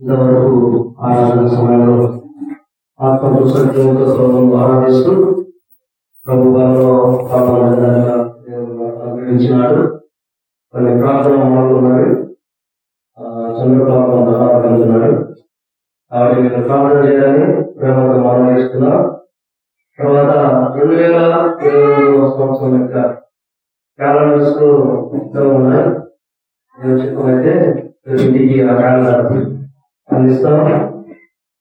ఇంతవరకు ఆరాధన సమయంలో ఆత్మకు సత్యంతో ఆరాధిస్తూ ప్రభు వారిలో అనుగ్రహించినాడు కొన్ని ప్రార్థన మొదలున్నాడు చంద్రబాబు ఆరాధించున్నాడు కాబట్టి మీరు ప్రార్థన చేయాలని ప్రేమగా మనం తర్వాత రెండు వేల ఇరవై రెండవ సంవత్సరం యొక్క క్యాలెండర్స్ ఉన్నాయి. నేను చెప్పమైతే ఇంటికి ఆ అందిస్తాం.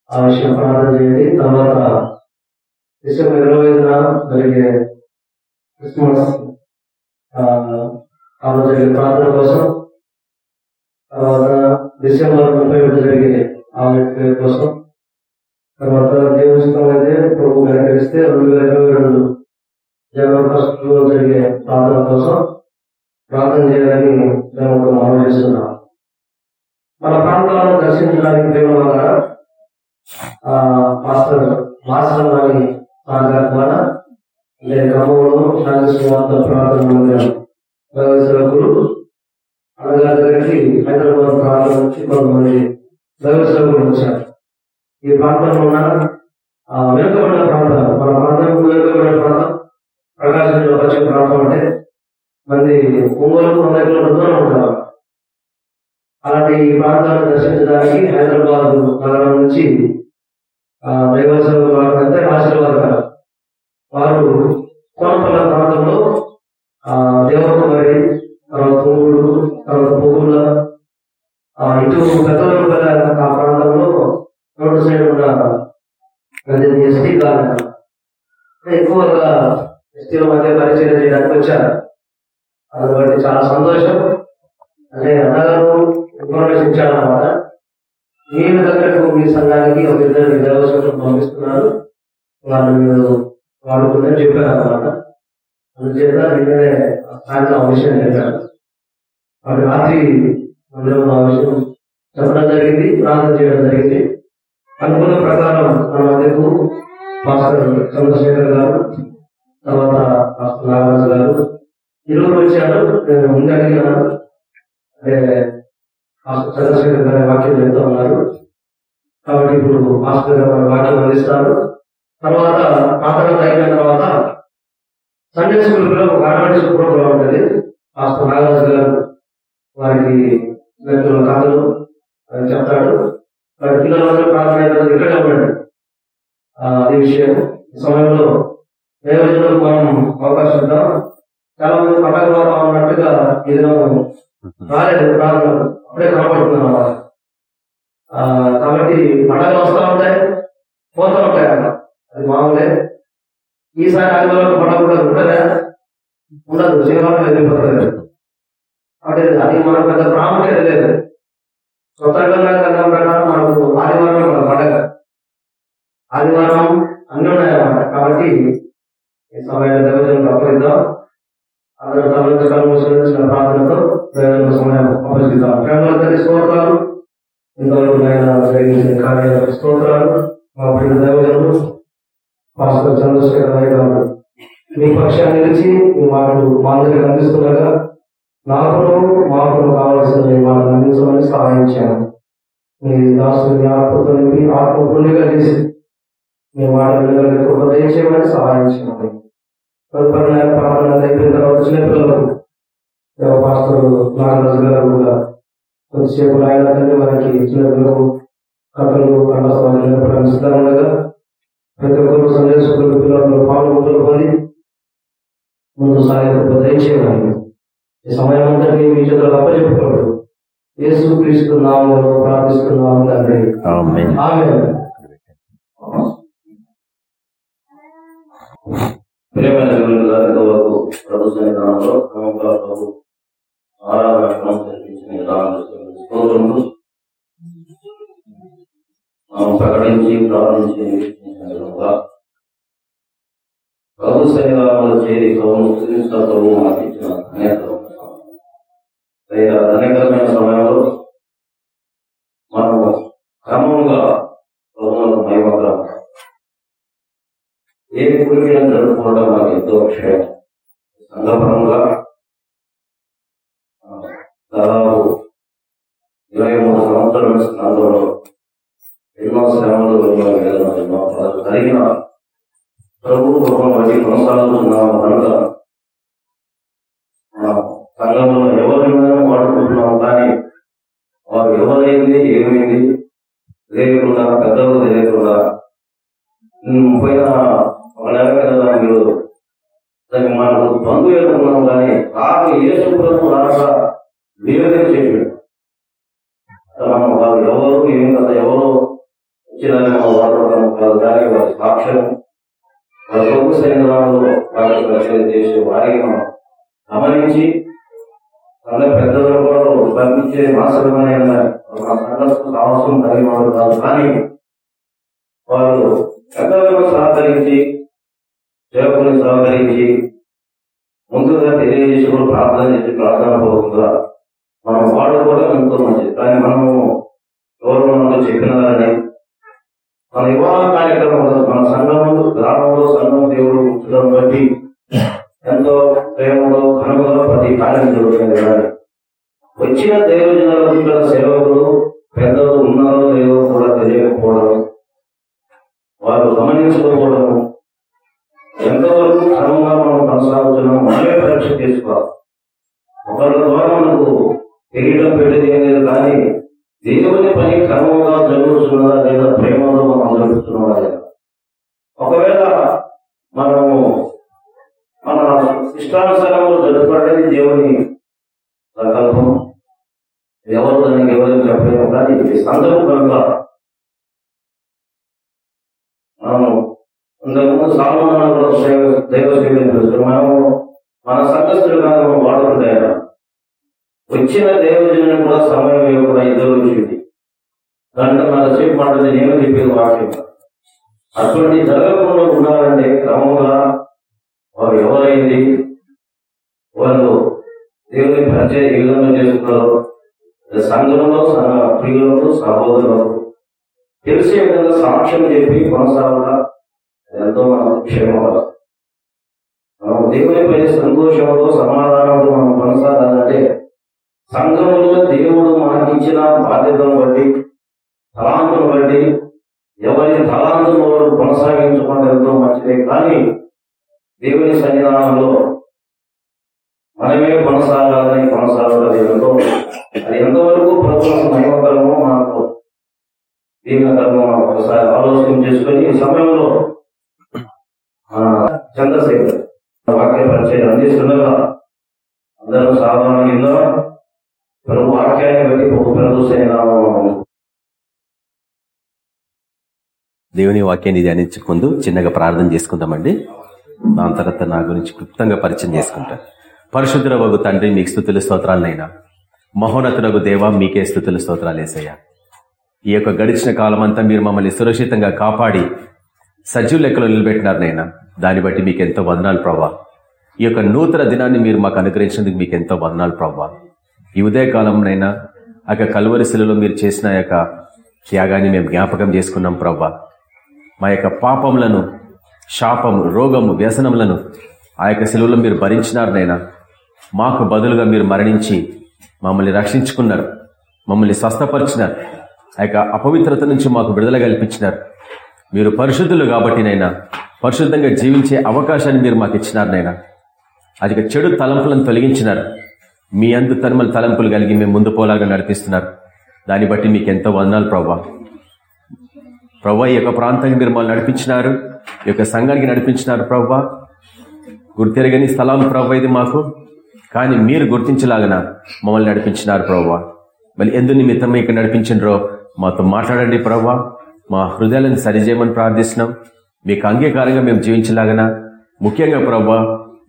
ఆ విషయం ప్రార్థన చేయండి. తర్వాత డిసెంబర్ ఇరవై ఐదున జరిగే క్రిస్మస్ ఆ రోజు జరిగే ప్రార్థన కోసం తర్వాత డిసెంబర్ ముప్పై ఒకటి జరిగే ఆమె కోసం తర్వాత దేవస్థానం అయితే ప్రభు కనికరిస్తే రెండు వేల ఇరవై రెండు జనవరి ఫస్ట్లో జరిగే ప్రార్థన కోసం ప్రార్థన చేయాలని మేము ఒక మనం చేస్తున్నాం. మన ప్రాంతాలను దర్శించడానికి ప్రేమ ద్వారా మాస్టర్ మాస్టర్ వారి సహకారం ద్వారా అంటే గ్రామంలో ప్రార్థన మందిరం దైవ అనగా దగ్గరికి హైదరాబాద్ ప్రాంతం నుంచి కొంతమంది దైవ వచ్చారు. ఈ ప్రాంతంలో ఉన్న వెనుకబడిన ప్రాంతాలు మన ప్రాంతం వెనుకబడిన ప్రాంతం ప్రకాశం వచ్చే ప్రాంతం అంటే మంది ఒంగోలు వంద కిలోమీటర్ దూరం ఉంటారు. అలాంటి ఈ ప్రాంతాలను దర్శించడానికి హైదరాబాద్ నగరం నుంచి ఆ, దైవ వారంటే ఆశీర్వాదకరం వారు కోనపల్ల ప్రాంతంలో ఆ, దేవకుమారి తర్వాత పొగుడు తర్వాత పువ్వుల ఇటు ఇటు గల ఆ ప్రాంతంలో రోడ్డు సైడ్ ఉన్న అది ఎస్టీ కాలనీ ఎక్కువగా ఎస్టీల మధ్య పరిచయం చేయడానికి వచ్చారు. అది చాలా సంతోషం. అంటే అన్నగారు ఇన్ఫర్మేషన్ నేను దగ్గరకు మీ సంఘానికి ఒక ఇద్దరు దేవస్వరం పంపిస్తున్నారు. వాళ్ళు మీరు వాడుకుందని చెప్పారు అనమాట అందుచేత నిన్ననే సాయంత్రం ఆ విషయం చెప్పారు. వాటి రాత్రి మందిరం ఆ విషయం చెప్పడం జరిగింది ప్రార్థన చేయడం జరిగింది. అనుకున్న ప్రకారం మన మధ్యకు పాస్టర్ చంద్రశేఖర్ గారు తర్వాత పాస్టర్ నాగరాజు గారు ఇరువురు వచ్చారు. నేను ముందు అడిగాను అంటే చంద్రశేఖర్ గారి వాక్యం చెప్తా ఉన్నారు. కాబట్టి ఇప్పుడు మాస్టర్ గారు వారి వాక్యం అందిస్తారు. తర్వాత ప్రార్థన అయిపోయిన తర్వాత సండే స్కూల్లో ఒక ఆడవాడి ప్రోగ్రామ్ ఉంటుంది. మాస్టర్ నాగరాజు గారు వారికి వ్యక్తుల కథలు అని చెప్తాడు వారి పిల్లలందరూ ప్రార్థన ఇక్కడే ఉండండి. ఆ, అదే విషయం. ఈ సమయంలో దైవజనులకు మనం అవకాశం ఇద్దాం? చాలా మంది పండగ వారం అన్నట్టుగా ఈ రాలేదు ప్రార్థన. అప్పుడే కనపడుతున్నాం అన్నమాట. కాబట్టి పండగలు వస్తూ ఉంటాయి పోతూ ఉంటాయి అన్న అది మామూలే. ఈసారి ఆదివారం పండగ కూడా ఉంటుందా ఉండదు శనివారం వెళ్ళిపోతుంది అంటే అది మనకు పెద్ద ప్రాముఖ్యత లేదు. స్వతంత్రంగా గ్రంథం ప్రకారం మనకు ఆదివారం మన పండగ. ఆదివారం అన్ని ఉన్నాయన్నమాట. కాబట్టి ఈ సమయంలో దేవజనం అప్పగిద్దాం ఇరవై మూడు ఎన్నో శ్రమలు కలిగిన కొనసాగుతున్నాము కనుక సంఘంలో వాడుకుంటున్నాం కానీ వారు ఎవరైంది ఏమైంది తెలియకుండా పెద్దలు తెలియకుండా పోయిన ఒక నెల మీరు దాన్ని మనకు బంధువు ఎదుర్కొన్నాం కానీ రాక ఏ ప్రభు రాక నివేదన చేయండి వాళ్ళు ఎవరు ఏం కదా ఎవరు వచ్చిందని మనం వాడుకోవడం కాదు కానీ వారి సాక్ష్యం. వారి ప్రభు సైన్యంలో వారికి రచన చేసి వారికి మనం గమనించి తన పెద్దలు కూడా బంధించే మాసమైన మా సంఘస్థ సాహసం కలిగి వారు కాదు. కానీ వారు పెద్దలను సహకరించి సేవకుని సహకరించి ముందుగా తెలియజేసి కూడా ప్రార్థన చేసి ప్రార్థన పోతుందా మనం వాడుకోవడం ఎంతో మంచిది. కానీ మనము ఎవరు చెప్పినారని మన వివాహ కార్యక్రమంలో మన సంఘంలో గ్రామంలో సంఘం దేవుడు ఉంచడం బట్టి ఎంతో ప్రేమలో కనుమలో ప్రతి కార్యం జరుగుతుంది కానీ వచ్చిన దేవజనాలకు ఇక్కడ సేవకులు పెద్దలు ఉన్నారో లేదో కూడా తెలియకపోవడం వారు గమనించకపోవడము ఎంతవరకు క్రమంగా మనం కొనసాగుతున్నాం మనమే పరీక్ష చేసుకోవాలి. ఒకళ్ళ ద్వారా మనకు తెలియడం పెట్టేది ఏం లేదు కానీ దేవుని పని క్రమంగా జరుగుతున్నదా లేదా ప్రేమలో మనం జరుగుతున్నదా లేదా? ఒకవేళ మనము మన ఇష్టానుసారంలో జరుపుకునేది దేవుని సంకల్పం ఎవరు దానికి ఎవరు చెప్పలేము కానీ ఇది కనుక మనము ఇంతకుముందు సామాన్య దైవ సేవ మనము మన సంఘస్థులుగా మనం వాడుకుంటే వచ్చిన దేవజనుని కూడా సమయం ఇవ్వకుండా ఇద్దరు వచ్చింది దాంట్లో మన సేపు నేను చెప్పేది వాక్యం. అటువంటి జరగకుండా ఉండాలంటే క్రమంగా వారు ఎవరైంది? వాళ్ళు దేవుని పరిచయం ఏ విధంగా చేస్తున్నారు సంఘంలో సంఘ ప్రియులకు సహోదరులకు తెలిసే విధంగా సాక్ష్యం చెప్పి కొనసాగడం ఎంతో మనకు క్షేమం మనం దేవునిపై సంతోషంతో సమాధానంతో మనం కొనసాగాలంటే సంఘంలో దేవుడు మనకిచ్చిన బాధ్యతను బట్టి తలాంతును బట్టి ఎవరి తలాంతులు వారు కొనసాగించుకుంటే ఎంతో మంచిదే. కానీ దేవుని సన్నిధానంలో మనమే కొనసాగాలని కొనసాగడం ఎంతో అది ఎంతవరకు ప్రభుత్వం మహిమకరమో మనకు దీవెనకరమో మనం ఒకసారి ఆలోచన చేసుకుని ఈ సమయంలో చంద్రశేఖర్ వాక్య పరిచయం అందిస్తుండగా అందరూ సాధారణంగా ప్రభు వాక్యాన్ని బట్టి ప్రభు ప్రభు దేవుని వాక్యాన్ని ధ్యానించక ముందు చిన్నగా ప్రార్థన చేసుకుందామండి. దాని తర్వాత నా గురించి క్లుప్తంగా పరిచయం చేసుకుంటా. పరిశుద్ధుల వగు తండ్రి మీకు స్థుతుల స్తోత్రాలనైనా. మహోన్నతులకు దేవ మీకే స్థుతుల స్తోత్రాలు వేసయ్యా ఈ యొక్క గడిచిన కాలం అంతా మీరు మమ్మల్ని సురక్షితంగా కాపాడి సజీవ లెక్కలో నిలబెట్టినారు నైనా దాన్ని బట్టి మీకు ఎంతో వదనాలు ప్రభా ఈ యొక్క నూతన దినాన్ని మీరు మాకు అనుగ్రహించినందుకు మీకు ఎంతో వదనాలు ప్రభావ ఈ ఉదయకాలంనైనా ఆ యొక్క కలువరిశిలలో మీరు చేసిన యొక్క త్యాగాన్ని మేము జ్ఞాపకం చేసుకున్నాం ప్రభా మా యొక్క పాపములను శాపము రోగము వ్యసనములను ఆ యొక్క సెలవులో మీరు భరించినారనైనా మాకు బదులుగా మీరు మరణించి మమ్మల్ని రక్షించుకున్నారు మమ్మల్ని స్వస్థపరిచినారు ఆ యొక్క అపవిత్రత నుంచి మాకు విడుదల కల్పించినారు. మీరు పరిశుద్ధులు కాబట్టినైనా పరిశుద్ధంగా జీవించే అవకాశాన్ని మీరు మాకు ఇచ్చినారనైనా అది చెడు తలంపులను తొలగించినారు. మీ అందు తన్మల తలంపులు కలిగి మేము ముందు పోలాగా నడిపిస్తున్నారు. దాన్ని బట్టి మీకు ఎంతో వందనాలు ప్రభా ప్రభా ఈ యొక్క ప్రాంతానికి మీరు మమ్మల్ని నడిపించినారు. ఈ యొక్క సంఘానికి నడిపించినారు ప్రభా గుర్తెరగని స్థలం ప్రభా ఇది మాకు. కానీ మీరు గుర్తించలాగన మమ్మల్ని నడిపించినారు ప్రభా మళ్ళీ ఎందు నిమిత్తం ఇక్కడ నడిపించండ్రో మాతో మాట్లాడండి ప్రభా మా హృదయాలను సరిచేయమని ప్రార్థిస్తున్నాం. మీకు అంగీకారంగా మేము జీవించలాగన. ముఖ్యంగా ప్రభా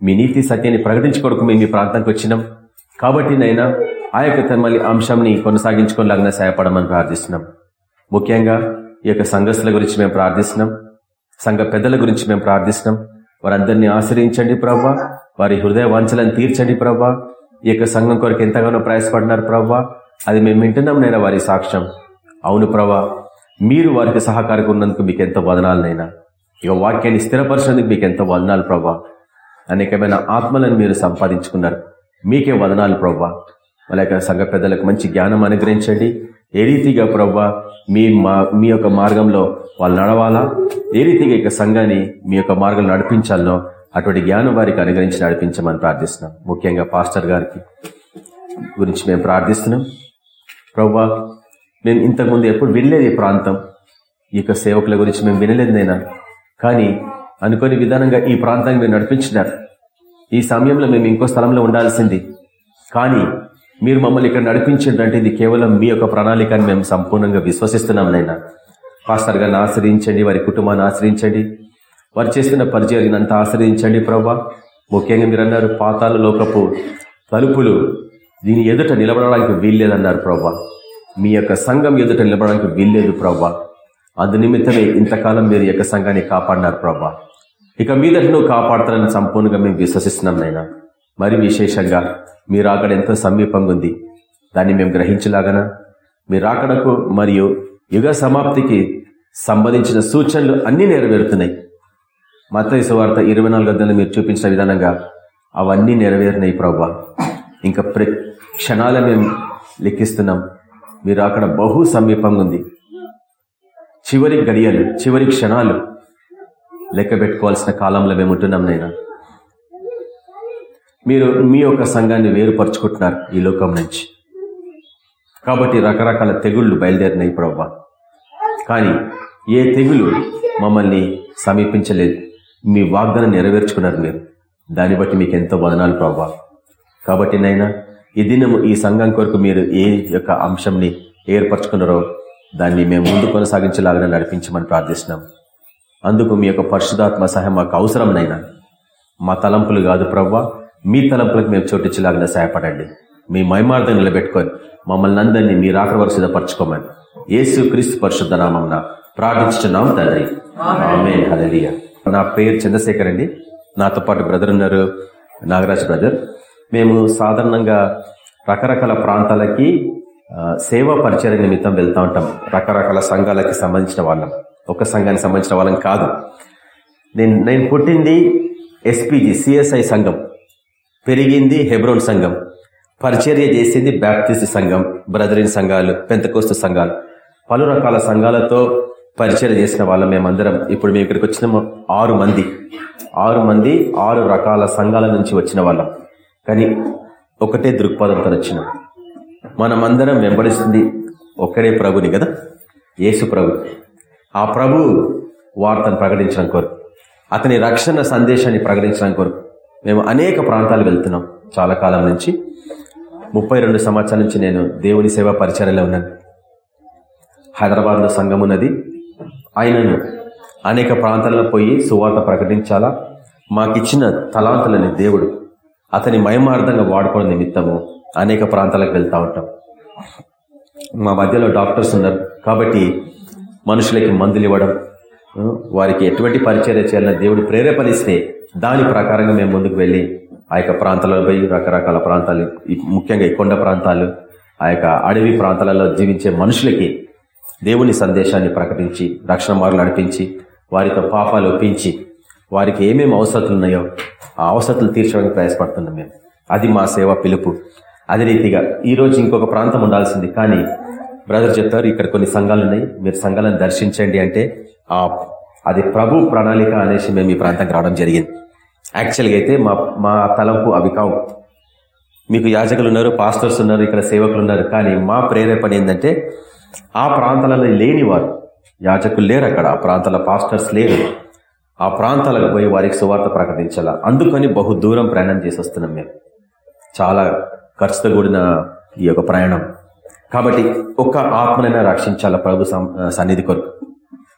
మీ నీతి సత్యాన్ని ప్రకటించుకోవడానికి మేము మీ ప్రాంతానికి వచ్చినాం. కాబట్టి నైనా ఆ యొక్క తమ్మలి అంశంని కొనసాగించుకోలాగిన సహాయపడమని ప్రార్థిస్తున్నాం. ముఖ్యంగా ఈ యొక్క సంఘస్థుల గురించి మేము ప్రార్థిస్తున్నాం. సంఘ పెద్దల గురించి మేము ప్రార్థిస్తున్నాం. వారందరినీ ఆశ్రయించండి ప్రభా వారి హృదయ వాంఛలను తీర్చండి ప్రభా ఈ యొక్క సంఘం కొరకు ఎంతగానో ప్రయాసపడినారు ప్రభా అది మేము వింటున్నాం నైనా వారి సాక్ష్యం. అవును ప్రభా మీరు వారికి సహకారంగా ఉన్నందుకు మీకు ఎంతో వదనాలనైనా ఇక వాక్యాన్ని స్థిరపరిచినందుకు మీకు ఎంతో వదనాలు ప్రభా అనేకమైన ఆత్మలను మీరు సంపాదించుకున్నారు. మీకే వదనాలు ప్రభా వాళ్ళ యొక్క సంఘ పెద్దలకు మంచి జ్ఞానం అనుగ్రహించండి. ఏ రీతిగా ప్రవ్వా మీ మా మీ యొక్క మార్గంలో వాళ్ళు నడవాలా? ఏ రీతిగా ఇక సంఘాన్ని మీ యొక్క మార్గంలో నడిపించాలనో అటువంటి జ్ఞానం వారికి అనుగ్రహించి నడిపించమని ప్రార్థిస్తున్నాం. ముఖ్యంగా పాస్టర్ గారికి గురించి మేము ప్రార్థిస్తున్నాం. ప్రవ్వా మేము ఇంతకుముందు ఎప్పుడు వినలేదు ఈ ప్రాంతం. ఈ యొక్క సేవకుల గురించి మేము వినలేదు నైనా. కానీ అనుకోని విధానంగా ఈ ప్రాంతాన్ని మీరు నడిపించినారు. ఈ సమయంలో మేము ఇంకో స్థలంలో ఉండాల్సింది. కానీ మీరు మమ్మల్ని ఇక్కడ నడిపించిందంటే ఇది కేవలం మీ యొక్క ప్రణాళికని మేము సంపూర్ణంగా విశ్వసిస్తున్నాం నైనా పాస్టర్ గారిని ఆశ్రయించండి వారి కుటుంబాన్ని ఆశ్రయించండి. వారు చేస్తున్న పరిచయాన్ని అంతా ఆశ్రయించండి ప్రభా ముఖ్యంగా మీరు అన్నారు పాతాల లోకపు తలుపులు దీని ఎదుట నిలబడడానికి వీల్లేదన్నారు ప్రభా మీ యొక్క సంఘం ఎదుట నిలబడడానికి వీల్లేదు ప్రభా అందు నిమిత్తమే ఇంతకాలం మీరు యొక్క సంఘాన్ని కాపాడినారు ప్రభా ఇక మీదట నువ్వు కాపాడుతానని సంపూర్ణంగా మేము విశ్వసిస్తున్నాం నైనా మరి విశేషంగా మీరు అక్కడ ఎంతో సమీపంగా ఉంది. దాన్ని మేము గ్రహించలాగన? మీరు రాకడకు మరియు యుగ సమాప్తికి సంబంధించిన సూచనలు అన్ని నెరవేరుతున్నాయి. మత వార్త ఇరవై నాలుగు గంటలు మీరు చూపించిన విధానంగా అవన్నీ నెరవేరినాయి ప్రభా ఇంకా ప్ర క్షణాల మేము లెక్కిస్తున్నాం. మీరు అక్కడ బహు సమీపంగా ఉంది. చివరి గడియలు చివరి క్షణాలు లెక్క పెట్టుకోవాల్సిన కాలంలో మేము ఉంటున్నాం నైనా మీరు మీ యొక్క సంఘాన్ని వేరుపరుచుకుంటున్నారు ఈ లోకం నుంచి. కాబట్టి రకరకాల తెగుళ్ళు బయలుదేరినాయి ప్రభా కానీ ఏ తెగులు మమ్మల్ని సమీపించలేదు. మీ వాగ్దానం నెరవేర్చుకున్నారు మీరు. దాన్ని బట్టి మీకు ఎంతో వదనాలు ప్రభా కాబట్టి నైనా ఈ దినము ఈ సంఘం కొరకు మీరు ఏ యొక్క అంశంని ఏర్పరచుకున్నారో దాన్ని మేము ముందు కొనసాగించేలాగా నడిపించమని ప్రార్థిస్తున్నాం. అందుకు మీ యొక్క పరిశుధాత్మ సహాయం మాకు అవసరం మా తలంపులు కాదు ప్రవ్వా మీ తలంపులకు మేము చోటించేలాగా సహాయపడండి. మీ మైమార్థం నిలబెట్టుకొని మమ్మల్ని అందరినీ మీరు ఆఖరి వరకు సిద్ధపరచుకోమని. యేసు క్రీస్తు పరిశుద్ధ నామం ప్రార్థించున్నాం తండ్రి. హలలియ నా పేరు చంద్రశేఖర్ అండి. నాతో పాటు బ్రదర్ ఉన్నారు నాగరాజ్ బ్రదర్. మేము సాధారణంగా రకరకాల ప్రాంతాలకి సేవా పరిచయ నిమిత్తం వెళ్తా ఉంటాం. రకరకాల సంఘాలకి సంబంధించిన వాళ్ళం. ఒక సంఘానికి సంబంధించిన వాళ్ళం కాదు. నేను నేను పుట్టింది ఎస్పీజీ సిఎస్ఐ సంఘం. పెరిగింది హెబ్రోన్ సంఘం. పరిచర్య చేసింది బ్యాప్టిస్ట్ సంఘం బ్రదరిన్ సంఘాలు పెంతకోస్తు సంఘాలు. పలు రకాల సంఘాలతో పరిచయం చేసిన వాళ్ళం మేమందరం. ఇప్పుడు మేము ఇక్కడికి వచ్చిన ఆరు మంది. ఆరు మంది ఆరు రకాల సంఘాల నుంచి వచ్చిన వాళ్ళం. కానీ ఒకటే దృక్పథంతో వచ్చినాం. మనమందరం వెంబడిస్తుంది ఒక్కడే ప్రభుని కదా? యేసు ప్రభు. ఆ ప్రభు వార్తను ప్రకటించడం కొరకు అతని రక్షణ సందేశాన్ని ప్రకటించడం కొరకు మేము అనేక ప్రాంతాలు వెళ్తున్నాం. చాలా కాలం నుంచి ముప్పై రెండు సంవత్సరాల నుంచి నేను దేవుని సేవా పరిచర్యలో ఉన్నాను. హైదరాబాద్లో సంఘం ఉన్నది. ఆయనను అనేక ప్రాంతాల్లో పోయి సువార్త ప్రకటించాలా? మాకిచ్చిన తలాంతులని దేవుడు అతని మయమార్థంగా వాడుకోవడం నిమిత్తము అనేక ప్రాంతాలకు వెళ్తూ ఉంటాం. మా మధ్యలో డాక్టర్స్ ఉన్నారు. కాబట్టి మనుషులకి మందులు ఇవ్వడం వారికి ఎటువంటి పరిచర్య చేయాలని దేవుడు ప్రేరేపణిస్తే దాని ప్రకారంగా మేము ముందుకు వెళ్ళి ఆ యొక్క ప్రాంతాలలో పోయి రకరకాల ప్రాంతాలు ముఖ్యంగా ఈ కొండ ప్రాంతాలు ఆ యొక్క అడవి ప్రాంతాలలో జీవించే మనుషులకి దేవుని సందేశాన్ని ప్రకటించి రక్షణ మార్గం నడిపించి వారితో పాపాలు ఒప్పించి వారికి ఏమేమి అవసరతలు ఉన్నాయో ఆ అవసరతలు తీర్చడానికి ప్రయాసపడుతున్నాం మేము. అది మా సేవ పిలుపు. అదే రీతిగా ఈ రోజు ఇంకొక ప్రాంతం ఉండాల్సింది. కానీ బ్రదర్ చెప్తారు ఇక్కడ కొన్ని సంఘాలు ఉన్నాయి మీరు సంఘాలను దర్శించండి అంటే ఆ అది ప్రభు ప్రణాళిక అనేసి మేము ఈ ప్రాంతానికి రావడం జరిగింది. యాక్చువల్గా అయితే మా మా తలంపు అవి కావు. మీకు యాజకులు ఉన్నారు పాస్టర్స్ ఉన్నారు ఇక్కడ సేవకులు ఉన్నారు కానీ మా ప్రేరేపణ ఏంటంటే ఆ ప్రాంతాలలో లేని వారు యాజకులు లేరు అక్కడ ఆ ప్రాంతాల పాస్టర్స్ లేరు. ఆ ప్రాంతాలకు పోయి వారికి సువార్త ప్రకటించాలా? అందుకని బహు దూరం ప్రయాణం చేసి వస్తున్నాం మేము. చాలా ఖర్చుతో కూడిన ఈ యొక్క ప్రయాణం. కాబట్టి ఒక్క ఆత్మనైనా రక్షించాల ప్రభు సం- సన్నిధి కొరకు?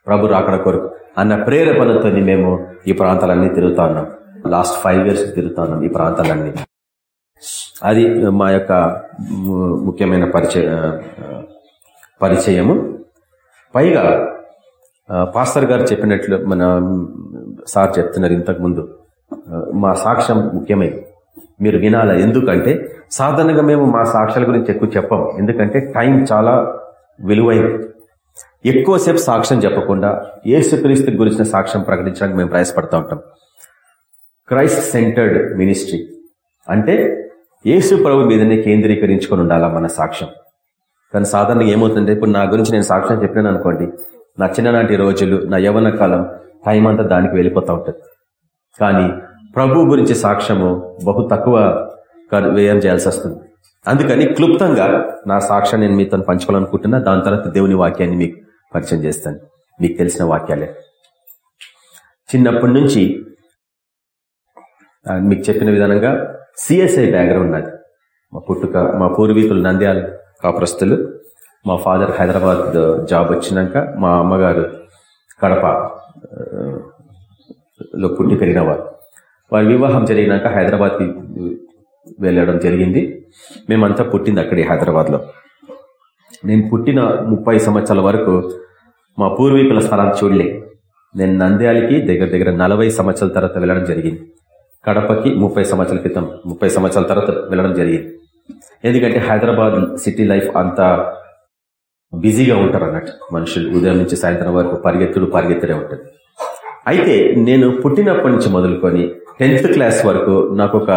ప్రభు రాకడ కొరకు. అన్న ప్రేరేపణతో మేము ఈ ప్రాంతాలన్నీ తిరుగుతా ఉన్నాం. లాస్ట్ ఫైవ్ ఇయర్స్ తిరుగుతా ఉన్నాం ఈ ప్రాంతాలన్నీ. అది మా యొక్క ము- ముఖ్యమైన పరిచయ పరిచయము. పైగా పాస్టర్ గారు చెప్పినట్లు మన సార్ చెప్తున్నారు ఇంతకుముందు మా సాక్ష్యం ముఖ్యమైనది. మీరు వినాలా? ఎందుకంటే సాధారణంగా మేము మా సాక్ష్యాల గురించి ఎక్కువ చెప్పం ఎందుకంటే టైం చాలా విలువైంది ఎక్కువసేపు సాక్ష్యం చెప్పకుండా ఏసుక్రీస్తు గురించిన సాక్ష్యం ప్రకటించడానికి మేము ప్రయాసపడుతూ ఉంటాం. Christ centred ministry. అంటే యేసు ప్రభు మీదనే కేంద్రీకరించుకొని ఉండాలా మన సాక్ష్యం. కానీ సాధారణంగా ఏమవుతుందంటే ఇప్పుడు నా గురించి నేను సాక్ష్యం చెప్పినాను అనుకోండి నా చిన్ననాటి రోజులు నా యవన కాలం టైం అంతా దానికి వెళ్ళిపోతూ ఉంటుంది. కానీ ప్రభు గురించి సాక్ష్యము బహు తక్కువ వ్యయం చేయాల్సి వస్తుంది. అందుకని క్లుప్తంగా నా సాక్ష్యం నేను మీతో పంచుకోవాలనుకుంటున్నా దాని తర్వాత దేవుని వాక్యాన్ని మీకు పరిచయం చేస్తాను. మీకు తెలిసిన వాక్యాలే. చిన్నప్పటి నుంచి మీకు చెప్పిన విధానంగా సిఎస్ఐ బ్యాక్గ్రౌండ్ నాది మా పుట్టుక మా పూర్వీకులు నంద్యాల కాపురస్తులు. మా ఫాదర్ హైదరాబాద్ జాబ్ వచ్చినాక మా అమ్మగారు కడప లో పుట్టి పెరిగిన వారు వారి వివాహం జరిగినాక హైదరాబాద్కి వెళ్ళడం జరిగింది. మేమంతా పుట్టింది అక్కడే హైదరాబాద్లో. నేను పుట్టిన ముప్పై సంవత్సరాల వరకు మా పూర్వీకుల స్థలాన్ని చూడలే. నేను నంద్యాలకి దగ్గర దగ్గర నలభై సంవత్సరాల తర్వాత వెళ్ళడం జరిగింది. కడపకి ముప్పై సంవత్సరాల క్రితం ముప్పై సంవత్సరాల తర్వాత వెళ్ళడం జరిగింది. ఎందుకంటే హైదరాబాద్ సిటీ లైఫ్ అంతా బిజీగా ఉంటారు అన్నట్టు. మనుషులు ఉదయం నుంచి సాయంత్రం వరకు పరిగెత్తుడు పరిగెత్తుడే ఉంటుంది అయితే నేను పుట్టినప్పటి నుంచి మొదలుకొని టెన్త్ క్లాస్ వరకు నాకు ఒక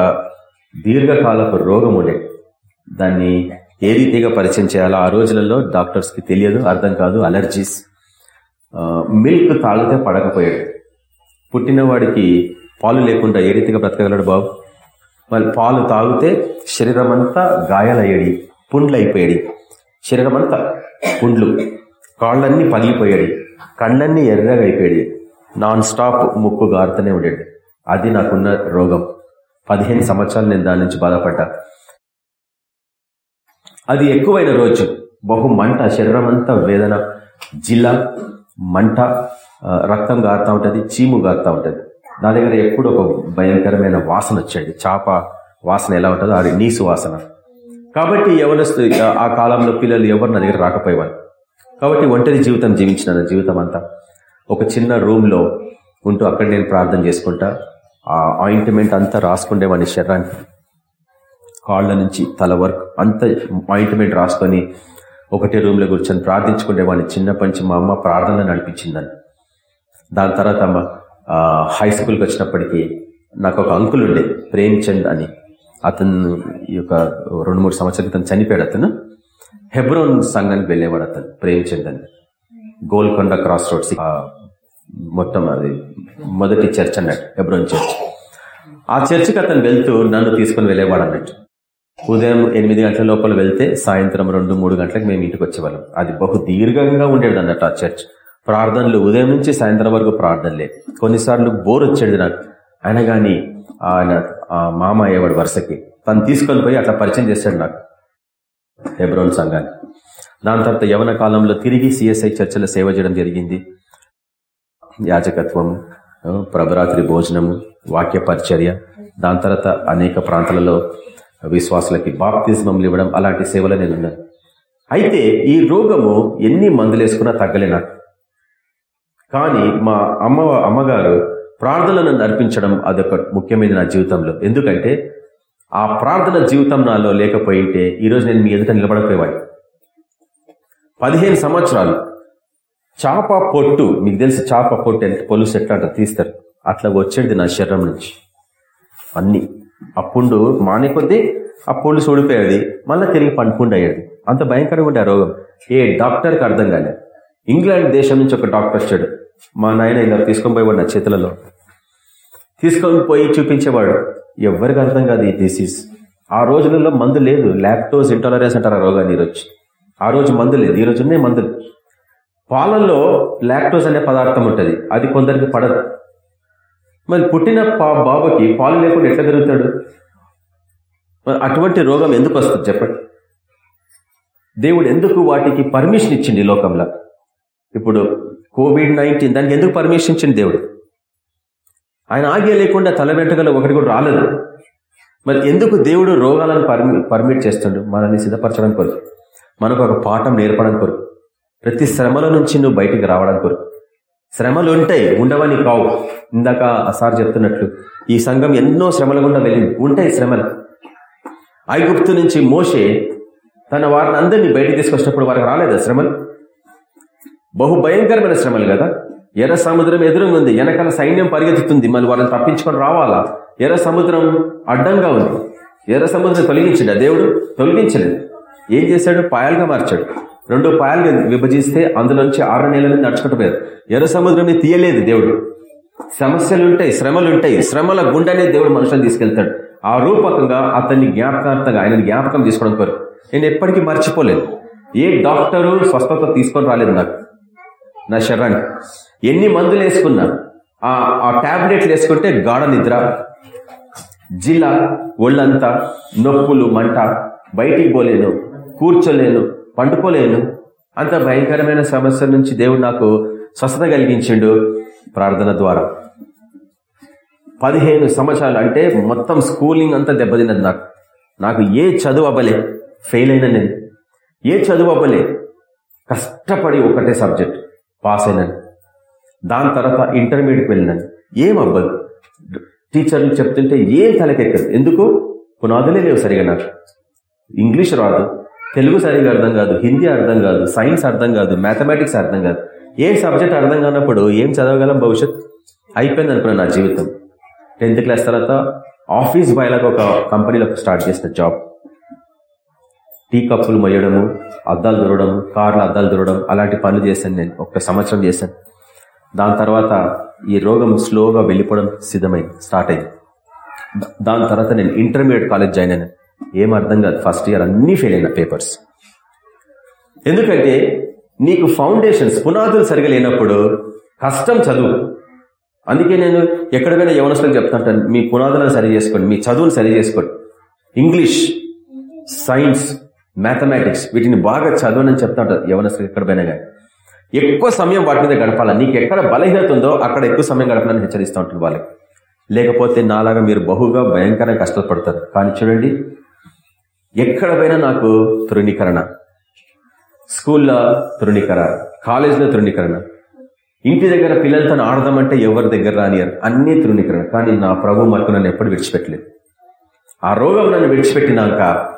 దీర్ఘకాలపు రోగం ఉండే. దాన్ని ఏ రీతిగా పరిచయం చేయాలో ఆ రోజులలో డాక్టర్స్కి తెలియదు అర్థం కాదు అలర్జీస్. మిల్క్ తాగితే పడకపోయాడు. పుట్టినవాడికి పాలు లేకుండా ఏ రీతిగా బ్రతకగలడు బాబు? వాళ్ళు పాలు తాగితే శరీరం అంతా గాయాలయ్యాడు పుండ్లు అయిపోయాడు శరీరం అంతా పుండ్లు. కాళ్ళన్నీ పగిలిపోయాడు. కళ్ళన్నీ ఎర్రగా అయిపోయాడు నాన్ స్టాప్ ముక్కు గారుతూనే ఉండేది. అది నాకున్న రోగం. పదిహేను సంవత్సరాలు నేను దాని నుంచి బాధపడ్డా. అది ఎక్కువైన రోజు బహు మంట శరీరం అంతా వేదన జిల్లా మంట రక్తం గారుతూ ఉంటుంది చీము గారుతూ ఉంటుంది. నా దగ్గర ఎప్పుడు ఒక భయంకరమైన వాసన వచ్చేది. చాప వాసన ఎలా ఉంటుందో అది నీసు వాసన. కాబట్టి ఎవరస్తు ఆ కాలంలో పిల్లలు ఎవరు నా దగ్గర రాకపోయేవారు. కాబట్టి ఒంటరి జీవితం జీవించిన నా జీవితం అంతా ఒక చిన్న రూమ్లో ఉంటూ అక్కడ నేను ప్రార్థన చేసుకుంటా. ఆ ఆయింట్మెంట్ అంతా రాసుకుండేవాడిని శరీరానికి కాళ్ళ నుంచి తల వరకు అంత ఆయింట్మెంట్ రాసుకొని ఒకటే రూమ్లో కూర్చొని ప్రార్థించుకునేవాడిని చిన్నప్పటి నుంచి మా అమ్మ ప్రార్థనలు నడిపించిందని. దాని తర్వాత హై స్కూల్కి వచ్చినప్పటికీ నాకు ఒక అంకుల్ ఉండే ప్రేమ్చంద్ అని. అతను ఈ యొక్క రెండు మూడు సంవత్సరాల క్రితం చనిపోయాడు అతను. హెబ్రోన్ సంఘానికి వెళ్ళేవాడు అతను ప్రేమ్చంద్ అని. గోల్కొండ క్రాస్ రోడ్స్ మొత్తం అది మొదటి చర్చ్ అన్నట్టు హెబ్రోన్ చర్చ్. ఆ చర్చికి అతను వెళ్తూ నన్ను తీసుకుని వెళ్ళేవాడు అన్నట్టు. ఉదయం ఎనిమిది గంటల లోపల వెళ్తే సాయంత్రం రెండు మూడు గంటలకు మేము ఇంటికి వచ్చేవాళ్ళం. అది బహు దీర్ఘంగా ఉండేది అన్నట్టు ఆ చర్చ్. ప్రార్థనలు ఉదయం నుంచి సాయంత్రం వరకు ప్రార్థనలే. కొన్నిసార్లు బోర్ వచ్చేది నాకు. ఆయన కానీ ఆయన మామ అయ్యేవాడు వరుసకి. తను తీసుకొని పోయి అట్లా పరిచయం చేశాడు నాకు హెబ్రోన్ సంఘాన్ని. దాని తర్వాత యవన కాలంలో తిరిగి సిఎస్ఐ చర్చలో సేవ చేయడం జరిగింది. యాజకత్వము ప్రభరాత్రి భోజనము వాక్య పరిచర్య దాని తర్వాత అనేక ప్రాంతాలలో విశ్వాసులకి బాప్తిజమం ఇవ్వడం అలాంటి సేవలు నేను ఉన్నాను. అయితే ఈ రోగము ఎన్ని మందులేసుకున్నా తగ్గలే నాకు. కానీ మా అమ్మ అమ్మగారు ప్రార్థనలను నడిపించడం అదొక ముఖ్యమైనది నా జీవితంలో. ఎందుకంటే ఆ ప్రార్థన జీవితం నాలో లేకపోయింటే ఈరోజు నేను మీ ఎదుట నిలబడకపోయేవాడిని. పదిహేను సంవత్సరాలు చాప పొట్టు మీకు తెలుసు చాప పొట్టు ఎంత పొలుసు ఎట్లా అంటే తీస్తారు. అట్లా వచ్చేది నా శరీరం నుంచి. అన్ని. అప్పుడు మానే కొద్దీ ఆ పుండు సూడిపోయేది మళ్ళీ తిరిగి పండుకుండా అయ్యేది అంత భయంకరంగా ఉండే ఆ రోగం. ఏ డాక్టర్కి అర్థం కాలేదు ఇంగ్లాండ్ దేశం నుంచి ఒక డాక్టర్ వచ్చాడు. మా నాయన ఇలా తీసుకొని పోయేవాడు నా చేతులలో. తీసుకొని పోయి చూపించేవాడు. ఎవరికి అర్థం కాదు ఈ డిసీజ్ ఆ రోజులలో మందు లేదు. లాక్టోజ్ ఇంటాలరెన్స్ అంటారు ఆ రోగాన్ని ఈరోజు. ఆ రోజు మందు లేదు. ఈ రోజునే మందులు. పాలల్లో లాక్టోజ్ అనే పదార్థం ఉంటుంది. అది కొందరికి పడదు. మరి పుట్టిన పా- బాబుకి పాలు లేకుండా ఎట్లా పెరుగుతాడు? మరి అటువంటి రోగం ఎందుకు వస్తుంది చెప్పండి? దేవుడు ఎందుకు వాటికి పర్మిషన్ ఇచ్చింది ఈ లోకంలో? ఇప్పుడు కోవిడ్ నైన్టీన్ దానికి ఎందుకు పర్మిషన్ ఇచ్చింది దేవుడు? ఆయన ఆగే లేకుండా తల వెంటగల ఒకటి కూడా రాలేదు. మరి ఎందుకు దేవుడు రోగాలను పర్మి పర్మిట్ చేస్తుండు? మనల్ని సిద్ధపరచడం కొరకు మనకు ఒక పాఠం నేర్పడం కొరకు. ప్రతి శ్రమల నుంచి నువ్వు బయటికి రావడం కొరకు. శ్రమలు ఉంటాయి ఉండవని కావు. ఇందాక ఆ సార్ చెప్తున్నట్లు ఈ సంఘం ఎన్నో శ్రమల గుండా వెళ్ళింది. ఉంటాయి శ్రమలు. ఐగుప్తు నుంచి మోసే తన వారిని అందరినీ బయటికి తీసుకొచ్చినప్పుడు వారికి రాలేదా శ్రమలు? బహు భయంకరమైన శ్రమలు కదా. ఎర్ర సముద్రం ఎదురుగా ఉంది. వెనకాల సైన్యం పరిగెత్తుతుంది. మళ్ళీ వాళ్ళని తప్పించుకొని రావాలా? ఎర్ర సముద్రం అడ్డంగా ఉంది. ఎర్ర సముద్రం తొలగించడా దేవుడు తొలగించలేదు. ఏం చేశాడు? పాయాలుగా మార్చాడు. రెండు పాయలు విభజిస్తే అందులోంచి ఆరు నెలల నడుచుకుంటూ పోయారు. ఎర్ర సముద్రం తీయలేదు దేవుడు. సమస్యలు ఉంటాయి శ్రమలు ఉంటాయి శ్రమల గుండెనే దేవుడు మనుషులను తీసుకెళ్తాడు. ఆ రూపకంగా అతన్ని జ్ఞాపకార్థంగా ఆయన జ్ఞాపకం తీసుకోవడం కోరు. నేను ఎప్పటికీ మర్చిపోలేదు. ఏ డాక్టరు స్వస్థత తీసుకొని రాలేదు నాకు. నా శరీరానికి. ఎన్ని మందులు వేసుకున్నా ఆ ఆ టాబ్లెట్లు వేసుకుంటే గాఢ నిద్ర జిల్లా ఒళ్ళంతా నొప్పులు మంట బయటికి పోలేను కూర్చోలేను పండుకోలేను. అంత భయంకరమైన సమస్య నుంచి దేవుడు నాకు స్వస్థత కలిగించిండు ప్రార్థన ద్వారా. పదిహేను సంవత్సరాలు అంటే మొత్తం స్కూలింగ్ అంతా దెబ్బతిన్నది నాకు. నాకు ఏ చదువు అవ్వలే ఫెయిల్ అయినా నేను. ఏ చదువు అవ్వలే కష్టపడి ఒకటే సబ్జెక్ట్ పాస్ అయినాను. దాని తర్వాత ఇంటర్మీడియట్కి వెళ్ళినాను. ఏం అవ్వదు. టీచర్లు చెప్తుంటే ఏం తలకెక్కదు. ఎందుకు? పునాదులే లేవు సరిగా నాకు. ఇంగ్లీష్ రాదు. తెలుగు సరిగా అర్థం కాదు హిందీ అర్థం కాదు సైన్స్ అర్థం కాదు మ్యాథమెటిక్స్ అర్థం కాదు. ఏ సబ్జెక్ట్ అర్థం కానప్పుడు ఏం చదవగలం భవిష్యత్? అయిపోయింది అనుకున్నాను నా జీవితం. టెన్త్ క్లాస్ తర్వాత ఆఫీస్ బాయ్ ఒక కంపెనీలో స్టార్ట్ చేసిన జాబ్. టీ కప్పులు మొయ్యడము అద్దాలు దొరడం కార్ల అద్దాలు దొరడం అలాంటి పనులు చేశాను నేను ఒక సంవత్సరం చేశాను. దాని తర్వాత ఈ రోగం స్లోగా వెళ్ళిపోవడం సిద్ధమైంది స్టార్ట్ అయింది. దాని తర్వాత నేను ఇంటర్మీడియట్ కాలేజ్ జాయిన్ అయినాను ఏం అర్థం కాదు. ఫస్ట్ ఇయర్ అన్నీ ఫెయిల్ అయిన పేపర్స్. ఎందుకంటే నీకు ఫౌండేషన్స్ పునాదులు సరిగా లేనప్పుడు కష్టం చదువు. అందుకే నేను ఎక్కడికైనా యవనస్తులకు చెప్తాంటాను మీ పునాదులను సరి చేసుకోండి మీ చదువును సరి చేసుకోండి. ఇంగ్లీష్ సైన్స్ మ్యాథమెటిక్స్ వీటిని బాగా చదవనని చెప్తా ఉంటారు యవనస్తులకు ఎక్కడ పోయినా కానీ. ఎక్కువ సమయం వాటి మీద గడపాల? నీకు ఎక్కడ బలహీనత ఉందో అక్కడ ఎక్కువ సమయం గడపాలని హెచ్చరిస్తూ ఉంటారు వాళ్ళకి. లేకపోతే నాలాగా మీరు బహుగా భయంకరంగా కష్టపడతారు. కానీ చూడండి ఎక్కడ పోయినా నాకు తృణీకరణ. స్కూల్లో తృణీకరణ. కాలేజీలో తృణీకరణ. ఇంటి దగ్గర పిల్లలతో ఆడదామంటే ఎవరి దగ్గర రానియరు. అన్ని తృణీకరణ. కానీ నా ప్రభు మటుకు నన్ను ఎప్పుడు విడిచిపెట్టలేదు. ఆ రోగం నన్ను విడిచిపెట్టినాక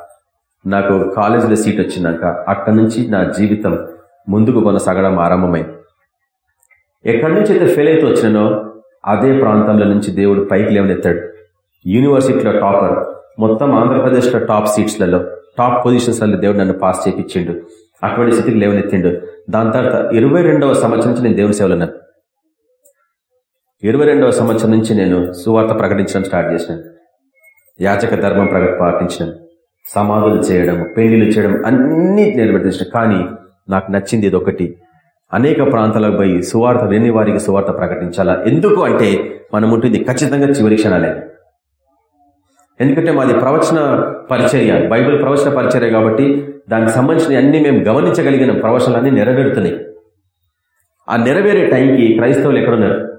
నాకు కాలేజీలో సీట్ వచ్చినాక అక్కడి నుంచి నా జీవితం ముందుకు కొనసాగడం ఆరంభమైంది. ఎక్కడి నుంచి అయితే ఫెయిల్ అయితే వచ్చినానో అదే ప్రాంతంలో నుంచి దేవుడు పైకి లేవనెత్తాడు. యూనివర్సిటీలో టాపర్. మొత్తం ఆంధ్రప్రదేశ్లో టాప్ సీట్స్లలో టాప్ పొజిషన్స్లలో దేవుడు నన్ను పాస్ చేయించిండు అటువంటి స్థితికి లేవనెత్తిండు. దాని తర్వాత ఇరవై రెండవ సంవత్సరం నుంచి నేను దేవుని సేవలున్నాను ఇరవై రెండవ సంవత్సరం నుంచి నేను సువార్త ప్రకటించడం స్టార్ట్ చేసినాను యాచక ధర్మం ప్రకట పాటించాను సమాధులు చేయడం పెళ్ళిలు చేయడం అన్నీ నిలబెట్టించిన కానీ నాకు నచ్చింది ఇది ఒకటి అనేక ప్రాంతాలకు పోయి సువార్త లేని వారికి సువార్త ప్రకటించాలా? ఎందుకు అంటే మనం ఉంటుంది ఖచ్చితంగా చివరి క్షణాలే. ఎందుకంటే మాది ప్రవచన పరిచర్య బైబిల్ ప్రవచన పరిచర్య కాబట్టి దానికి సంబంధించిన అన్ని మేము గమనించగలిగిన ప్రవచనాలన్నీ నెరవేరుతున్నాయి. ఆ నెరవేరే టైంకి క్రైస్తవులు ఎక్కడున్నారు?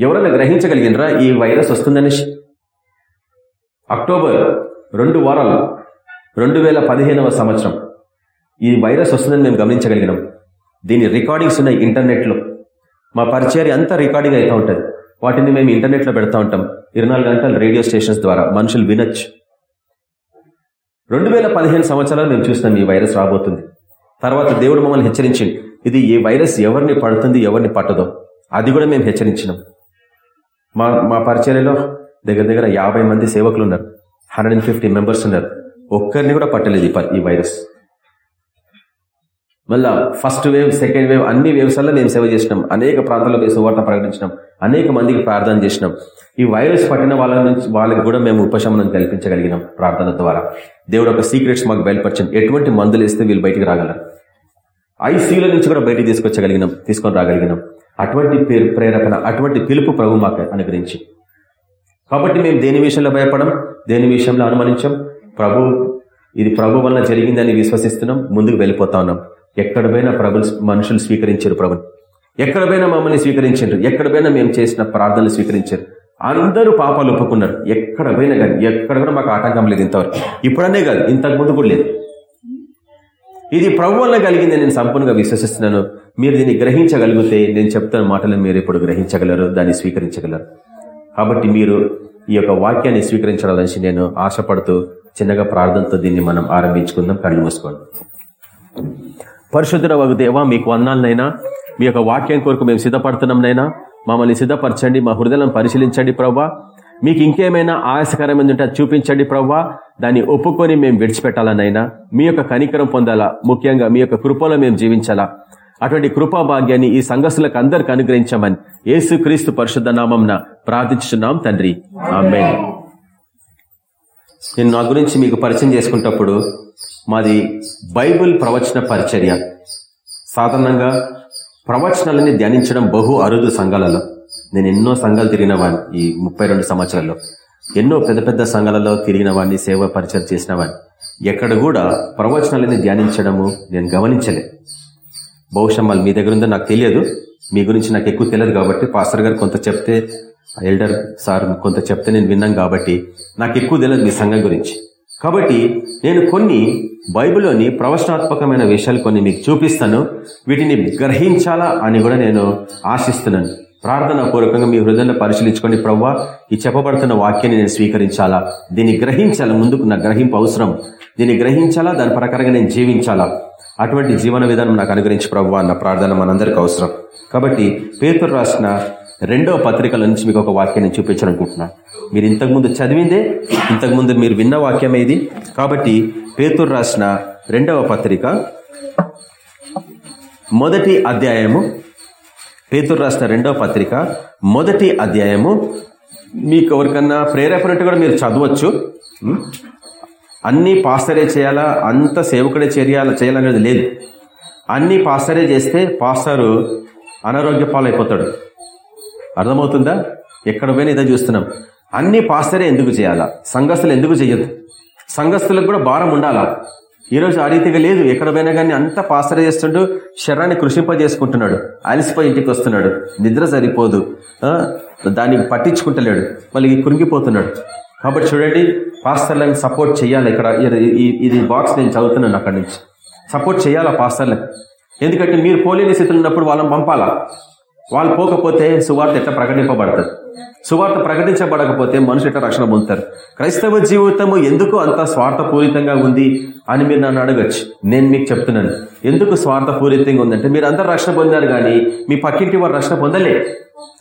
ఎవరైనా గ్రహించగలిగినరా ఈ వైరస్ వస్తుందని? అక్టోబర్ రెండు వారాలు రెండు వేల పదిహేనవ సంవత్సరం ఈ వైరస్ వస్తుందని మేము గమనించగలిగినాం. దీని రికార్డింగ్స్ ఉన్నాయి ఇంటర్నెట్లో. మా పరిచర్య అంతా రికార్డింగ్ అవుతూ ఉంటుంది. వాటిని మేము ఇంటర్నెట్లో పెడతా ఉంటాం. ఇరవై గంటలు రేడియో స్టేషన్స్ ద్వారా మనుషులు వినొచ్చు. రెండు వేల పదిహేను సంవత్సరాలు మేము చూసినాం ఈ వైరస్ రాబోతుంది. తర్వాత దేవుడు మమ్మల్ని హెచ్చరించింది ఇది ఈ వైరస్ ఎవరిని పడుతుంది ఎవరిని పట్టదో. అది కూడా మేము హెచ్చరించినాం. మా మా పరిచర్యలో దగ్గర దగ్గర యాభై మంది సేవకులు ఉన్నారు. హండ్రెడ్ అండ్ ఫిఫ్టీ మెంబర్స్ ఉన్నారు. ఒక్కరిని కూడా పట్టలేదు ఈ వైరస్. మళ్ళా ఫస్ట్ వేవ్ సెకండ్ వేవ్ అన్ని వేవ్స్ వల్ల మేము సేవ చేసినాం. అనేక ప్రాంతాల్లో మేము సువార్త ప్రకటించినాం. అనేక మందికి ప్రార్థన చేసినాం. ఈ వైరస్ పట్టిన వాళ్ళ నుంచి వాళ్ళకి కూడా మేము ఉపశమనం కల్పించగలిగినాం ప్రార్థన ద్వారా. దేవుడు ఒక సీక్రెట్స్ మాకు బయలుపరిచాం ఎటువంటి మందులు వేస్తే వీళ్ళు బయటికి రాగలరు? ఐసీయూల నుంచి కూడా బయటికి తీసుకొచ్చగలిగినాం తీసుకొని రాగలిగినాం. అటువంటి పేరు ప్రేరేపణ అటువంటి పిలుపు ప్రభు మాకు అనుగ్రహించి. కాబట్టి మేము దేని విషయంలో భయపడం? దేని విషయంలో అనుమానించాం? ప్రభు ఇది ప్రభు వలన జరిగిందని విశ్వసిస్తున్నాం. ముందుకు వెళ్ళిపోతా ఉన్నాం. ఎక్కడ పోయినా ప్రభులు మనుషులు స్వీకరించారు ప్రభుని. ఎక్కడ పోయినా మమ్మల్ని స్వీకరించారు. ఎక్కడ పోయినా మేము చేసిన ప్రార్థనలు స్వీకరించారు. అందరూ పాపాలు ఒప్పుకున్నారు. ఎక్కడ పోయినా కానీ ఎక్కడ కూడా మాకు ఆటంకం లేదు ఇంతవరకు. ఇప్పుడనే కాదు ఇంతకు ముందు కూడా లేదు. ఇది ప్రభు వల్ల కలిగింది నేను సంపూర్ణంగా విశ్వసిస్తున్నాను. మీరు దీన్ని గ్రహించగలిగితే నేను చెప్తున్న మాటలను మీరు ఇప్పుడు గ్రహించగలరు దాన్ని స్వీకరించగలరు. కాబట్టి మీరు ఈ యొక్క వాక్యాన్ని స్వీకరించాలని నేను ఆశపడుతూ చిన్నగా ప్రార్థనతో దీన్ని మనం ఆరంభించుకుందాం. కళ్ళు మూసుకోండి. పరిశుద్ధుల ఒక దేవా మీకు వందాలనైనా మీ యొక్క వాక్యం కొరకు మేము సిద్ధపడుతున్నాంనైనా మమ్మల్ని సిద్ధపరచండి మా హృదయాలను పరిశీలించండి ప్రవ్వా. మీకు ఇంకేమైనా ఆయాసకరమైన ఉంటే చూపించండి ప్రవ్వా. దాన్ని ఒప్పుకొని మేము విడిచిపెట్టాలనైనా. మీ యొక్క కనికరం పొందాలా? ముఖ్యంగా మీ యొక్క కృపలో మేము జీవించాలా? అటువంటి కృపా భాగ్యాన్ని ఈ సంఘస్థులకు అందరికి అనుగ్రహించమని యేసు క్రీస్తు పరిశుద్ధ నామంన ప్రార్థించున్నాం తండ్రి. ఆమె నేను నా గురించి మీకు పరిచయం చేసుకుంటప్పుడు మాది బైబిల్ ప్రవచన పరిచర్య. సాధారణంగా ప్రవచనాలని ధ్యానించడం బహు అరుదు సంఘాలలో. నేను ఎన్నో సంఘాలు తిరిగిన వాడిని ఈ ముప్పై రెండు సంవత్సరాల్లో. ఎన్నో పెద్ద పెద్ద సంఘాలలో తిరిగిన వాడిని సేవ పరిచయం చేసిన వాడిని ఎక్కడ కూడా ప్రవచనాలని ధ్యానించడము నేను గమనించలే. బహుశా మళ్ళీ మీ దగ్గర ఉందో నాకు తెలియదు. మీ గురించి నాకు ఎక్కువ తెలియదు కాబట్టి పాస్టర్ గారు కొంత చెప్తే ఎల్డర్ సార్ కొంత చెప్తే నేను విన్నాను కాబట్టి నాకు ఎక్కువ తెలియదు మీ సంఘం గురించి. కాబట్టి నేను కొన్ని బైబిల్లోని ప్రవచనాత్మకమైన విషయాలు కొన్ని మీకు చూపిస్తాను. వీటిని గ్రహించాలా అని కూడా నేను ఆశిస్తున్నాను. ప్రార్థన పూర్వకంగా మీ హృదయంలో పరిశీలించుకొని ప్రవ్వా. ఈ చెప్పబడుతున్న వాక్యాన్ని నేను స్వీకరించాలా? దీన్ని గ్రహించాలా? ముందుకు నా గ్రహింపు అవసరం. దీన్ని గ్రహించాలా? దాని ప్రకారంగా నేను జీవించాలా? అటువంటి జీవన విధానం నాకు అనుగ్రహించి ప్రవ్వా అన్న ప్రార్థన మనందరికి అవసరం. కాబట్టి పేతురు రాసిన రెండవ పత్రికల నుంచి మీకు ఒక వాక్యాన్ని చూపించాలనుకుంటున్నాను మీరు ఇంతకుముందు చదివిందే ఇంతకుముందు మీరు విన్న వాక్యం ఇది. కాబట్టి పేతురు రాసిన రెండవ పత్రిక మొదటి అధ్యాయము పేతురు రాసిన రెండవ పత్రిక మొదటి అధ్యాయము. మీకు ఎవరికన్నా ప్రేరేపణట్టు కూడా మీరు చదవచ్చు. అన్నీ అన్ని పాస్తరే చేయాలా? అంత సేవకుడే చేయాల చేయాలనేది లేదు. అన్ని పాస్తరే చేస్తే పాస్టరు అనారోగ్య పాలైపోతాడు అర్థమవుతుందా? ఎక్కడ పోయినా ఇదే చూస్తున్నాం. అన్ని పాస్టరే ఎందుకు చేయాలా? సంఘస్థులు ఎందుకు చేయొద్దు? సంఘస్థులకు కూడా భారం ఉండాలా? ఈరోజు ఆ రీతిగా లేదు. ఎక్కడ పోయినా కానీ అంత పాసర చేస్తుండు శరీరాన్ని కృషింపజేసుకుంటున్నాడు. అలసిపోయి ఇంటికి వస్తున్నాడు. నిద్ర సరిపోదు. దాన్ని పట్టించుకుంటలేడు. మళ్ళీ కురిగిపోతున్నాడు కాబట్టి చూడండి పాస్టర్లను సపోర్ట్ చేయాలి ఇక్కడ. ఇది- ఇది బాక్స్ నేను చదువుతున్నాను అక్కడి నుంచి. సపోర్ట్ చేయాలా పాస్టర్లకు ఎందుకంటే మీరు పోలేని స్థితిలో ఉన్నప్పుడు వాళ్ళని పంపాలా? వాళ్ళు పోకపోతే సువార్త ఎట్లా ప్రకటింపబడతారు? సువార్త ప్రకటించబడకపోతే మనుషులు ఎట్లా రక్షణ పొందుతారు? క్రైస్తవ జీవితము ఎందుకు అంత స్వార్థపూరితంగా ఉంది అని మీరు నన్ను అడగచ్చు. నేను మీకు చెప్తున్నాను. ఎందుకు స్వార్థపూరితంగా ఉందంటే మీరు అందరు రక్షణ పొందారు కానీ మీ పక్కింటి వాళ్ళు రక్షణ పొందలే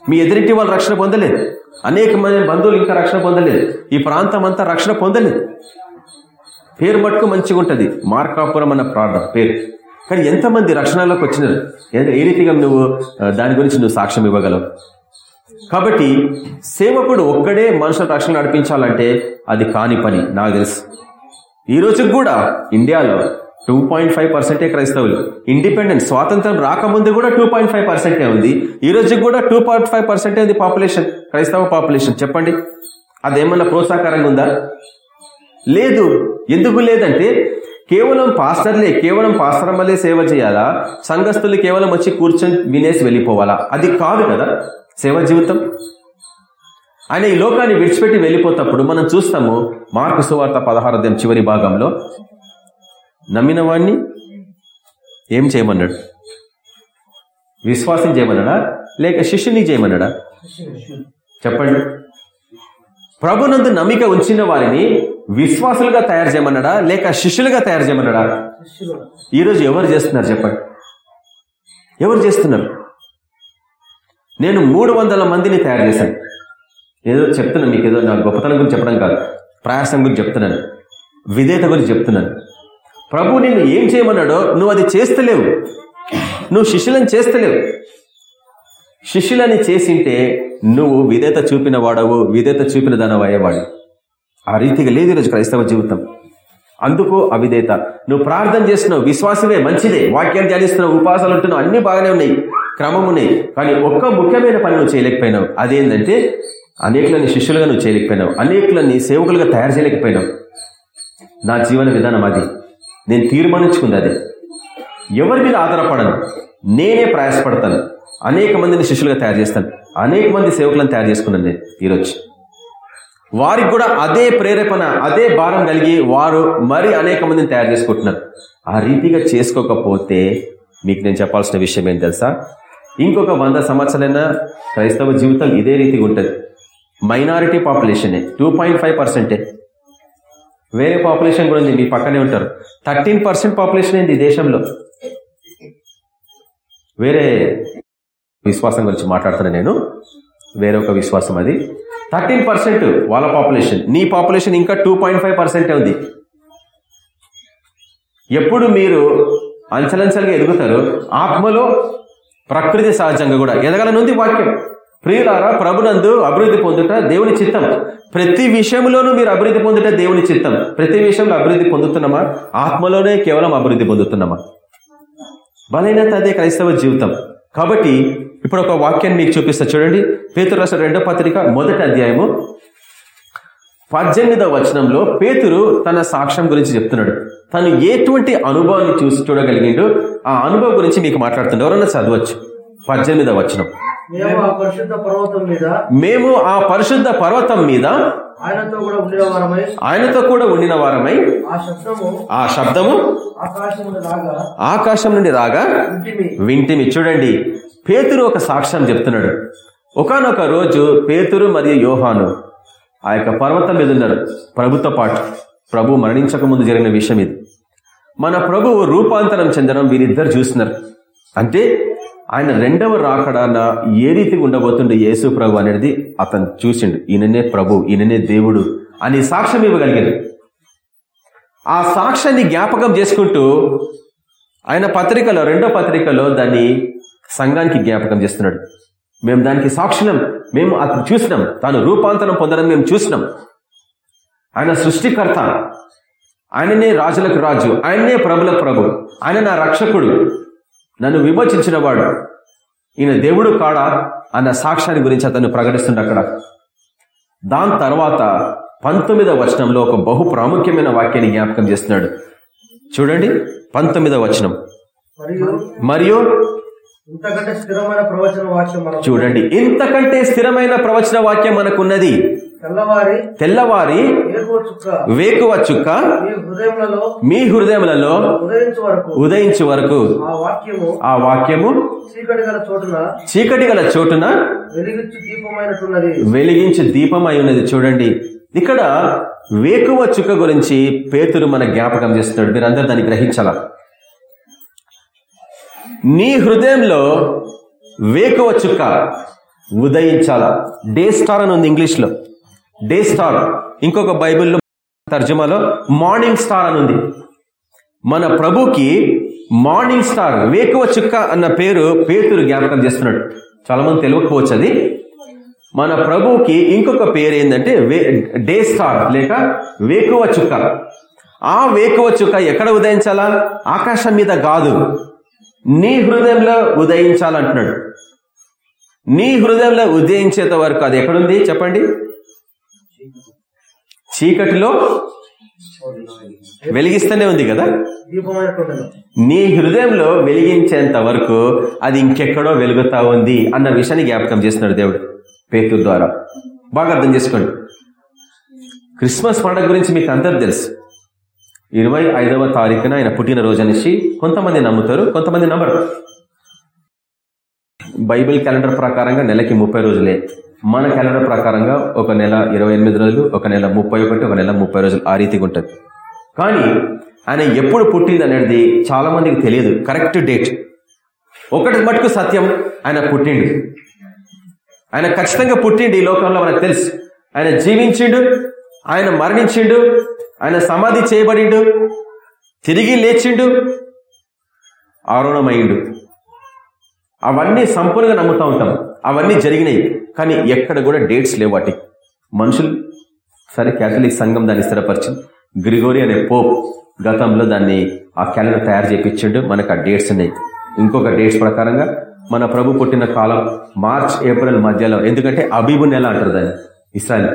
మీ ఎదురింటి వాళ్ళు రక్షణ పొందలేదు. అనేక మంది బంధువులు ఇంకా రక్షణ పొందలేదు. ఈ ప్రాంతం అంతా రక్షణ పొందలేదు. పేరు మట్టుకు మంచిగా ఉంటుంది మార్కాపురం అన్న ప్రార్థన పేరు. కానీ ఎంతమంది రక్షణలోకి వచ్చినారు? ఏ- రీతిగా నువ్వు దాని గురించి నువ్వు సాక్ష్యం ఇవ్వగలవు? కాబట్టి సేవకుడు ఒక్కడే మనుషుల రక్షణ నడిపించాలంటే అది కాని పని నాకు తెలుసు. ఈ రోజుకి కూడా ఇండియాలో టూ పాయింట్ ఫైవ్ పర్సెంటే క్రైస్తవులు. ఇండిపెండెంట్ స్వాతంత్రం రాకముందు కూడా టూ పాయింట్ ఫైవ్ పర్సెంటే ఉంది. ఈ రోజుకి కూడా టూ పాయింట్ ఫైవ్ పర్సెంటే ఉంది పాపులేషన్ క్రైస్తవ పాపులేషన్. చెప్పండి. అదేమన్నా ప్రోత్సాహకరంగా ఉందా? లేదు. ఎందుకు లేదంటే కేవలం పాస్టర్లే కేవలం పాస్టర్ సేవ చేయాలా? సంఘస్థులు కేవలం వచ్చి కూర్చొని వినేసి వెళ్ళిపోవాలా? అది కాదు కదా సేవ జీవితం. ఆయన ఈ లోకాన్ని విడిచిపెట్టి వెళ్ళిపోతప్పుడు మనం చూస్తాము మార్కు సువార్త పదహారధ్యం చివరి భాగంలో నమ్మిన వాణ్ణి ఏం చేయమన్నాడు? విశ్వాసం చేయమన్నాడా? లేక శిష్యుని చేయమన్నాడా? చెప్పండి. ప్రభునందు నమ్మిక ఉంచిన వారిని విశ్వాసులుగా తయారు చేయమన్నాడా? లేక శిష్యులుగా తయారు చేయమన్నాడా? ఈరోజు ఎవరు చేస్తున్నారు చెప్పండి. ఎవరు చేస్తున్నారు? నేను మూడు వందల మందిని తయారు చేశాను. ఏదో చెప్తున్నాను మీకు ఏదో నా గొప్పతనం గురించి చెప్పడం కాదు. ప్రయాసం గురించి చెప్తున్నాను. విధేయత గురించి చెప్తున్నాను. ప్రభు నిన్ను ఏం చేయమన్నాడో నువ్వు అది చేస్తలేవు. నువ్వు శిష్యులను చేస్తలేవు. శిష్యులని చేసింటే నువ్వు విధేత చూపిన వాడవు విధేత చూపిన దానవు అయ్యేవాడు ఆ రీతిగా లేదు ఈరోజు క్రైస్తవ జీవితం. అందుకు అవిధేత. నువ్వు ప్రార్థన చేస్తున్నావు విశ్వాసమే మంచిదే వాక్యాలు ధ్యానిస్తున్నావు ఉపాసాలు ఉంటున్నావు అన్ని బాగానే ఉన్నాయి క్రమం ఉన్నాయి. కానీ ఒక్క ముఖ్యమైన పని నువ్వు చేయలేకపోయినావు. అదేంటంటే అనేకులని శిష్యులుగా నువ్వు చేయలేకపోయినావు. అనేకులని సేవకులుగా తయారు చేయలేకపోయినావు. నా జీవన విధానం అది. నేను తీర్మానించుకుంది అది. ఎవరి మీద ఆధారపడను? నేనే ప్రయాసపడతాను. అనేక మందిని శిష్యులుగా తయారు చేస్తాను. అనేక మంది సేవకులను తయారు చేసుకున్నాను నేను ఈరోజు. వారికి కూడా అదే ప్రేరేపణ అదే భారం కలిగి వారు మరి అనేక మందిని తయారు చేసుకుంటున్నారు. ఆ రీతిగా చేసుకోకపోతే మీకు నేను చెప్పాల్సిన విషయం ఏం తెలుసా? ఇంకొక వంద సంవత్సరాలైనా క్రైస్తవ జీవితం ఇదే రీతిగా ఉంటుంది. మైనారిటీ పాపులేషనే టూ పాయింట్ ఫైవ్ పర్సెంటే. వేరే పాపులేషన్ కూడా ఉంది మీ పక్కనే ఉంటారు. థర్టీన్ పర్సెంట్ పాపులేషన్ ఏంది ఈ దేశంలో? వేరే విశ్వాసం గురించి మాట్లాడుతున్నా నేను. వేరొక విశ్వాసం అది. థర్టీన్ పర్సెంట్ వాళ్ళ పాపులేషన్ నీ పాపులేషన్ ఇంకా టూ పాయింట్ ఫైవ్ పర్సెంటే ఉంది. ఎప్పుడు మీరు అంచలంచలుగా ఎదుగుతారు ఆత్మలో ప్రకృతి సహజంగా కూడా. ఎదగలనుంది వాక్యం. ప్రియులారా ప్రభునందు అభివృద్ధి పొందుట దేవుని చిత్తం. ప్రతి విషయంలోనూ మీరు అభివృద్ధి పొందుట దేవుని చిత్తం. ప్రతి విషయంలో అభివృద్ధి పొందుతున్నామా? ఆత్మలోనే కేవలం అభివృద్ధి పొందుతున్నామా? బలైనంత అదే క్రైస్తవ జీవితం. కాబట్టి ఇప్పుడు ఒక వాక్యాన్ని మీకు చూపిస్తా. చూడండి. పేతురు రాసిన రెండో పత్రిక మొదటి అధ్యాయము. పద్దెనిమిదవ వచనంలో పేతురు తన సాక్ష్యం గురించి చెప్తున్నాడు. తను ఎటువంటి అనుభవాన్ని చూసి చూడగలిగిండు? ఆ అనుభవం గురించి మీకు మాట్లాడుతుండే. ఎవరన్నా చదవచ్చు? పద్దెనిమిదవ వచనం. మేము ఆ పరిశుద్ధ పర్వతం మీద మేము ఆ పరిశుద్ధ పర్వతం మీద ఆయనతో కూడా ఉండిన వారమై ఆ శబ్దము ఆకాశం నుండి రాగా వింటిమి. చూడండి. పేతురు ఒక సాక్ష్యం చెప్తున్నాడు. ఒకానొక రోజు పేతురు మరియు యోహాను ఆ యొక్క పర్వతం మీద ఉన్నారు. ప్రభుతో పాటు ప్రభు మరణించక ముందు జరిగిన విషయం ఇది. మన ప్రభువు రూపాంతరం చెందడం వీరిద్దరు చూస్తున్నారు. అంటే ఆయన రెండవ రాకడాన ఏ రీతిగా ఉండబోతుండే యేసు ప్రభు అనేది అతను చూసిండు. ఈయననే ప్రభు ఈయననే దేవుడు అని సాక్ష్యం ఇవ్వగలిగారు ఆ సాక్ష్యాన్ని జ్ఞాపకం చేసుకుంటూ ఆయన పత్రికలో రెండో పత్రికలో దాన్ని సంఘానికి జ్ఞాపకం చేస్తున్నాడు. మేము దానికి సాక్షులం. మేము అతను చూసినాం. తాను రూపాంతరం పొందడం మేము చూసినాం. ఆయన సృష్టికర్త. ఆయననే రాజులకు రాజు. ఆయననే ప్రభులకు ప్రభు. ఆయన నా రక్షకుడు. నన్ను విమోచించిన వాడు. ఈయన దేవుడు కాడా? అన్న సాక్ష్యాన్ని గురించి అతను ప్రకటిస్తుండ అక్కడ. దాని తర్వాత పంతొమ్మిదవ వచనంలో ఒక బహు ప్రాముఖ్యమైన వాక్యాన్ని జ్ఞాపకం చేస్తున్నాడు. చూడండి. పంతొమ్మిదవ వచనం. మరియు ఇంతకంటే స్థిరమైన ప్రవచన వాక్యం మనం చూడండి. ఇంతకంటే స్థిరమైన ప్రవచన వాక్యం మనకున్నది. తెల్లవారి తెల్లవారి వేకువ చుక్క. మీ హృదయములలో ఉదయించు వరకు. ఆ వాక్యము చీకటి గల చోటున వెలిగించి దీపం అయి ఉన్నది. చూడండి. ఇక్కడ వేకువ చుక్క గురించి పేతురు మన జ్ఞాపకం చేస్తున్నాడు. మీరందరూ దాన్ని గ్రహించాల? నీ హృదయంలో వేకువ చుక్క ఉదయించాల? డే స్టార్ అని ఉంది ఇంగ్లీష్లో. Day star. ఇంకొక బైబిల్లో తర్జుమాలో మార్నింగ్ స్టార్ అని ఉంది. మన ప్రభుకి మార్నింగ్ స్టార్ వేకువ చుక్క అన్న పేరు పేతురు జ్ఞాపకం చేస్తున్నాడు. చాలా మంది తెలియకపోవచ్చు అది. మన ప్రభువుకి ఇంకొక పేరు ఏంటంటే డే స్టార్ లేక వేకువ చుక్క. ఆ వేకువ చుక్క ఎక్కడ ఉదయించాలా? ఆకాశం మీద కాదు. నీ హృదయంలో ఉదయించాలంటున్నాడు. నీ హృదయంలో ఉదయించేంత వరకు అది ఎక్కడుంది? చెప్పండి. చీకటిలో వెలిగిస్తూనే ఉంది కదా? నీ హృదయంలో వెలిగించేంత వరకు అది ఇంకెక్కడో వెలుగుతా ఉంది అన్న విషయాన్ని జ్ఞాపకం చేస్తున్నాడు దేవుడు పేతు ద్వారా. బాగా అర్థం చేసుకోండి. క్రిస్మస్ పండుగ గురించి మీకు అందరు తెలుసు. ఇరవై ఐదవ తారీఖున ఆయన పుట్టినరోజు అనేసి కొంతమంది నమ్ముతారు కొంతమంది నమ్మరు. బైబిల్ క్యాలెండర్ ప్రకారంగా నెలకి ముప్పై రోజులే. మన క్యాలెండర్ ప్రకారంగా ఒక నెల ఇరవై ఎనిమిది రోజులు ఒక నెల ముప్పై ఒకటి ఒక నెల ముప్పై రోజులు ఆ రీతిగా ఉంటుంది. కానీ ఆయన ఎప్పుడు పుట్టింది అనేది చాలా మందికి తెలియదు. Correct date. ఒకటి మటుకు సత్యం ఆయన పుట్టిండు. ఆయన ఖచ్చితంగా పుట్టిండు ఈ లోకంలో మనకు తెలుసు. ఆయన జీవించిండు ఆయన మరణించిండు ఆయన సమాధి చేయబడిండు తిరిగి లేచిండు ఆరోణమైండు అవన్నీ సంపూర్ణంగా నమ్ముతూ ఉంటాం. అవన్నీ జరిగినాయి. కానీ ఎక్కడ కూడా డేట్స్ లేవు వాటి. మనుషులు సరే క్యాథలిక్ సంఘం దాన్ని స్థిరపరిచింది గ్రిగోరి అనే పోప్ గతంలో దాన్ని ఆ క్యాలెండర్ తయారు చేయించిండు మనకు ఆ డేట్స్ ఉన్నాయి. ఇంకొక డేట్స్ ప్రకారంగా మన ప్రభు పుట్టిన కాలం మార్చ్ ఏప్రిల్ మధ్యలో. ఎందుకంటే అబీబు నెల అంటారు దాన్ని ఇస్రాయల్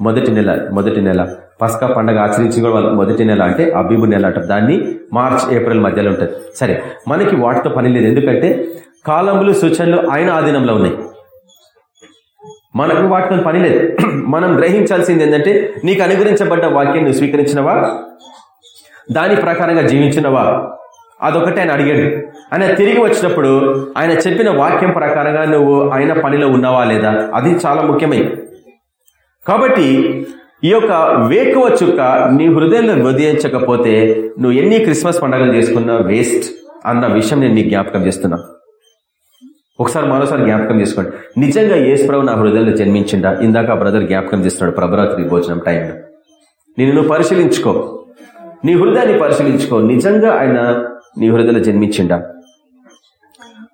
మొదటి నెల మొదటి నెల. పస్కా పండగ ఆచరించి కూడా వాళ్ళు మొదటి నెల అంటే అబీబు నెల అంటారు. దాన్ని మార్చ్ ఏప్రిల్ మధ్యలో ఉంటుంది. సరే మనకి వాటితో పని లేదు. ఎందుకంటే కాలములు సూచనలు ఆయన ఆధీనంలో ఉన్నాయి. మనకు వాటితో పని లేదు. మనం గ్రహించాల్సింది ఏంటంటే నీకు అనుగ్రహించబడ్డ వాక్యాన్ని స్వీకరించినవా? దాని ప్రకారంగా జీవించినవా? అదొకటి ఆయన అడిగాడు. ఆయన తిరిగి వచ్చినప్పుడు ఆయన చెప్పిన వాక్యం ప్రకారంగా నువ్వు ఆయన పనిలో ఉన్నావా లేదా? అది చాలా ముఖ్యమై కాబట్టి ఈ యొక్క వేకువ చుక్క నీ హృదయంలో ఉదయించకపోతే నువ్వు ఎన్ని క్రిస్మస్ పండుగలు చేసుకున్నా వేస్ట్ అన్న విషయం నేను నీకు జ్ఞాపకం చేస్తున్నా. ఒకసారి మరోసారి జ్ఞాపకం చేసుకోండి. నిజంగా ఏసుప్రభు నా హృదయంలో జన్మించిండా? ఇందాక బ్రదర్ జ్ఞాపకం చేస్తున్నాడు ప్రభరాత్రి భోజనం టైంలో. నేను నువ్వు పరిశీలించుకో. నీ హృదయాన్ని పరిశీలించుకో. నిజంగా ఆయన నీ హృదయంలో జన్మించిండా?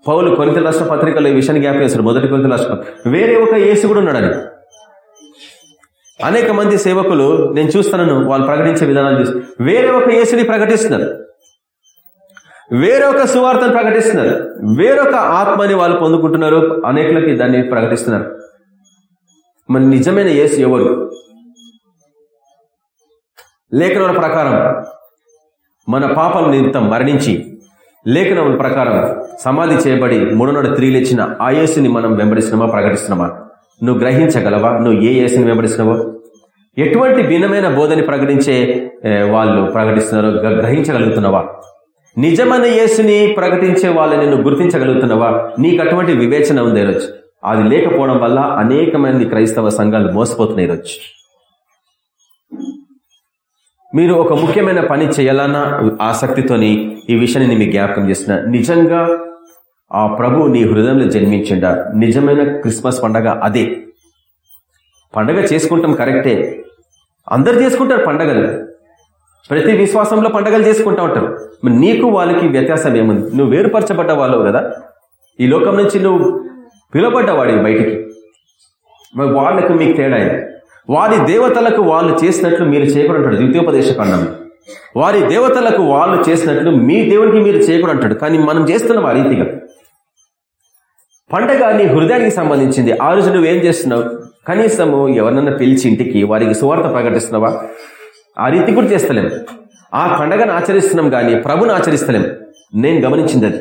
పౌలు కొనిత రాష్ట్ర పత్రికలో ఈ విషయాన్ని జ్ఞాపకం చేస్తారు మొదటి కొనిత రాష్ట్ర వేరే ఒక ఏసు కూడా ఉన్నాడని. అనేక మంది సేవకులు నేను చూస్తున్నాను వాళ్ళు ప్రకటించే విధానాలు చూసి. వేరే ఒక యేసుని ప్రకటిస్తున్నారు. వేరొక సువార్తను ప్రకటిస్తున్నారు. వేరొక ఆత్మని వాళ్ళు పొందుకుంటున్నారు. అనేకులకి దాన్ని ప్రకటిస్తున్నారు. మన నిజమైన యేసు ఎవరు? లేఖనముల ప్రకారం మన పాపల నిమిత్తం మరణించి లేఖనముల ప్రకారం సమాధి చేయబడి మూడోనాడు తిరిగిలేచిన ఆ యేసుని మనం వెంబడిస్తున్నామా ప్రకటిస్తున్నామా? నువ్వు గ్రహించగలవా? నువ్వు ఏ యేసుని వెంబడిస్తున్నావో? ఎటువంటి భిన్నమైన బోధని ప్రకటించే వాళ్ళు ప్రకటిస్తున్నారో గ- గ్రహించగలుగుతున్నావా? నిజమైన యేసుని ప్రకటించే వాళ్ళని నువ్వు గుర్తించగలుగుతున్నావా? నీకు అటువంటి వివేచన ఉంది ఈరోజు. అది లేకపోవడం వల్ల అనేక మంది క్రైస్తవ సంఘాలు మోసపోతున్నాయి ఈరోజు. మీరు ఒక ముఖ్యమైన పని చేయాలన్న ఆసక్తితోని ఈ విషయాన్ని నేను మీకు జ్ఞాపకం చేసిన నిజంగా ఆ ప్రభు నీ హృదయంలో జన్మించిండ? నిజమైన క్రిస్మస్ పండగ అదే. పండగ చేసుకుంటాం కరెక్టే. అందరు చేసుకుంటారు పండగలు. ప్రతి విశ్వాసంలో పండగలు చేసుకుంటా ఉంటారు నీకు వాళ్ళకి వ్యత్యాసం ఏముంది? నువ్వు వేరుపరచబడ్డ వాళ్ళవు కదా. ఈ లోకం నుంచి నువ్వు పిలువబడ్డవాడి బయటికి. మరి వాళ్ళకు మీకు తేడా వారి దేవతలకు వాళ్ళు చేసినట్లు మీరు చేయకూడదు ద్వితీయోపదేశ ఖండంలో వారి దేవతలకు వాళ్ళు చేసినట్లు మీ దేవునికి మీరు చేయకూడదు కానీ మనం చేస్తున్నాం ఆ రీతిగా. పండగ నీ హృదయానికి సంబంధించింది. ఆ రోజు నువ్వేం చేస్తున్నావు? కనీసము ఎవరినన్నా పిలిచి ఇంటికి వారికి సువార్త ప్రకటిస్తున్నావా? ఆ రీతి కూడా చేస్తలేం. ఆ పండగను ఆచరిస్తున్నాం కానీ ప్రభుని ఆచరిస్తలేం. నేను గమనించింది అది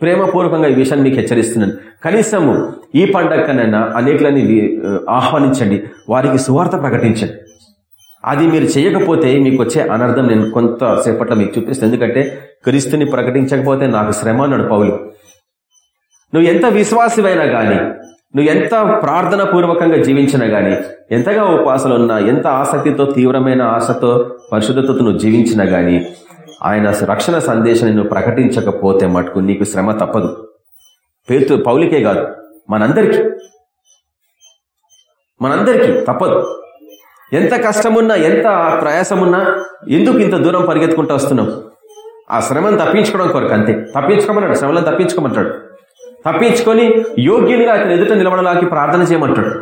ప్రేమపూర్వకంగా ఈ విషయాన్ని మీకు హెచ్చరిస్తున్నాను. కనీసము ఈ పండగకనైనా అనేకులని ఆహ్వానించండి. వారికి సువార్త ప్రకటించండి. అది మీరు చేయకపోతే మీకు వచ్చే అనర్థం నేను కొంతసేపట్లో మీకు చూపిస్తాను. ఎందుకంటే క్రీస్తుని ప్రకటించకపోతే నాకు శ్రమ అన్నాడు పౌలు. నువ్వు ఎంత విశ్వాసమైనా కానీ నువ్వు ఎంత ప్రార్థన పూర్వకంగా జీవించినా గానీ ఎంతగా ఉపాసలు ఉన్నా ఎంత ఆసక్తితో తీవ్రమైన ఆశతో పరిశుద్ధతతో నువ్వు జీవించినా గానీ ఆయన రక్షణ సందేశాన్ని నువ్వు ప్రకటించకపోతే మటుకు నీకు శ్రమ తప్పదు. పేరు పౌలికే కాదు మనందరికీ. మనందరికీ తప్పదు. ఎంత కష్టమున్నా ఎంత ప్రయాసమున్నా ఎందుకు ఇంత దూరం పరిగెత్తుకుంటూ వస్తున్నాం ఆ శ్రమను తప్పించుకోవడం కొరకు అంతే. తప్పించుకోమన్నాడు శ్రమలను తప్పించుకోమంటాడు. తప్పించుకొని యోగ్యునిగా అతని ఎదుట నిలబడడానికి ప్రార్థన చేయమంటాడు.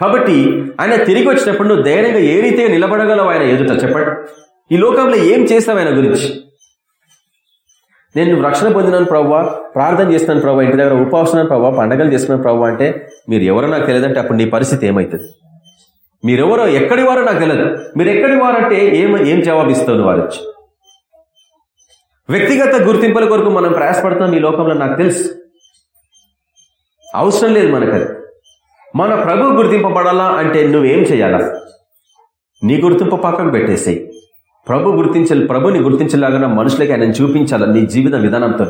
కాబట్టి ఆయన తిరిగి వచ్చినప్పుడు నువ్వు ధైర్యంగా ఏ రీతిగా నిలబడగలవు ఆయన ఎదుట చెప్పండి. ఈ లోకంలో ఏం చేస్తావు ఆయన గురించి? నేను రక్షణ పొందినాను ప్రవ్వా ప్రార్థన చేస్తున్నాను ప్రభావ ఇంటి దగ్గర ఉపవాసనాను ప్రభావ పండగలు చేస్తున్నాను ప్రభావ అంటే మీరు ఎవరో నాకు తెలియదంటే అప్పుడు నీ పరిస్థితి ఏమవుతుంది మీరెవరో ఎక్కడి వారో నాకు తెలియదు. మీరు ఎక్కడి వారంటే ఏం ఏం జవాబు ఇస్తావు వారు వ్యక్తిగత గుర్తింపుల కొరకు మనం ప్రయాసపడుతున్నాం ఈ లోకంలో నాకు తెలుసు. అవసరం లేదు మనకది. మన ప్రభు గుర్తింపబడాలా అంటే నువ్వేం చేయాలా? నీ గుర్తింపు పక్కకు పెట్టేసాయి. ప్రభు గుర్తించాలి ప్రభుని గుర్తించలాగా మనుషులకి ఆయన చూపించాల నీ జీవిత విధానంతో?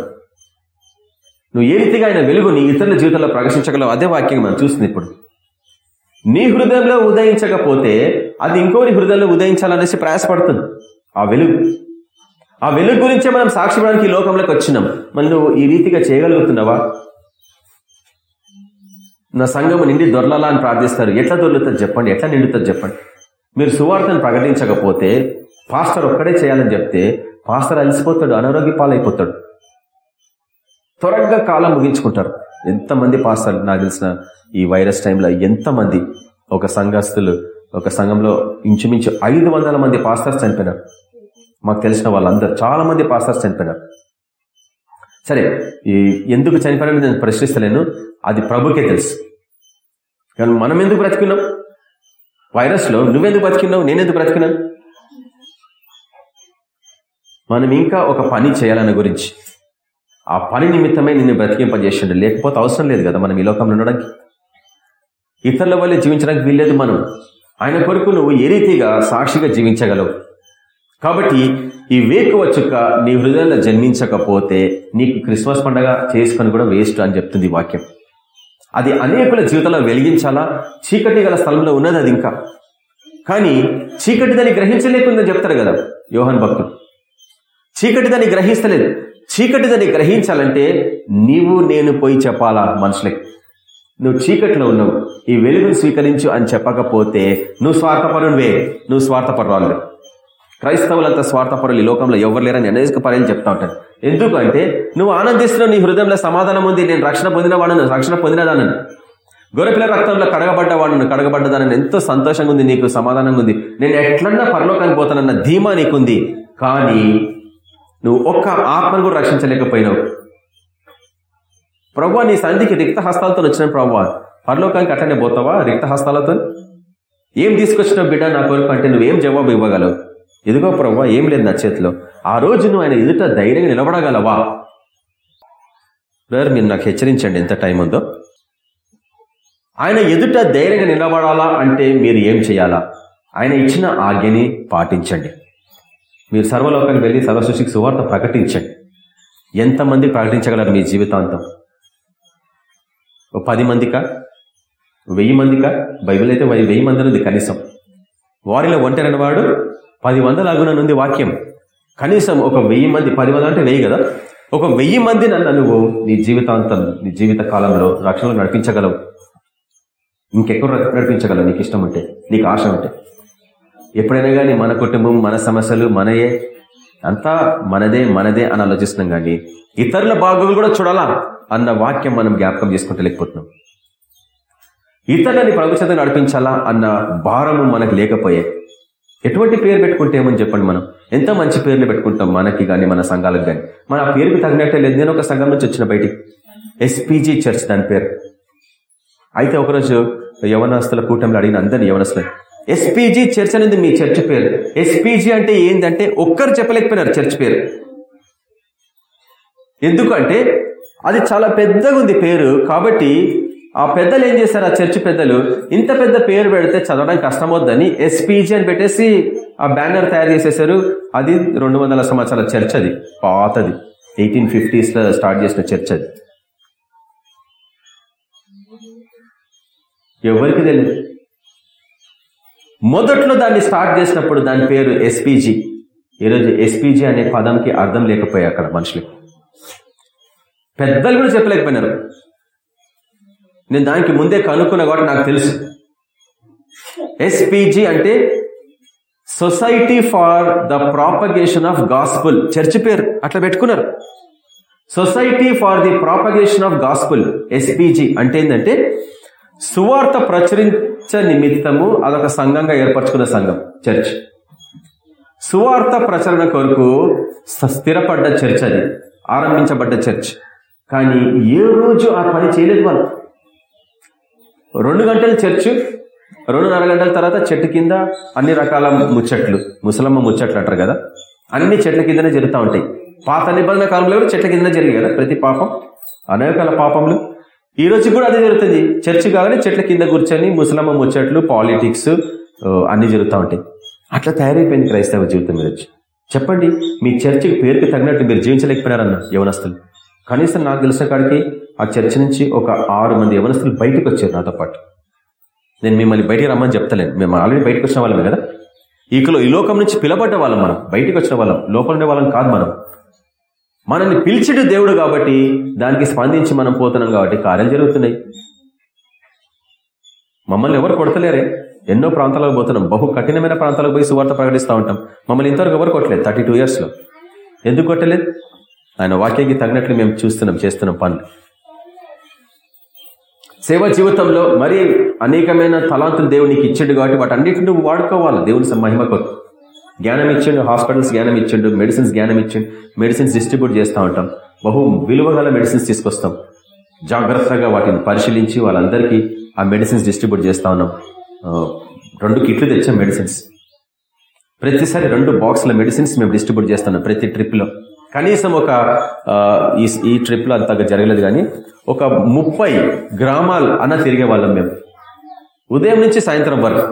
నువ్వు ఏ రీతిగా ఆయన వెలుగు నీ ఇతరుల జీవితంలో ప్రకాశించగలవు అదే వాక్యం మనం చూస్తుంది ఇప్పుడు. నీ హృదయంలో ఉదయించకపోతే అది ఇంకోరి హృదయంలో ఉదయించాలనేసి ప్రయాసపడుతుంది. ఆ వెలుగు. ఆ వెలుగు గురించే మనం సాక్షిపడానికి ఈ లోకంలోకి వచ్చినాం. మళ్ళీ నువ్వు ఈ రీతిగా చేయగలుగుతున్నావా? నా సంఘము నిండి దొరలాలా అని ప్రార్థిస్తారు. ఎట్లా దొరుకుతుంది చెప్పండి. ఎట్లా నిండుతుంది చెప్పండి. మీరు సువార్తను ప్రకటించకపోతే పాస్టర్ ఒక్కడే చేయాలని చెప్తే పాస్టర్ అలసిపోతాడు అనారోగ్య పాలైపోతాడు. త్వరగా కాలం ముగించుకుంటారు. ఎంతమంది పాస్టర్లు నాకు తెలిసిన ఈ వైరస్ టైంలో ఎంతమంది ఒక సంఘస్థులు ఒక సంఘంలో ఇంచుమించు ఐదు వందల మంది పాస్టర్స్ చనిపోయినారు. మాకు తెలిసిన వాళ్ళందరూ చాలా మంది పాస్టర్స్ చనిపోయినారు. సరే ఈ ఎందుకు చనిపోయారని నేను ప్రశ్నిస్తలేను అది ప్రభుకే తెలుసు. కానీ మనం ఎందుకు బ్రతికున్నాం వైరస్లో నువ్వెందుకు బ్రతికున్నావు నేనెందుకు బ్రతికినాను? మనం ఇంకా ఒక పని చేయాలన్న గురించి. ఆ పని నిమిత్తమే నిన్ను బ్రతికింపజేసిండు. లేకపోతే అవసరం లేదు కదా మనం ఈ లోకంలో ఉండడానికి. ఇతరుల వల్లే జీవించడానికి వీల్లేదు మనం. ఆయన కొరకు నువ్వు ఏ రీతిగా సాక్షిగా జీవించగలవు? కాబట్టి ఈ వేకువ చుక్క నీ హృదయంలో జన్మించకపోతే నీకు క్రిస్మస్ పండగ చేసుకొని కూడా వేస్ట్ అని చెప్తుంది వాక్యం. అది అనేకుల జీవితంలో వెలిగించాలా? చీకటి గల స్థలంలో ఉన్నది అది ఇంకా. కానీ చీకటి దాన్ని గ్రహించలేకుందని చెప్తారు కదా యోహన్ భక్తుడు. చీకటి దాన్ని గ్రహిస్తలేదు. చీకటిదని గ్రహించాలంటే నీవు నేను పోయి చెప్పాలా మనుషులకి? నువ్వు చీకట్లో ఉన్నావు. ఈ వెలుగును స్వీకరించు అని చెప్పకపోతే నువ్వు స్వార్థపరునివే. నువ్వు స్వార్థపరురాలు క్రైస్తవులంత స్వార్థపరులు ఈ లోకంలో ఎవరు లేరని అనేక పర్యాలు చెప్తా ఉంటాను ఎందుకంటే నువ్వు ఆనందిస్తున్నావు నీ హృదయంలో సమాధానం ఉంది నేను రక్షణ పొందినవాడను రక్షణ పొందినదానని గొర్రెపిల్ల రక్తంలో కడగబడ్డవాడను కడగబడ్డదానని ఎంతో సంతోషంగా ఉంది నీకు సమాధానంగా ఉంది. నేను ఎట్లన్నా పరలోకానికి పోతానన్న ధీమా నీకుంది. కానీ నువ్వు ఒక్క ఆత్మను కూడా రక్షించలేకపోయినావు. ప్రభు నీ సంధికి రిక్త హస్తాలతో వచ్చిన ప్రభు. పరలోకానికి అట్లనే పోతావా రిక్త హస్తాలతో ఏం తీసుకొచ్చిన బిడ్డ నా కొరకు అంటే నువ్వేం జవాబు ఇవ్వగలవు? ఎదుగో ప్రవ్వా ఏం లేదు నా చేతిలో. ఆ రోజు నువ్వు ఆయన ఎదుట ధైర్యంగా నిలబడగలవా? బ్రదర్ మీరు నాకు హెచ్చరించండి ఎంత టైం ఉందో. ఆయన ఎదుట ధైర్యంగా నిలబడాలా అంటే మీరు ఏం చేయాలా? ఆయన ఇచ్చిన ఆజ్ఞని పాటించండి. మీరు సర్వలోకానికి వెళ్ళి సర్వసృష్టికి సువార్త ప్రకటించండి. ఎంతమంది ప్రకటించగలరు మీ జీవితాంతం? ఓ పది మందికా? వెయ్యి మందికా? బైబిల్ అయితే వెయ్యి వెయ్యి మంది ఉంది కనీసం. వారిలో ఒంటరిన వాడు పది వందల అగుననుంది వాక్యం. కనీసం ఒక వెయ్యి మంది పది వందలు అంటే వెయ్యి కదా? ఒక వెయ్యి మంది నన్ను నువ్వు నీ జీవితాంతం నీ జీవిత కాలంలో రక్షణలో నడిపించగలవు. ఇంకెక్కడ నడిపించగలవు నీకు ఇష్టం ఉంటే నీకు ఆశ ఉంటే ఎప్పుడైనా కానీ మన కుటుంబం మన సమస్యలు మనయే. అంతా మనదే మనదే అని ఆలోచిస్తున్నాం కానీ ఇతరుల బాగోగులు కూడా చూడాలా? అన్న వాక్యం మనం జ్ఞాపకం చేసుకుంటే లేకపోతున్నాం. ఇతరులని ప్రభుత్వం నడిపించాలా? అన్న భారము మనకు లేకపోయే. ఎటువంటి పేరు పెట్టుకుంటే ఏమని చెప్పండి మనం? ఎంత మంచి పేర్లు పెట్టుకుంటాం మనకి కానీ మన సంఘాలకు కానీ మన ఆ పేరుకి తగినట్టే లేదు. నేను ఒక సంఘం నుంచి వచ్చిన బయటికి. ఎస్పీజీ చర్చ్ దాని పేరు. అయితే ఒకరోజు యవనాస్తుల కూటమిలో అడిగిన అందరిని యవనస్తులు ఎస్పీజీ చర్చ్ అనేది మీ చర్చ్ పేరు. ఎస్పీజీ అంటే ఏంటంటే ఒక్కరు చెప్పలేకపోయినారు చర్చ్ పేరు. ఎందుకంటే అది చాలా పెద్దగా ఉంది పేరు. కాబట్టి ఆ పెద్దలు ఏం చేశారు? ఆ చర్చి పెద్దలు ఇంత పెద్ద పేరు పెడితే చదవడానికి కష్టమవుద్దని ఎస్పీజీ అని పెట్టేసి ఆ బ్యానర్ తయారు చేసేసారు అది రెండు వందల సంవత్సరాల చర్చ్ అది పాతది. ఎయిటీన్ ఫిఫ్టీస్లో స్టార్ట్ చేసిన చర్చ్ అది. ఎవరికి తెలియదు మొదట్లో దాన్ని స్టార్ట్ చేసినప్పుడు దాని పేరు ఎస్పీజీ ఈరోజు ఎస్పీజీ అనే పదంకి అర్థం లేకపోయాయి అక్కడ మనుషులకి. పెద్దలు కూడా చెప్పలేకపోయినారు. నేను దానికి ముందే కనుక్కున్నా కాబట్టి నాకు తెలుసు. ఎస్పిజి అంటే society for the propagation of gospel church పేరు. అట్లా పెట్టుకున్నారు. Society for the propagation of gospel SPG అంటే ఏంటంటే సువార్త ప్రచురించ నిమిత్తము అదొక సంఘంగా ఏర్పరచుకున్న సంఘం చర్చ్ సువార్త ప్రచరణ కొరకు స్థిరపడ్డ చర్చ్ అది ఆరంభించబడ్డ చర్చ్ కానీ ఏ రోజు ఆ పని చేయలేదు వాళ్ళు. రెండు గంటలు చర్చ్ రెండున్నర గంటల తర్వాత చెట్టు కింద అన్ని రకాల ముచ్చట్లు ముసలమ్మ ముచ్చట్లు అంటారు కదా అన్ని చెట్ల కిందనే జరుగుతూ ఉంటాయి. పాత నిబంధన కాలంలో కూడా చెట్ల కిందనే జరిగాయి కదా ప్రతి పాపం అనేకాల పాపములు. ఈ రోజు కూడా అదే జరుగుతుంది. చర్చి కాగానే చెట్ల కింద కూర్చొని ముసలమ్మ ముచ్చట్లు పాలిటిక్స్ అన్ని జరుగుతూ ఉంటాయి. అట్లా తయారైపోయింది క్రైస్తవ జీవితం మీద చెప్పండి మీ చర్చికి పేరుకి తగినట్టు మీరు జీవించలేకపోయినారన్న యవనస్తులు. కనీసం నాకు తెలిసిన కాడికి ఆ చర్చ నుంచి ఒక ఆరు మంది యవనస్తులు బయటకు వచ్చారు నాతో పాటు. నేను మిమ్మల్ని బయటికి రమ్మని చెప్తలేను. మేము ఆల్రెడీ బయటకు వచ్చిన వాళ్ళమే కదా? ఈకలో ఈ లోకం నుంచి పిలబడ్డ వాళ్ళం మనం. బయటకు వచ్చిన వాళ్ళం. లోపల ఉండే వాళ్ళం కాదు మనం. మనల్ని పిలిచిడు దేవుడు కాబట్టి దానికి స్పందించి మనం పోతున్నాం కాబట్టి కార్యాలు జరుగుతున్నాయి. మమ్మల్ని ఎవరు కొడతలేరే? ఎన్నో ప్రాంతాలకు పోతున్నాం. బహు కఠినమైన ప్రాంతాలకు పోయి సువార్త ప్రకటిస్తూ ఉంటాం. మమ్మల్ని ఇంతవరకు ఎవరు కొట్టలేదు. థర్టీ టూ ఇయర్స్లో ఎందుకు కొట్టలేదు? ఆయన వాక్యానికి తగినట్లు మేము చూస్తున్నాం చేస్తున్నాం పనులు. సేవ జీవితంలో మరి అనేకమైన తలాంతులు దేవునికి ఇచ్చిండు కాబట్టి వాటి అన్నింటిని నువ్వు వాడుకోవాలి. దేవుని మహిమ కొరకు. జ్ఞానం ఇచ్చిండు హాస్పిటల్స్ జ్ఞానం ఇచ్చిండు మెడిసిన్స్ జ్ఞానం ఇచ్చిండు మెడిసిన్స్ డిస్ట్రిబ్యూట్ చేస్తూ ఉంటాం. బహు విలువగల మెడిసిన్స్ తీసుకొస్తాం. జాగ్రత్తగా వాటిని పరిశీలించి వాళ్ళందరికీ ఆ మెడిసిన్స్ డిస్ట్రిబ్యూట్ చేస్తూ ఉన్నాం. రెండు కిట్లు తెచ్చాం మెడిసిన్స్. ప్రతిసారి రెండు బాక్స్ల మెడిసిన్స్ మేము డిస్ట్రిబ్యూట్ చేస్తున్నాం ప్రతి ట్రిప్లో. కనీసం ఒక ఈ ట్రిప్లో అంతగా జరగలేదు కానీ ఒక ముప్పై గ్రామాలు అన్న తిరిగే వాళ్ళం మేము. ఉదయం నుంచి సాయంత్రం వరకు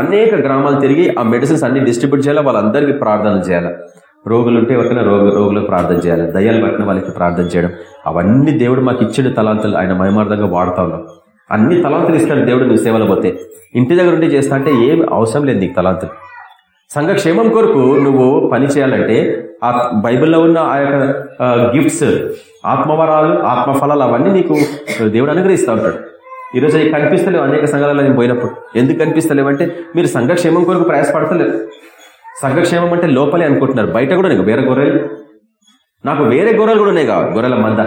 అనేక గ్రామాలు తిరిగి ఆ మెడిసిన్స్ అన్ని డిస్ట్రిబ్యూట్ చేయాలి వాళ్ళందరికీ ప్రార్థన చేయాలి. రోగులు ఉంటే ఎవరికైనా రోగు రోగులకు ప్రార్థన చేయాలి దయ్యాలు పట్టిన వాళ్ళకి ప్రార్థన చేయడం. అవన్నీ దేవుడు మాకు ఇచ్చిన తలాంతులు ఆయన మయమార్థంగా వాడుతా ఉన్నాం. అన్ని తలాంతులు ఇస్తాడు దేవుడు నువ్వు సేవలు పోతే. ఇంటి దగ్గర ఉండి చేస్తా అంటే ఏం అవసరం లేదు నీకు తలాంతులు. సంఘక్షేమం కొరకు నువ్వు పని చేయాలంటే ఆ బైబిల్లో ఉన్న ఆ యొక్క గిఫ్ట్స్ ఆత్మవరాలు ఆత్మఫలాలు అవన్నీ నీకు దేవుడు అనుగ్రహిస్తూ ఉంటాడు. ఈరోజు అవి కనిపిస్తలేవు అనేక సంఘాలలో నేను పోయినప్పుడు. ఎందుకు కనిపిస్తలేవు అంటే మీరు సంఘక్షేమం కొరకు ప్రయాసపడతలేరు. సంఘక్షేమం అంటే లోపలే అనుకుంటున్నారు. బయట కూడా నీకు వేరే గొర్రెలు. నాకు వేరే గొర్రెలు కూడా ఉన్నాయి కావు గొర్రెల మంద.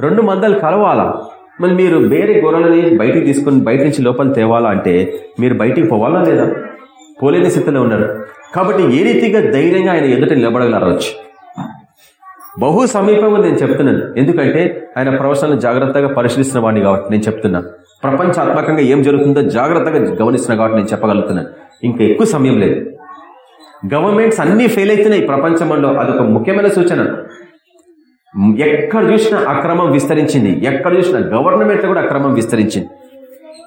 రెండు మందలు కలవాలా? మళ్ళీ మీరు వేరే గొర్రెలని బయటికి తీసుకుని బయట నుంచి లోపల తేవాలా అంటే మీరు బయటికి పోవాలా లేదా? పోలేని స్థితిలో ఉన్నారు. కాబట్టి ఏ రీతిగా ధైర్యంగా ఆయన ఎదుట నిలబడగలరు బహు సమీపంగా నేను చెప్తున్నాను. ఎందుకంటే ఆయన ప్రవచనాలను జాగ్రత్తగా పరిశీలిస్తున్న వాడిని కాబట్టి నేను చెప్తున్నా ప్రపంచాత్మకంగా ఏం జరుగుతుందో జాగ్రత్తగా గమనిస్తున్నా కాబట్టి నేను చెప్పగలుగుతున్నాను. ఇంకా ఎక్కువ సమయం లేదు. గవర్నమెంట్స్ అన్ని ఫెయిల్ అవుతున్నాయి ప్రపంచంలో. అదొక ముఖ్యమైన సూచన. ఎక్కడ చూసినా అక్రమం విస్తరించింది. ఎక్కడ చూసినా గవర్నమెంట్ కూడా అక్రమం విస్తరించింది.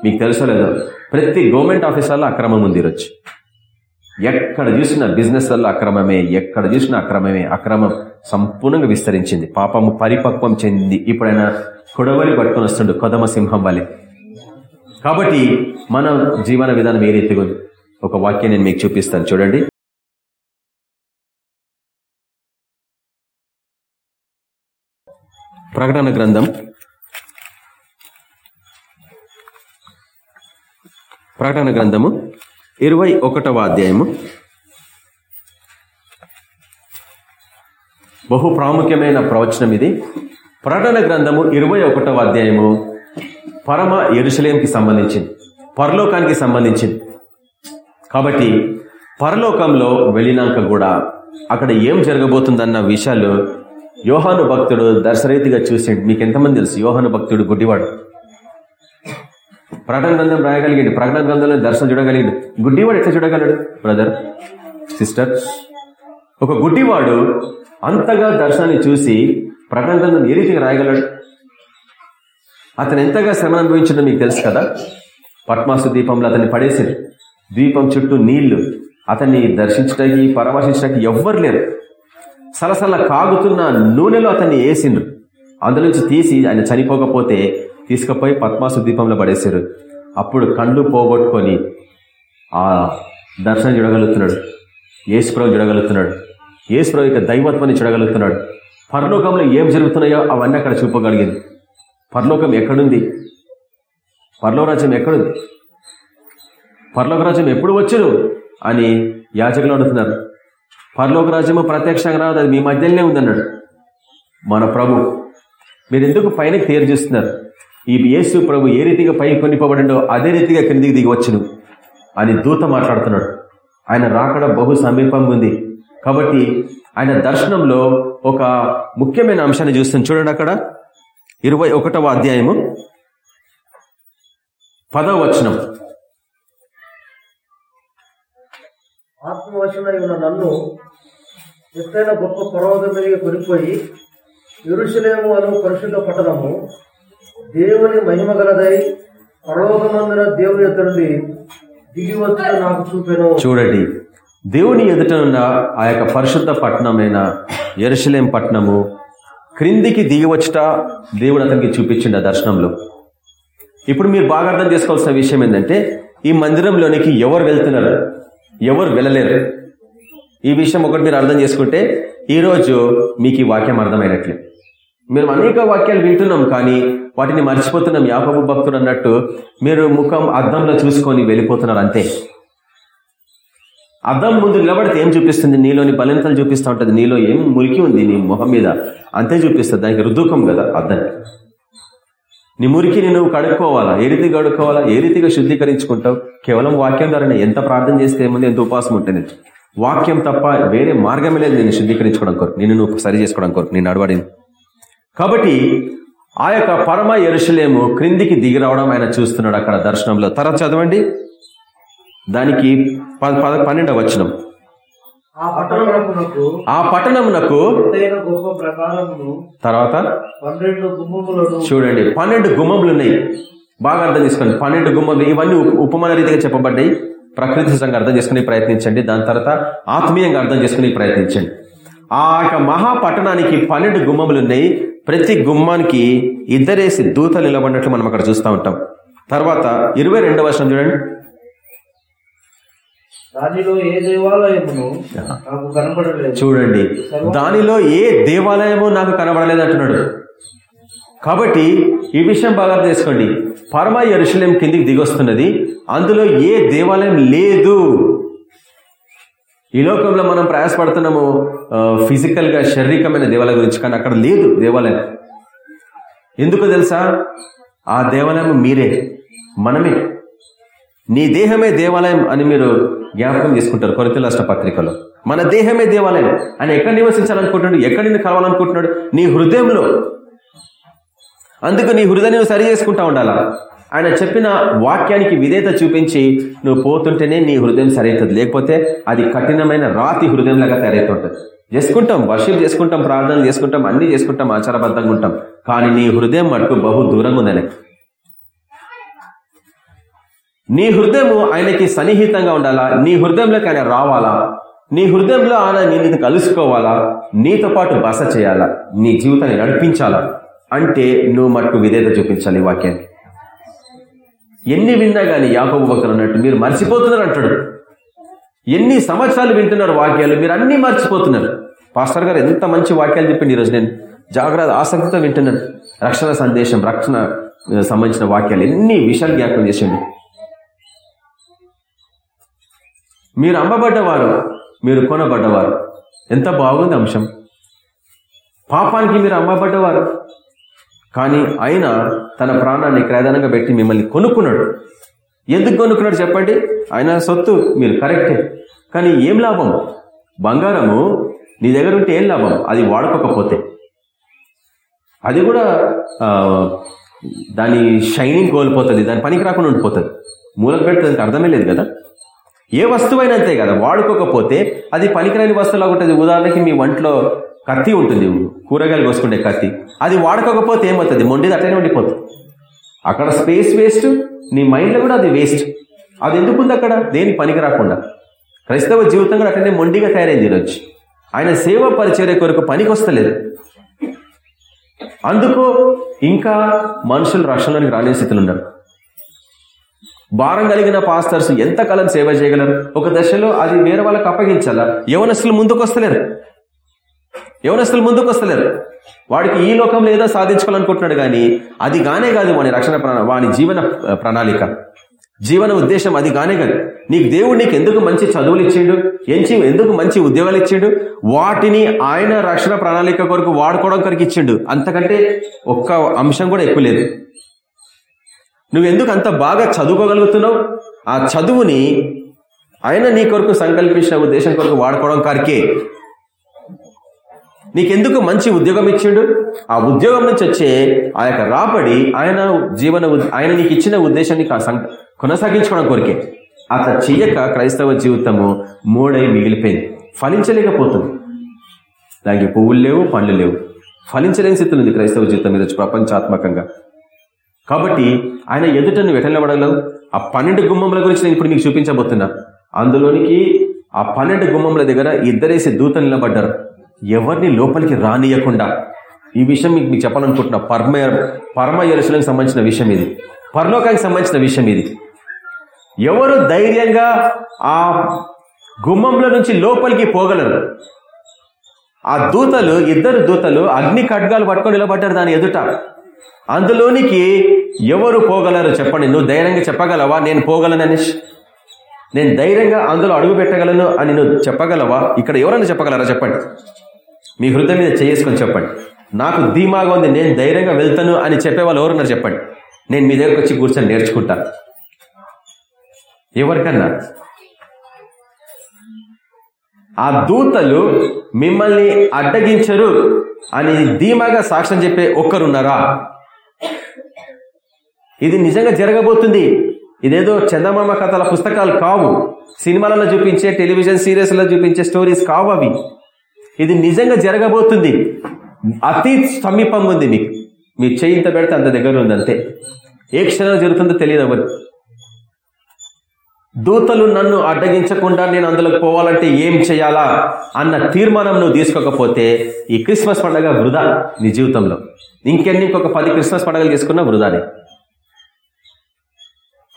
మీకు తెలుసో లేదో? ప్రతి గవర్నమెంట్ ఆఫీసర్లో అక్రమం ఉంది ఈరోజు. ఎక్కడ చూసినా బిజినెస్ వల్ల అక్రమమే ఎక్కడ చూసినా అక్రమమే అక్రమం సంపూర్ణంగా విస్తరించింది. పాపము పరిపక్వం చెంది ఇప్పుడైనా కొడవలి పట్టుకొని వస్తుండు కొదమ సింహం వలె. కాబట్టి మన జీవన విధానం ఏ రీతిగా ఉంది? ఒక వాక్యం నేను మీకు చూపిస్తాను. చూడండి. ప్రకటన గ్రంథం. ప్రకటన గ్రంథము. ఇరవై ఒకటవ అధ్యాయము. బహు ప్రాముఖ్యమైన ప్రవచనం ఇది. ప్రకటన గ్రంథము ఇరవై ఒకటవ అధ్యాయము. పరమ ఎరుశలేంకి సంబంధించింది. పరలోకానికి సంబంధించింది. కాబట్టి పరలోకంలో వెళ్ళినాక కూడా అక్కడ ఏం జరగబోతుందన్న విషయాలు యోహాను భక్తుడు దర్శరీతిగా చూసి మీకు ఎంతమంది తెలుసు? యోహాను భక్తుడు గుడ్డివాడు. ప్రకటన గ్రంథం రాయగలిగాడు. ప్రకటన గ్రంథంలో దర్శనం చూడగలిగాడు. గుడ్డివాడు ఎట్లా చూడగలడు బ్రదర్ సిస్టర్ ఒక గుడ్డివాడు అంతగా దర్శనాన్ని చూసి ప్రకటన గ్రంథం ఏ రీతిగా రాయగలడు? అతను ఎంతగా శ్రమ అనుభవించిందో మీకు తెలుసు కదా? పద్మాసు దీపంలో అతన్ని పడేసింది ద్వీపం చుట్టూ నీళ్ళు. అతన్ని దర్శించడానికి పరామర్శించడానికి ఎవ్వరు లేరు. సలసల కాగుతున్న నూనెలో అతన్ని వేసిండ్రు. అందులో నుంచి తీసి ఆయన చనిపోకపోతే తీసుకుపోయి పద్మాసు దీపంలో పడేశారు. అప్పుడు కళ్ళు పోగొట్టుకొని ఆ దర్శనం చూడగలుగుతున్నాడు. ఏసుప్రభు చూడగలుగుతున్నాడు. ఏసుప్రభు యొక్క దైవత్వాన్ని చూడగలుగుతున్నాడు. పరలోకంలో ఏం జరుగుతున్నాయో అవన్నీ అక్కడ చూపగలిగింది. పరలోకం ఎక్కడుంది? పరలోకరాజ్యం ఎక్కడుంది? పర్లోకరాజ్యం ఎప్పుడు వచ్చును అని యాచకులు అడుగుతున్నారు. పరలోకరాజ్యము ప్రత్యక్షంగా రాదు అది మీ మధ్యలోనే ఉందన్నాడు మన ప్రభు. మీరు ఎందుకు పైన తయారు చేస్తున్నారు? ఈ యేసు ప్రభు ఏ రీతిగా పైకి కొనిపోబడిండో అదే రీతిగా కిందికి దిగి వచ్చును. అని దూత మాట్లాడుతున్నాడు. ఆయన రాకడ బహు సమీపంగా ఉంది. కాబట్టి ఆయన దర్శనంలో ఒక ముఖ్యమైన అంశాన్ని చూస్తుంది చూడండి అక్కడ. ఇరవై ఒకటవ అధ్యాయము. పదవ వచనం. ఆత్మవశమై ఉన్న నన్ను ఎత్తైన గొప్ప పర్వతం మీదకి కొనిపోయి ఎరుషలేము అను పరిశుద్ధ పట్టణము దేవుని మహిమ గలదై దేవుని ఎత్తు నుండి దిగి వచ్చిన నాకు చూపెను. చూడండి. దేవుని ఎదుట ఉన్న ఆ యొక్క పరిశుద్ధ పట్టణమైన ఎరుషలేం పట్టణము క్రిందికి దిగి వచ్చట దేవుడు అతనికి చూపించిండు ఆ దర్శనంలో. ఇప్పుడు మీరు బాగా అర్థం చేసుకోవాల్సిన విషయం ఏంటంటే ఈ మందిరంలోనికి ఎవరు వెళ్తున్నారు? ఎవరు వెళ్ళలేరు? ఈ విషయం ఒకటి మీరు అర్థం చేసుకుంటే ఈరోజు మీకు ఈ వాక్యం అర్థమైనట్లే. మేము అనేక వాక్యాలు వింటున్నాం కానీ వాటిని మర్చిపోతున్నాం. యాకబు భక్తుడు అన్నట్టు మీరు ముఖం అద్దంలో చూసుకొని వెళ్ళిపోతున్నారు అంతే. అద్దం ముందు నిలబడితే ఏం చూపిస్తుంది? నీలోని బలినతలు చూపిస్తూ ఉంటుంది. నీలో ఏం మురికి ఉంది నీ ముఖం మీద? అంతే చూపిస్తుంది. దానికి రుద్దుకం కదా అద్దానికి నీ మురికిని నువ్వు కడుక్కోవాలా? ఏ రీతిగా కడుక్కోవాలా? ఏ రీతిగా శుద్ధీకరించుకుంటావు? కేవలం వాక్యం ద్వారానే ఎంత ప్రార్థన చేస్తే ఏముంది? ఎంత ఉపవాసం ఉంటుంది? వాక్యం తప్ప వేరే మార్గమే లేదు. నేను శుద్ధీకరించుకోవడం కొరకు నేను నువ్వు సరి చేసుకోవడం కొరకు నేను అడవడింది కాబట్టి ఆ యొక్క పరమ ఎరుషలేము క్రిందికి దిగి రావడం ఆయన చూస్తున్నాడు అక్కడ దర్శనంలో. తర్వాత చదవండి. దానికి పన్నెండవ వచనం. ఆ పట్టణమునకు తర్వాత చూడండి. పన్నెండు గుమ్మములు ఉన్నాయి బాగా అర్థం చేసుకోండి. పన్నెండు గుమ్మములు ఇవన్నీ ఉప్- ఉపమాన రీతిగా చెప్పబడ్డాయి. ప్రకృతి సిద్ధంగా అర్థం చేసుకుని ప్రయత్నించండి. దాని తర్వాత ఆత్మీయంగా అర్థం చేసుకుని ప్రయత్నించండి. ఆ యొక్క మహా పట్టణానికి పన్నెండు గుమ్మములు ఉన్నాయి. ప్రతి గుమ్మానికి ఇద్దరేసి దూతలు నిలబడినట్లు మనం అక్కడ చూస్తూ ఉంటాం. తర్వాత ఇరవై రెండవ వర్షం చూడండి. దానిలో ఏ దేవాలయమును నాకు కనపడలేదు చూడండి. దానిలో ఏ దేవాలయము నాకు కనబడలేదు అంటున్నాడు. కాబట్టి ఈ విషయం బాగా తెలుసుకోండి పరమ ఎరుశలేం కిందికి దిగొస్తున్నది. అందులో ఏ దేవాలయం లేదు. ఈ లోకంలో మనం ప్రయాసపడుతున్నాము ఫిజికల్గా శారీరకమైన దేవాలయం గురించి కానీ అక్కడ లేదు దేవాలయం. ఎందుకు తెలుసా? ఆ దేవాలయం మీరే మనమే. నీ దేహమే దేవాలయం అని మీరు జ్ఞాపకం చేసుకుంటారు కొరత రాష్ట్ర పత్రికలో. మన దేహమే దేవాలయం. ఆయన ఎక్కడ నివసించాలనుకుంటున్నాడు? ఎక్కడ నిన్ను కలవాలనుకుంటున్నాడు? నీ హృదయంలో. అందుకు నీ హృదయం సరి చేసుకుంటా ఉండాలా? ఆయన చెప్పిన వాక్యానికి విధేత చూపించి నువ్వు పోతుంటేనే నీ హృదయం సరైతుంది లేకపోతే అది కఠినమైన రాతి హృదయం లాగా చేసుకుంటాం వర్షం చేసుకుంటాం ప్రార్థనలు చేసుకుంటాం అన్ని చేసుకుంటాం ఆచారబద్ధంగా ఉంటాం. కానీ నీ హృదయం మటుకు బహు దూరంగా ఉందని. నీ హృదయము ఆయనకి సన్నిహితంగా ఉండాలా? నీ హృదయంలోకి ఆయన రావాలా? నీ హృదయంలో ఆయన నేను కలుసుకోవాలా? నీతో పాటు బస చేయాలా? నీ జీవితాన్ని నడిపించాలా? అంటే నువ్వు మటుకు విధేత చూపించాలి వాక్యాన్ని ఎన్ని విన్నా కానీ యాకోబు భక్తులు అన్నట్టు మీరు మర్చిపోతున్నారు అంటాడు. ఎన్ని సంవత్సరాలు వింటున్నారు వాక్యాలు మీరు అన్ని మర్చిపోతున్నారు. పాస్టర్ గారు ఎంత మంచి వాక్యాలు చెప్పింది ఈరోజు నేను. జాగ్రత్త ఆసక్తితో వింటున్నాను. రక్షణ సందేశం రక్షణ సంబంధించిన వాక్యాలు ఎన్ని విషయాలు జ్ఞాపకం చేసిండు మీరు అమ్మబడ్డవారు మీరు కొనబడ్డవారు. ఎంత బాగుంది అంశం. పాపానికి మీరు అమ్మబడ్డవారు. కానీ ఆయన తన ప్రాణాన్ని క్రయదానంగా పెట్టి మిమ్మల్ని కొనుక్కున్నాడు. ఎందుకు కొనుక్కున్నాడు చెప్పండి? ఆయన సొత్తు మీరు కరెక్టే. కానీ ఏం లాభం? బంగారము నీ దగ్గర ఉంటే ఏం లాభం? అది వాడుకోకపోతే. అది కూడా దాని షైనింగ్ కోల్పోతుంది దాని పనికి రాకుండా ఉండిపోతుంది. మూలకు పెడితే దానికి అర్థమే లేదు కదా? ఏ వస్తువైనా అంతే కదా వాడుకోకపోతే అది పనికిరాని వస్తువులాగా ఉంటుంది. ఉదాహరణకి మీ వంటలో కత్తి ఉంటుంది. కూరగాయలు కోసుకుండే కత్తి. అది వాడకపోతే ఏమవుతుంది? మొండిది అట్లనే ఉండిపోతుంది. అక్కడ స్పేస్ వేస్ట్ నీ మైండ్లో కూడా అది వేస్ట్. అది ఎందుకు ఉంది అక్కడ? దేని పనికి రాకుండా. క్రైస్తవ జీవితం కూడా అట్లనే మొండిగా తయారైంది ఈరోజు. ఆయన సేవ పరిచర్య కొరకు పనికి వస్తలేదు. అందుకు ఇంకా మనుషులు రక్షణలోనికి రాని స్థితిలో ఉన్నారు. భారం కలిగిన పాస్టర్స్ ఎంతకాలం సేవ చేయగలరు? ఒక దశలో అది వేరే వాళ్ళకి అప్పగించాలా? యవనస్తులు ముందుకు వస్తలేరు. యవనస్తులు ముందుకు వస్తలేరు. వాడికి ఈ లోకంలో ఏదో సాధించుకోవాలనుకుంటున్నాడు కానీ అది గానే కాదు వాని రక్షణ ప్రణా వాని జీవన ప్రణాళిక. జీవన ఉద్దేశం అది గానే కాదు. నీకు దేవుడు నీకు ఎందుకు మంచి చదువులు ఇచ్చిండు? ఎంచి ఎందుకు మంచి ఉద్యోగాలు ఇచ్చిండు? వాటిని ఆయన రక్షణ ప్రణాళిక కొరకు వాడుకోవడం కొరకు ఇచ్చిండు. అంతకంటే ఒక్క అంశం కూడా ఎక్కువ లేదు. నువ్వు ఎందుకు అంత బాగా చదువుకోగలుగుతున్నావు? ఆ చదువుని ఆయన నీ కొరకు సంకల్పించిన ఉద్దేశం కొరకు వాడుకోవడం కరికే నీకెందుకు మంచి ఉద్యోగం ఇచ్చిండు? ఆ ఉద్యోగం నుంచి వచ్చే ఆ యొక్క రాబడి ఆయన జీవన ఆయన నీకు ఇచ్చిన ఉద్దేశాన్ని కా- సం- కొనసాగించుకోవడం కోరికే. అతను చెయ్యక క్రైస్తవ జీవితము మూడై మిగిలిపోయింది. ఫలించలేకపోతుంది. దానికి పువ్వులు లేవు పండ్లు లేవు. ఫలించలేని స్థితిలో ఉంది క్రైస్తవ జీవితం మీద ప్రపంచాత్మకంగా. కాబట్టి ఆయన ఎదుట నువ్వు ఆ పన్నెండు గుమ్మముల గురించి నేను ఇప్పుడు మీకు చూపించబోతున్నా. అందులోనికి ఆ పన్నెండు గుమ్మముల దగ్గర ఇద్దరేసి దూత నిలబడ్డారు. ఎవరిని లోపలికి రానియకుండా. ఈ విషయం మీకు మీకు చెప్పాలనుకుంటున్నా పరమ పరమ ఎరుసలకు సంబంధించిన విషయం ఇది. పరలోకానికి సంబంధించిన విషయం ఇది. ఎవరు ధైర్యంగా ఆ గుమ్మంలో నుంచి లోపలికి పోగలరు? ఆ దూతలు ఇద్దరు దూతలు అగ్ని ఖడ్గాలు పట్టుకొని నిలబడ్డారు దాని ఎదుట. అందులోనికి ఎవరు పోగలరు చెప్పండి. నువ్వు ధైర్యంగా చెప్పగలవా? నేను పోగలనని నేను ధైర్యంగా అందులో అడుగు పెట్టగలను అని నువ్వు చెప్పగలవా? ఇక్కడ ఎవరైనా చెప్పగలరా? చెప్పండి. మీ హృదయం మీద చేసుకొని చెప్పండి. నాకు ధీమాగా ఉంది నేను ధైర్యంగా వెళ్తాను అని చెప్పేవాళ్ళు ఎవరున్నారు చెప్పండి. నేను మీ దగ్గరకు వచ్చి కూర్చొని నేర్చుకుంటాను ఎవరికన్నా? ఆ దూతలు మిమ్మల్ని అడ్డగించరు అని ధీమాగా సాక్ష్యం చెప్పే ఒక్కరున్నారా? ఇది నిజంగా జరగబోతుంది. ఇదేదో చందమామ కథల పుస్తకాలు కావు. సినిమాలలో చూపించే టెలివిజన్ సీరియల్స్లో చూపించే స్టోరీస్ కావు అవి. ఇది నిజంగా జరగబోతుంది. అతి సమీపంగా ఉంది మీకు. మీ చెయ్యి ఇంత పెడితే అంత దగ్గర ఉంది అంతే. ఏ క్షణం జరుగుతుందో తెలియదు ఎవరు. దూతలు నన్ను అడ్డగించకుండా నేను అందులోకి పోవాలంటే ఏం చేయాలా అన్న తీర్మానం నువ్వు తీసుకోకపోతే ఈ క్రిస్మస్ పండగ వృధా నీ జీవితంలో. ఇంకెన్ని ఇంకొక పది క్రిస్మస్ పండుగలు తీసుకున్నా వృధానే.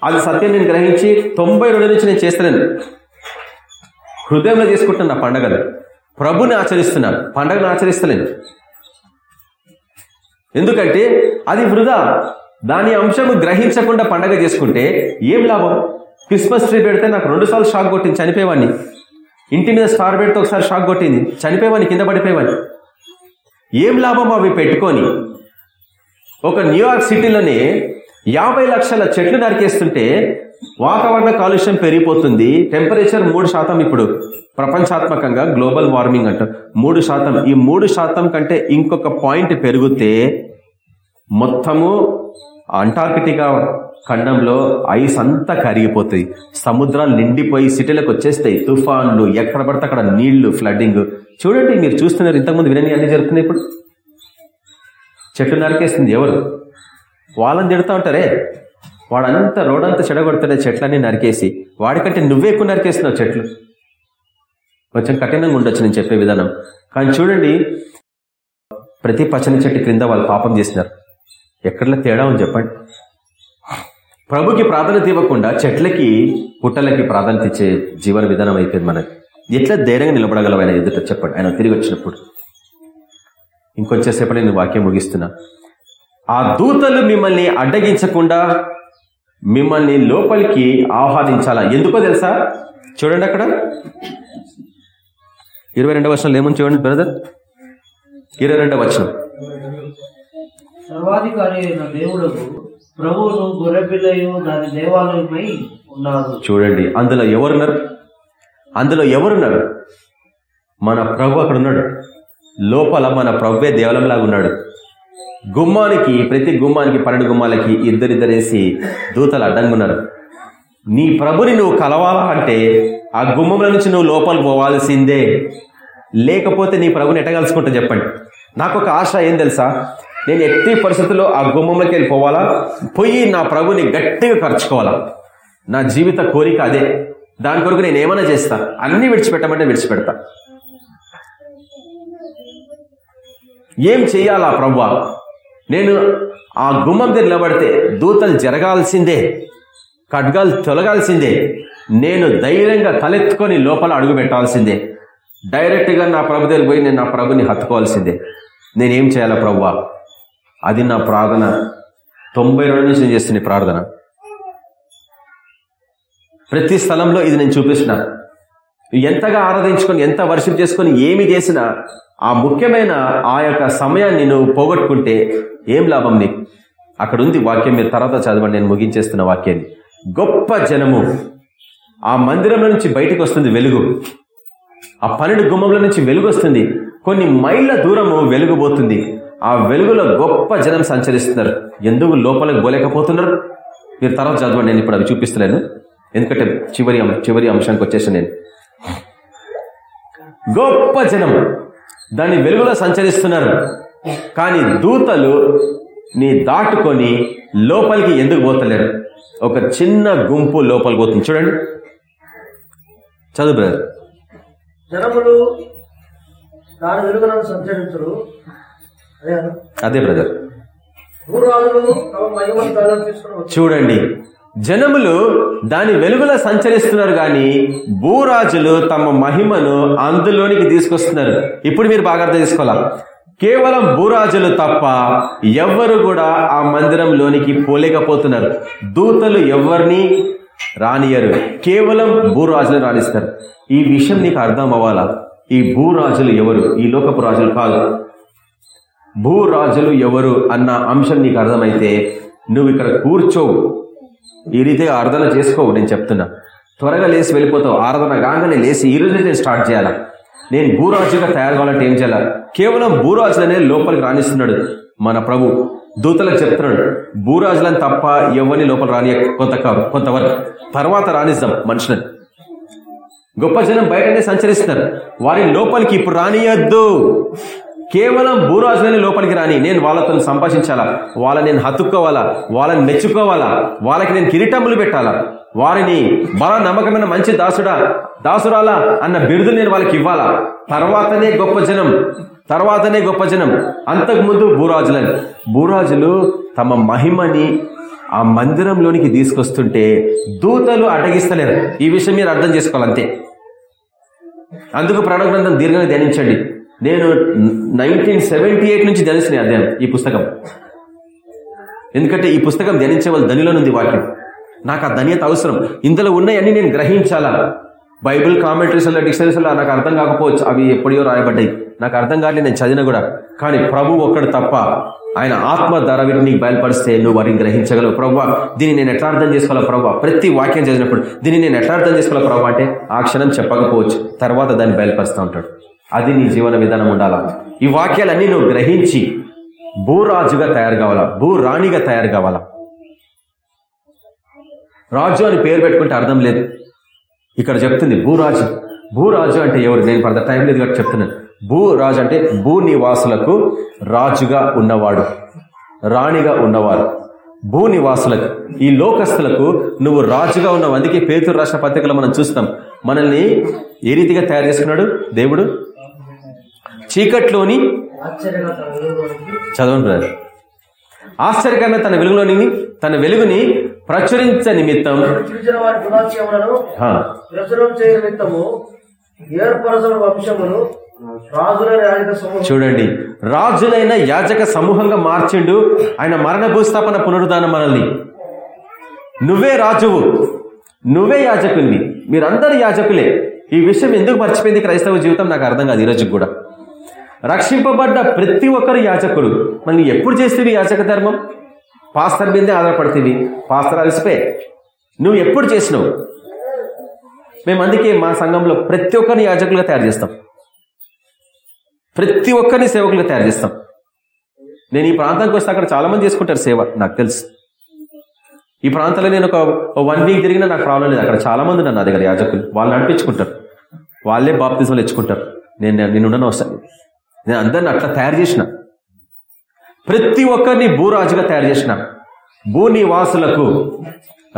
అది సత్యం నేను గ్రహించి తొంభై రెండు నుంచి నేను చేస్తున్నాను హృదయంలో చేసుకుంటున్న నా పండగను ప్రభుని ఆచరిస్తున్నాను పండగను ఆచరిస్తలేను. ఎందుకంటే అది వృధా. దాని అంశము గ్రహించకుండా పండగ చేసుకుంటే ఏం లాభం? క్రిస్మస్ ట్రీ పెడితే నాకు రెండు సార్లు షాక్ కొట్టింది చనిపోయేవాడిని. ఇంటి మీద స్టార్ పెడితే ఒకసారి షాక్ కొట్టింది చనిపోయేవాడిని కింద పడిపోయేవాడిని. ఏం లాభం అవి పెట్టుకొని? ఒక న్యూయార్క్ సిటీలోనే యాభై లక్షల చెట్లు నరికేస్తుంటే వాతావరణ కాలుష్యం పెరిగిపోతుంది. టెంపరేచర్ మూడు శాతం ఇప్పుడు. ప్రపంచాత్మకంగా గ్లోబల్ వార్మింగ్ అంట మూడు శాతం. ఈ మూడు శాతం కంటే ఇంకొక పాయింట్ పెరిగితే మొత్తము అంటార్కిటికా ఖండంలో ఐస్ అంతా కరిగిపోతాయి సముద్రాలు నిండిపోయి సిటీలకు వచ్చేస్తాయి. తుఫాన్లు ఎక్కడ పడితే అక్కడ నీళ్ళు ఫ్లడ్డింగ్. చూడండి మీరు చూస్తున్నారు. ఇంతకుముందు వినని అన్ని జరుగుతున్నాయి ఇప్పుడు. చెట్లు నరికేస్తుంది ఎవరు? వాళ్ళని తిడతా ఉంటారే? వాడంతా రోడంతా చెడగొడతాడే చెట్లన్నీ నరికేసి వాడికంటే నువ్వే ఎక్కువ నరికేస్తున్నావు చెట్లు. కొంచెం కఠినంగా ఉండొచ్చు నేను చెప్పే విధానం. కానీ చూడండి ప్రతి పచ్చని చెట్టు క్రింద వాళ్ళు పాపం చేసినారు ఎక్కడలా తేడా అని చెప్పండి. ప్రభుకి ప్రాధాన్యత ఇవ్వకుండా చెట్లకి పుట్టలకి ప్రాధాన్యత ఇచ్చే జీవన విధానం అయిపోయింది మనకి ఎట్లా ధైర్యంగా నిలబడగలవు ఆయన ఎదుట చెప్పండి. ఆయన తిరిగి వచ్చినప్పుడు. ఇంకొంచెంసేపటి నేను వాక్యం ముగిస్తున్నా. ఆ దూతలు మిమ్మల్ని అడ్డగించకుండా మిమ్మల్ని లోపలికి ఆహ్వానించాలా ఎందుకో తెలుసా? చూడండి అక్కడ. ఇరవై రెండవ వచనంలో ఏముంది చూడండి బ్రదర్. ఇరవై రెండవ వచనం. సర్వాధికారి అయిన దేవుడు ప్రభువును గొర్రెపిల్లయు దాని దేవాలయమై ఉన్నారు. చూడండి అందులో ఎవరున్నారు? అందులో ఎవరున్నారు? మన ప్రభు అక్కడ ఉన్నాడు. లోపల మన ప్రభువే దేవాలయంలాగా ఉన్నాడు. గుమ్మానికి ప్రతి గుమ్మానికి పన్నెండు గుమ్మాలకి ఇద్దరిద్దరేసి దూతలు అడ్డంగున్నారు. నీ ప్రభుని నువ్వు కలవాలా అంటే ఆ గుమ్మంలో నుంచి నువ్వు లోపల పోవాల్సిందే. లేకపోతే నీ ప్రభుని ఎట్ట చెప్పండి. నాకు ఒక ఆశ ఏం తెలుసా? నేను ఎట్టి పరిస్థితుల్లో ఆ గుమ్మంలోకి వెళ్ళిపోవాలా పోయి నా ప్రభుని గట్టిగా ఖర్చుకోవాలా నా జీవిత కోరిక అదే. దాని కొరకు నేను ఏమైనా చేస్తా? అన్నీ విడిచిపెట్టమంటే విడిచిపెడతా. ఏం చెయ్యాలా ప్రభు నేను ఆ గుమ్మం దగ్గర నిలబడితే దూతలు జరగాల్సిందే ఖడ్గాలు తొలగాల్సిందే నేను ధైర్యంగా తలెత్తుకొని లోపల అడుగు పెట్టాల్సిందే డైరెక్ట్గా నా ప్రభు దగ్గర పోయి నేను నా ప్రభుని హత్తుకోవాల్సిందే. నేనేం చేయాలా ప్రవ్వా? అది నా ప్రార్థన. తొంభై రెండు నుంచి నేను చేస్తున్న ప్రార్థన. ప్రతి స్థలంలో ఇది నేను చూపిస్తున్నా. ఎంతగా ఆరాధించుకొని ఎంత వర్షిప్ చేసుకొని ఏమి చేసినా ఆ ముఖ్యమైన ఆ యొక్క సమయాన్ని నువ్వు పోగొట్టుకుంటే ఏం లాభం నీకు? అక్కడ ఉంది వాక్యం మీరు తర్వాత చదవండి నేను ముగించేస్తున్న వాక్యాన్ని. గొప్ప జనము. ఆ మందిరంలో నుంచి బయటకు వస్తుంది వెలుగు. ఆ పన్నెండు గుమ్మంలో నుంచి వెలుగు వస్తుంది. కొన్ని మైళ్ళ దూరము వెలుగుబోతుంది ఆ వెలుగులో గొప్ప జనం సంచరిస్తున్నారు. ఎందుకు లోపలికి పోలేకపోతున్నారు? మీరు తర్వాత చదవండి నేను ఇప్పుడు అవి చూపిస్తున్నాను ఎందుకంటే చివరి చివరి అంశానికి వచ్చేసి నేను. గొప్ప జనం. దాని వెలుగులో సంచరిస్తున్నారు. కానీ దూతలు నీ దాటుకొని లోపలికి ఎందుకు పోతలేరు? ఒక చిన్న గుంపు లోపలికి పోతుంది. చూడండి. చదువు బ్రదర్. జనములు దాని వెలుగులను సంచరించరు. అదే బ్రదర్. చూడండి. జనములు దాని వెలుగులో సంచరిస్తున్నారు గాని భూరాజులు తమ మహిమను అందులోనికి తీసుకొస్తున్నారు. ఇప్పుడు మీరు బాగా అర్థం చేసుకోవాలా? కేవలం భూరాజులు తప్ప ఎవ్వరు కూడా ఆ మందిరంలోనికి పోలేకపోతున్నారు. దూతలు ఎవరిని రానియరు కేవలం భూరాజులు రాణిస్తారు. ఈ విషయం నీకు అర్థం అవ్వాలా? ఈ భూరాజులు ఎవరు? ఈ లోకపు రాజులు కాదు. భూరాజులు ఎవరు అన్న అంశం నీకు అర్థమైతే నువ్వు ఇక్కడ కూర్చోవు. ఈ రీతిగా ఆరాధన చేసుకోవు నేను చెప్తున్నా. త్వరగా లేచి వెళ్ళిపోతావు. ఆరాధన కాగానే లేచి ఈ రోజు నేను స్టార్ట్ చేయాలా? నేను భూరాజుగా తయారు కావాలంటే ఏం చేయాలా? కేవలం భూరాజులనే లోపలికి రాణిస్తున్నాడు మన ప్రభు. దూతలకు చెప్తున్నాడు భూరాజులను తప్ప ఎవరిని లోపల రాని కొంత కొంతవరకు. తర్వాత రాణిస్తాం మనుషులను. గొప్ప జనం బయటనే సంచరిస్తున్నారు. వారిని లోపలికి ఇప్పుడు రానియద్దు. కేవలం భూరాజులని లోపలికి రాని నేను వాళ్ళతో సంభాషించాలా? వాళ్ళని నేను హత్తుకోవాలా? వాళ్ళని మెచ్చుకోవాలా? వాళ్ళకి నేను కిరీటములు పెట్టాలా? వారిని బల నమ్మకమైన మంచి దాసుడా దాసురాలా అన్న బిరుదు నేను వాళ్ళకి ఇవ్వాలా? తర్వాతనే గొప్ప జనం తర్వాతనే గొప్ప జనం. అంతకు ముందు భూరాజులని. భూరాజులు తమ మహిమని ఆ మందిరంలోనికి తీసుకొస్తుంటే దూతలు అడ్డగిస్తలేరు. ఈ విషయం మీరు అర్థం చేసుకోవాలంతే. అందుకు ప్రణగ్రంథం దీర్ఘంగా ధ్యానించండి. నేను నైన్టీన్ సెవెంటీ ఎయిట్ నుంచి ధ్యానిస్తున్నాయి అధ్యాయం ఈ పుస్తకం. ఎందుకంటే ఈ పుస్తకం ధ్యానించే వాళ్ళు ధనిలో ఉంది వాక్యం నాకు ఆ ధన్యత అవసరం. ఇందులో ఉన్నాయన్నీ నేను గ్రహించాలా? బైబిల్ కామెంటరీస్లో డిక్షనరీస్లో నాకు అర్థం కాకపోవచ్చు. అవి ఎప్పుడో రాయబడ్డాయి. నాకు అర్థం కావట్లేదు నేను చదివిన కూడా. కానీ ప్రభు ఒక్కడు తప్ప ఆయన ఆత్మ ధర వీటిని నీకు బయలుపరిస్తే నువ్వు వాటిని గ్రహించగలవు. ప్రభు దీన్ని నేను ఎట్లా అర్థం చేసుకోవాలి ప్రభు ప్రతి వాక్యం చదివినప్పుడు దీన్ని నేను ఎట్లా అర్థం చేసుకోవాలి ప్రభు అంటే ఆ క్షణం చెప్పకపోవచ్చు. తర్వాత దాన్ని బయలుపరుస్తూ ఉంటాడు. అది నీ జీవన విధానం ఉండాలా? ఈ వాక్యాలన్నీ నువ్వు గ్రహించి భూరాజుగా తయారు కావాలా? భూ రాణిగా తయారు కావాలా? రాజు అని పేరు పెట్టుకుంటే అర్థం లేదు. ఇక్కడ చెప్తుంది భూరాజు. భూరాజు అంటే ఎవరు? నేను పడత టైం లేదు కాబట్టి చెప్తున్నాను. భూరాజు అంటే భూ నివాసులకు రాజుగా ఉన్నవాడు. రాణిగా ఉన్నవాడు భూ నివాసులకు ఈ లోకస్తులకు నువ్వు రాజుగా ఉన్నావు. అందుకే పేతురు రాష్ట్ర పత్రికలో మనం చూస్తాం. మనల్ని ఏ రీతిగా తయారు చేసుకున్నాడు దేవుడు? చీకట్లోని చదవండి బ్రదర్. ఆశ్చర్యకరమైన తన వెలుగులోని తన వెలుగుని ప్రచురించ నిమిత్తం చూడండి. రాజులైన యాజక సమూహంగా మార్చిండు ఆయన మరణ భూస్థాపన పునరుద్ధానం మనల్ని. నువ్వే రాజువు. నువ్వే యాజకుల్ని మీరందరూ యాజకులే. ఈ విషయం ఎందుకు మర్చిపోయింది క్రైస్తవ జీవితం? నాకు అర్థం కాదు ఈరోజు కూడా. రక్షింపబడ్డ ప్రతి ఒక్కరు యాచకుడు మనం ఎప్పుడు చేస్తేవి యాచక ధర్మం? పాస్తర్ మీదే ఆధారపడుతుంది పాస్తర్ అలసిపోయి నువ్వు ఎప్పుడు చేసినావు? మేము అందుకే మా సంఘంలో ప్రతి ఒక్కరిని యాజకులుగా తయారు చేస్తాం. ప్రతి ఒక్కరిని సేవకులుగా తయారు చేస్తాం. నేను ఈ ప్రాంతానికి వస్తే అక్కడ చాలా మంది చేసుకుంటారు సేవ నాకు తెలుసు. ఈ ప్రాంతంలో నేను ఒక వన్ వీక్ తిరిగినా నాకు ప్రాబ్లం లేదు. అక్కడ చాలా మంది ఉన్నారు నా దగ్గర యాజకులు. వాళ్ళు నడిపించుకుంటారు. వాళ్ళే బాప్తిజంలు ఇచ్చుకుంటారు నేను నేను వస్తాను నేను అందరిని అట్లా తయారు చేసిన. ప్రతి ఒక్కరిని భూరాజుగా తయారు చేసిన. భూనివాసులకు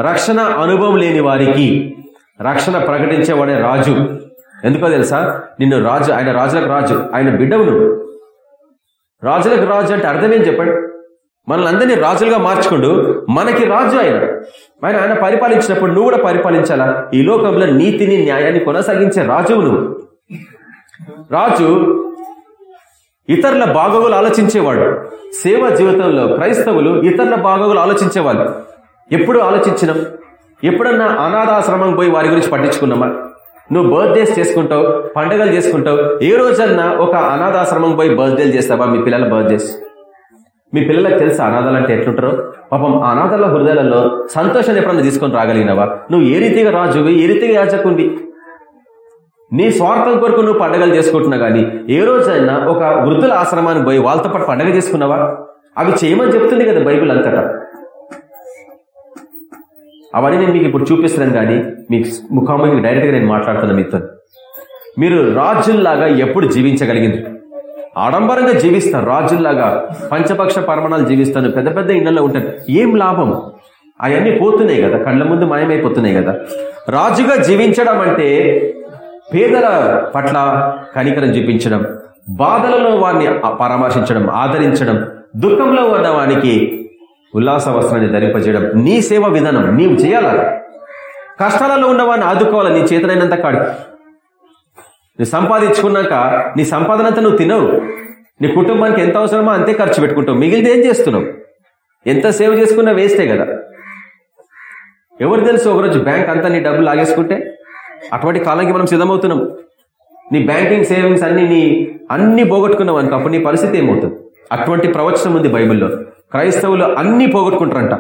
రక్షణ అనుభవం లేని వారికి రక్షణ ప్రకటించేవాడే రాజు. ఎందుకో తెలుసా? నిన్ను రాజు ఆయన రాజులకు రాజు ఆయన బిడ్డవు నువ్వు. రాజులకు రాజు అంటే అర్థమేం చెప్పండి? మనల్ని అందరినీ రాజులుగా మార్చుకుంటూ మనకి రాజు ఆయన. ఆయన ఆయన పరిపాలించినప్పుడు నువ్వు కూడా పరిపాలించాలా? ఈ లోకంలో నీతిని న్యాయాన్ని కొనసాగించే రాజువు నువ్వు. రాజు ఇతరుల బాగోగులు ఆలోచించేవాడు. సేవ జీవితంలో క్రైస్తవులు ఇతరుల బాగోగులు ఆలోచించేవాళ్ళు. ఎప్పుడు ఆలోచించినాం? ఎప్పుడన్నా అనాథాశ్రమం పోయి వారి గురించి పట్టించుకున్నామా? నువ్వు బర్త్డేస్ చేసుకుంటావు పండుగలు చేసుకుంటావు ఏ రోజన్నా ఒక అనాథాశ్రమం పోయి బర్త్డేలు చేస్తావా? మీ పిల్లల బర్త్డేస్. మీ పిల్లలకు తెలుసు అనాథాలు అంటే ఎట్లుంటారో? పాపం అనాథాల హృదయాలలో సంతోషాన్ని ఎప్పుడన్నా తీసుకొని రాగలిగినావా? నువ్వు ఏ రీతిగా రాజువి ఏ రీతిగా యాచకుండి నీ స్వార్థం కొరకు నువ్వు పండగలు చేసుకుంటున్నా కానీ ఏ రోజైనా ఒక వృద్ధుల ఆశ్రమానికి పోయి వాళ్ళతో పాటు పండగ చేసుకున్నావా? అవి చేయమని చెప్తుంది కదా బైబిల్ అంతటా. అవన్నీ నేను మీకు ఇప్పుడు చూపిస్తున్నాను కానీ మీకు ముఖాముఖి డైరెక్ట్గా నేను మాట్లాడుతున్నా మీతో. మీరు రాజుల్లాగా ఎప్పుడు జీవించగలిగింది ఆడంబరంగా జీవిస్తాను రాజుల్లాగా పంచపక్ష పరమణాలు జీవిస్తాను పెద్ద పెద్ద ఇళ్ళలో ఉంటాను ఏం లాభం? అవన్నీ పోతున్నాయి కదా కళ్ళ ముందు మాయమైపోతున్నాయి కదా. రాజుగా జీవించడం అంటే పేదల పట్ల కనికరం చూపించడం బాధలలో వారిని పరామర్శించడం ఆదరించడం దుఃఖంలో ఉన్న వానికి ఉల్లాస వస్త్రాన్ని ధరింపజేయడం. నీ సేవ విధానం నీవు చేయాలా? కష్టాలలో ఉన్న వాడిని ఆదుకోవాలి? నీ చేతనైనంత కాడికి నువ్వు సంపాదించుకున్నాక నీ సంపాదనంతా నువ్వు తినవు. నీ కుటుంబానికి ఎంత అవసరమో అంతే ఖర్చు పెట్టుకుంటావు. మిగిలితే ఏం చేస్తున్నావు? ఎంత సేవ్ చేసుకున్నా వేస్టే కదా. ఎవరు తెలుసు ఒకరోజు బ్యాంక్ అంతా నీ డబ్బులు లాగేసుకుంటే? అటువంటి కాలానికి మనం సిద్ధమవుతున్నాం. నీ బ్యాంకింగ్ సేవింగ్స్ అన్ని నీ అన్ని పోగొట్టుకున్నావు అనుకో అప్పుడు నీ పరిస్థితి ఏమవుతుంది? అటువంటి ప్రవచనం ఉంది బైబిల్లో. క్రైస్తవులు అన్ని పోగొట్టుకుంటారంట.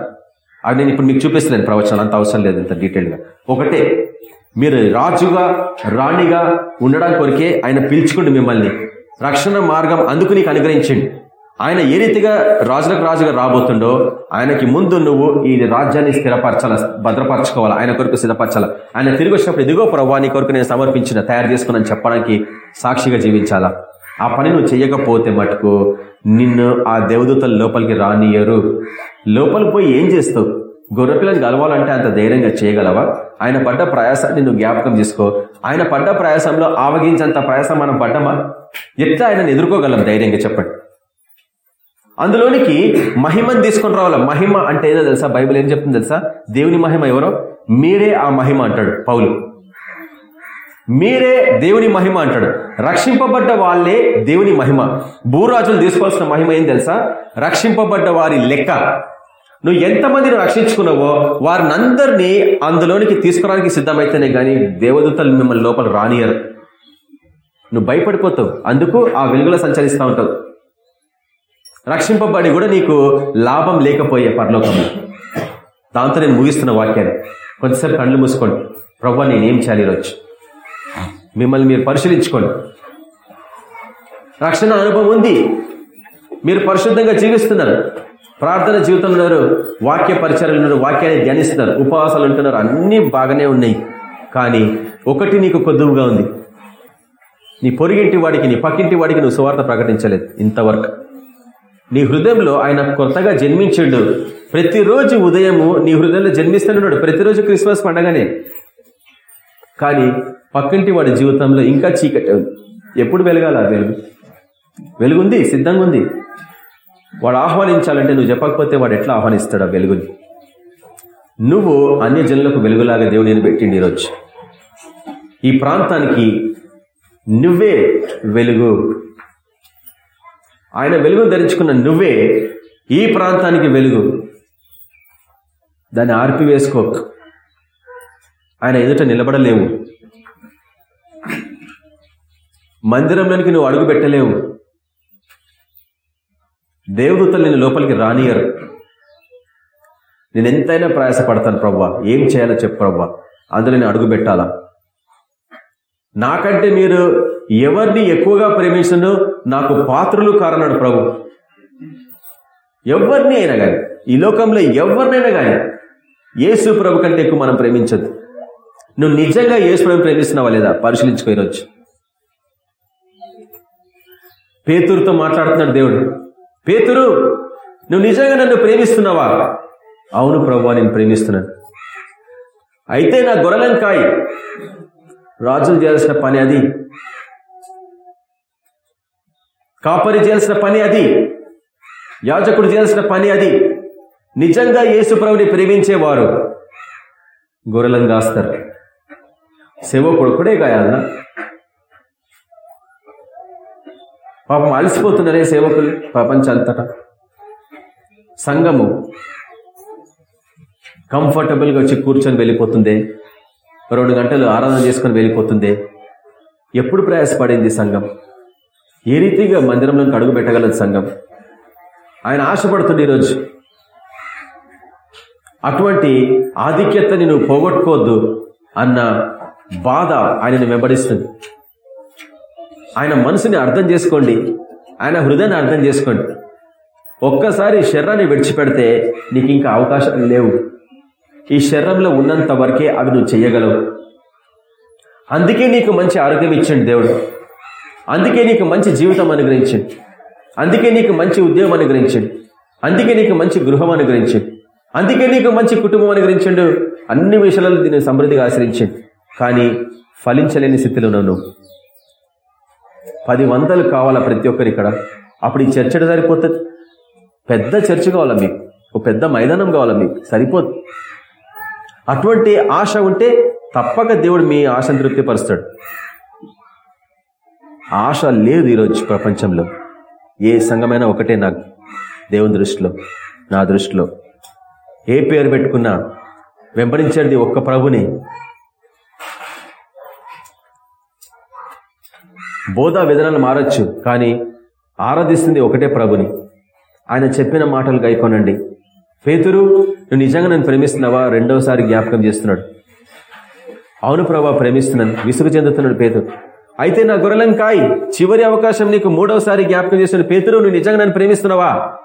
అది నేను ఇప్పుడు మీకు చూపిస్తున్నాను ప్రవచనాలు అంత అవసరం లేదు ఇంత డీటెయిల్గా ఒకటే మీరు రాజుగా రాణిగా ఉండడానికి కొరికే ఆయన పిలుచుకోండి మిమ్మల్ని. రక్షణ మార్గం అందుకు నీకు అనుగ్రహించండి. ఆయన ఏ రీతిగా రాజులకు రాజుగా రాబోతుండో ఆయనకి ముందు నువ్వు ఈ రాజ్యాన్ని స్థిరపరచాల భద్రపరచుకోవాలి? ఆయన కొరకు స్థిరపరచాల ఆయన తిరిగి వచ్చినప్పుడు ఇదిగో ప్రభావ నీ కొరకు నేను సమర్పించిన తయారు చేసుకున్నాను చెప్పడానికి సాక్షిగా జీవించాలా? ఆ పని నువ్వు చెయ్యకపోతే మటుకు నిన్ను ఆ దేవదూతల లోపలికి రానియరు లోపలికి పోయి ఏం చేస్తావు? గొర్రెపిల్లని కలవాలంటే అంత ధైర్యంగా చేయగలవా? ఆయన పడ్డ ప్రయాసాన్ని నువ్వు జ్ఞాపకం చేసుకో. ఆయన పడ్డ ప్రయాసంలో ఆవగించేంత ప్రయాసం మనం పడ్డమా? ఎట్లా ఆయనను ఎదుర్కోగలం ధైర్యంగా చెప్పండి. అందులోనికి మహిమను తీసుకొని రావాల? మహిమ అంటే ఏదో తెలుసా? బైబిల్ ఏం చెప్తుంది తెలుసా? దేవుని మహిమ ఎవరో? మీరే ఆ మహిమ అంటాడు పౌలు. మీరే దేవుని మహిమ అంటాడు. రక్షింపబడ్డ వాళ్ళే దేవుని మహిమ. భూరాజులు తీసుకోవాల్సిన మహిమ ఏం తెలుసా? రక్షింపబడ్డ వారి లెక్క. నువ్వు ఎంతమందిని రక్షించుకున్నావో వారిని అందరినీ అందులోనికి తీసుకురానికి సిద్ధమైతేనే కానీ దేవదూతలు మిమ్మల్ని లోపల రానియరు నువ్వు భయపడిపోతావు. అందుకు ఆ వెలుగులో సంచరిస్తూ ఉంటావు. రక్షింపబడి కూడా నీకు లాభం లేకపోయే పరలోకంలో దాంతో నేను ముగిస్తున్న వాక్యాన్ని. కొంతసేపు కళ్ళు మూసుకోండి. ప్రభు నేనేం చేయాలి ఈరోజు? మిమ్మల్ని మీరు పరిశీలించుకోండి. రక్షణ అనుభవం ఉంది. మీరు పరిశుద్ధంగా జీవిస్తున్నారు. ప్రార్థన జీవితంలో ఉన్నారు. వాక్య పరిచయాలు ఉన్నారు. వాక్యాన్ని ధ్యానిస్తున్నారు. ఉపవాసాలు ఉంటున్నారు. అన్నీ బాగానే ఉన్నాయి. కానీ ఒకటి నీకు కొద్దువుగా ఉంది. నీ పొరిగింటి వాడికి నీ పక్కింటి వాడికి నువ్వు సువార్త ప్రకటించలేదు. ఇంతవరకు. నీ హృదయంలో ఆయన కొత్తగా జన్మించిండు. ప్రతిరోజు ఉదయము నీ హృదయంలో జన్మిస్తున్నాడు ప్రతిరోజు క్రిస్మస్ పండగనే. కానీ పక్కింటి వాడి జీవితంలో ఇంకా చీకటి ఎప్పుడు వెలగాల వెలుగు వెలుగుంది సిద్ధంగా ఉంది. వాడు ఆహ్వానించాలంటే నువ్వు చెప్పకపోతే వాడు ఎట్లా ఆహ్వానిస్తాడు ఆ వెలుగుని? నువ్వు అన్య జనులకు వెలుగులాగా దేవుడు నేను పెట్టిండి ఈరోజు. ఈ ప్రాంతానికి నువ్వే వెలుగు. ఆయన వెలుగు ధరించుకున్న నువ్వే ఈ ప్రాంతానికి వెలుగు. దాన్ని ఆర్పివేసుకో. ఆయన ఎదుట నిలబడలేవు. మందిరంలోనికి నువ్వు అడుగు పెట్టలేవు. దేవదూతలు నేను లోపలికి రానియరు నేను ఎంతైనా ప్రయాసపడతాను ప్రవ్వా. ఏం చేయాలో చెప్పు ప్రవ్వా. అందులో నేను అడుగు పెట్టాలా? నాకంటే మీరు ఎవరిని ఎక్కువగా ప్రేమించను? నాకు పాత్రలు కారన్నాడు ప్రభు. ఎవరిని అయినా కానీ ఈ లోకంలో ఎవరినైనా కానీ యేసు ప్రభు కంటే ఎక్కువ మనం ప్రేమించద్దు. నువ్వు నిజంగా యేసు ప్రభు ప్రేమిస్తున్నావా లేదా? పరిశీలించుకోవచ్చు పేతురుతో మాట్లాడుతున్నాడు దేవుడు. పేతురు నువ్వు నిజంగా నన్ను ప్రేమిస్తున్నావా? అవును ప్రభు నేను ప్రేమిస్తున్నాను. అయితే నా గొర్రెలంకాయ్? రాజులు చేయాల్సిన పని అది. కాపరి చేయాల్సిన పని అది. యాజకుడు చేయాల్సిన పని అది. నిజంగా యేసుప్రభుని ప్రేమించేవారు గొర్రెలను కాస్తారు. సేవకుడు ఒకడే గాయాల పాపం అలసిపోతున్నారే సేవకులు ప్రపంచంతటా సంఘము కంఫర్టబుల్గా వచ్చి కూర్చొని వెళ్ళిపోతుంది. రెండు గంటలు ఆరాధన చేసుకుని వెళ్ళిపోతుంది. ఎప్పుడు ప్రయాసపడింది సంఘం? ఏ రీతిగా మందిరంలోకి అడుగు పెట్టగలదు సంఘం? ఆయన ఆశపడుతుంది ఈరోజు. అటువంటి ఆధిక్యతని నువ్వు పోగొట్టుకోవద్దు అన్న బాధ ఆయనను వెంబడిస్తుంది. ఆయన మనసుని అర్థం చేసుకోండి. ఆయన హృదయాన్ని అర్థం చేసుకోండి. ఒక్కసారి శరీరాన్ని విడిచిపెడితే నీకు ఇంకా అవకాశాలు లేవు. ఈ శరీరంలో ఉన్నంత వరకే అవి నువ్వు చెయ్యగలవు అందుకే నీకు మంచి ఆరోగ్యం ఇచ్చాడు దేవుడు. అందుకే నీకు మంచి జీవితం అనుగ్రహించండి. అందుకే నీకు మంచి ఉద్యోగం అనుగ్రహించండి. అందుకే నీకు మంచి గృహం అనుగ్రహించండి. అందుకే నీకు మంచి కుటుంబం అనుగ్రహించండు. అన్ని విషయాలలో దీన్ని సమృద్ధిగా ఆశ్రయించండి. కానీ ఫలించలేని స్థితిలో నువ్వు. పది వందలు కావాలా ప్రతి ఒక్కరు ఇక్కడ? అప్పుడు ఈ చర్చ సరిపోతుంది. పెద్ద చర్చ కావాలా మీకు? ఒక పెద్ద మైదానం కావాలా మీకు? సరిపోదు. అటువంటి ఆశ ఉంటే తప్పక దేవుడు మీ ఆశను తృప్తిపరుస్తాడు. ఆశ లేదు ఈరోజు ప్రపంచంలో. ఏ సంఘమైనా ఒకటే నాకు దేవుని దృష్టిలో నా దృష్టిలో. ఏ పేరు పెట్టుకున్నా వెంబడించేది ఒక్క ప్రభుని. బోధా విధానాలు మారచ్చు కానీ ఆరాధిస్తుంది ఒకటే ప్రభుని. ఆయన చెప్పిన మాటలు గైకొనండి. పేతురు నువ్వు నిజంగా నన్ను ప్రేమిస్తున్నావా? రెండవసారి జ్ఞాపకం చేస్తున్నాడు. అవును ప్రభా ప్రేమిస్తున్నాను. విసుగు చెందుతున్నాడు పేతురు. అయితే నా గొర్రెలం కాయి. చివరి అవకాశం నీకు మూడవసారి జ్ఞాపకం చేస్తున్నాడు పేతురు నువ్వు నిజంగా నన్ను ప్రేమిస్తున్నావా?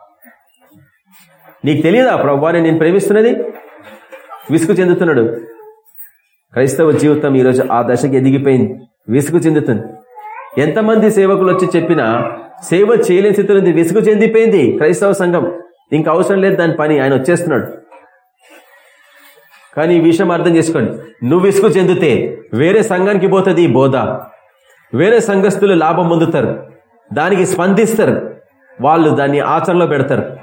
నీకు తెలియదా ప్రభా నేను ప్రేమిస్తున్నది? విసుగు చెందుతున్నాడు. క్రైస్తవ జీవితం ఈరోజు ఆ దశకి ఎదిగిపోయింది. విసుగు చెందుతుంది. ఎంతమంది సేవకులు వచ్చి చెప్పినా సేవ చేయలేని స్థితిలో ఉంది. విసుగు చెందిపోయింది క్రైస్తవ సంఘం. ఇంకా అవసరం లేదు దాని పని. ఆయన వచ్చేస్తున్నాడు. కానీ ఈ విషయం అర్థం చేసుకోండి. నువ్వు విసుగు చెందితే వేరే సంఘానికి పోతుంది ఈ బోధ. వేరే సంఘస్థులు లాభం పొందుతారు. దానికి స్పందిస్తారు. వాళ్ళు దాన్ని ఆచరణలో పెడతారు.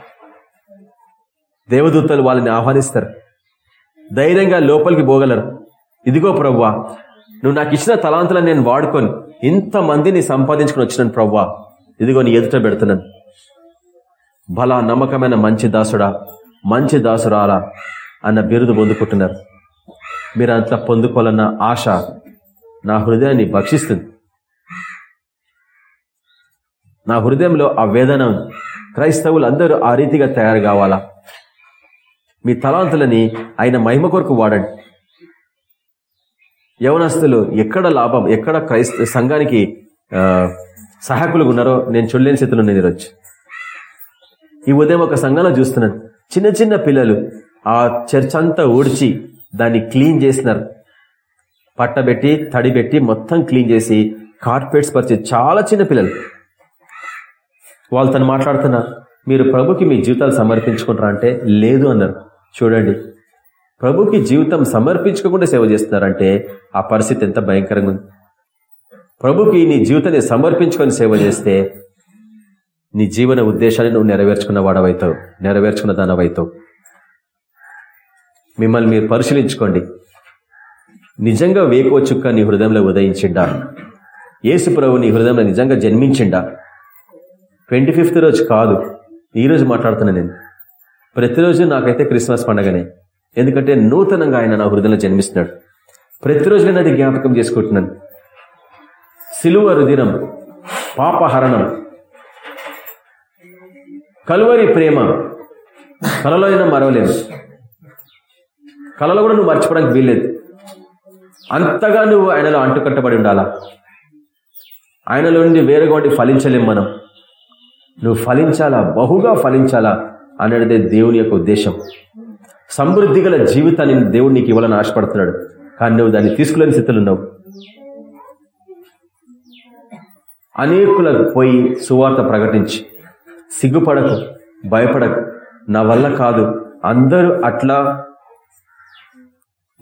దేవదూతలు వాళ్ళని ఆహ్వానిస్తారు. ధైర్యంగా లోపలికి పోగలరు. ఇదిగో ప్రవ్వా నువ్వు నాకు ఇచ్చిన తలాంతులను నేను వాడుకొని ఇంతమందిని సంపాదించుకుని వచ్చినాను ప్రవ్వా. ఇదిగో నీ ఎదుట పెడుతున్నాను. బలా నమ్మకమైన మంచి దాసుడా మంచి దాసురాలా. అన్న బిరుదు పొందుకుంటున్నారు. మీరు అంత పొందుకోవాలన్న ఆశ నా హృదయాన్ని భక్షిస్తుంది. నా హృదయంలో ఆ వేదన ఉంది. క్రైస్తవులు అందరూ ఆ రీతిగా తయారు కావాలా? మీ తలాంతులని ఆయన మహిమ కొరకు వాడండి. యవనస్తులు ఎక్కడ లాభం ఎక్కడ క్రైస్త సంఘానికి సహాయకులు సహాయకులుగా ఉన్నారో నేను చూడలేని స్థితిలో నేను ఈరోజు. ఈ ఉదయం ఒక సంఘంలో చూస్తున్నాను. చిన్న చిన్న పిల్లలు ఆ చర్చ్ అంతా ఊడ్చి దాన్ని క్లీన్ చేసినారు. పట్టబెట్టి తడిబెట్టి మొత్తం క్లీన్ చేసి కార్పెట్స్ పరిచి చాలా చిన్న పిల్లలు. వాళ్ళు తను మాట్లాడుతున్నా మీరు ప్రభుకి మీ జీవితాలు సమర్పించుకుంటారా? అంటే లేదు అన్నారు. చూడండి ప్రభుకి జీవితం సమర్పించుకోకుండా సేవ చేస్తున్నారంటే ఆ పరిస్థితి ఎంత భయంకరంగా ఉంది. ప్రభుకి నీ జీవితాన్ని సమర్పించుకొని సేవ చేస్తే నీ జీవన ఉద్దేశాన్ని నువ్వు నెరవేర్చుకున్న వాడవైతావు నెరవేర్చుకున్న దానవైతావు. మిమ్మల్ని మీరు పరిశీలించుకోండి. నిజంగా వేకువ చుక్క నీ హృదయంలో ఉదయించిండా యేసు ప్రభు నీ హృదయంలో నిజంగా జన్మించిండా ట్వంటీ ఫిఫ్త్ రోజు కాదు. ఈరోజు మాట్లాడుతున్నా నేను. ప్రతిరోజు నాకైతే క్రిస్మస్ పండగనే. ఎందుకంటే నూతనంగా ఆయన నా హృదయంలో జన్మిస్తున్నాడు. ప్రతిరోజు నేను అది జ్ఞాపకం చేసుకుంటున్నాను. సిలువ రుదినం పాపహరణం కలువరి ప్రేమ కలలో అయినా మరవలేదు కలలో కూడా నువ్వు మర్చిపోవడానికి వీల్లేదు. అంతగా నువ్వు ఆయనలో అంటుకట్టబడి ఉండాలా? ఆయనలో నుండి వేరుగా ఉండి ఫలించలేం మనం. నువ్వు ఫలించాలా? బహుగా ఫలించాలా? అనేది దేవుని యొక్క ఉద్దేశం. సమృద్ధి గల జీవితాన్ని దేవుడు నీకు ఇవ్వాలని ఆశపడుతున్నాడు. కానీ నువ్వు దాన్ని తీసుకులేని స్థితిలో ఉన్నావు. అనేకులకు పోయి సువార్త ప్రకటించి సిగ్గుపడకు భయపడకు. నా వల్ల కాదు. అందరూ అట్లా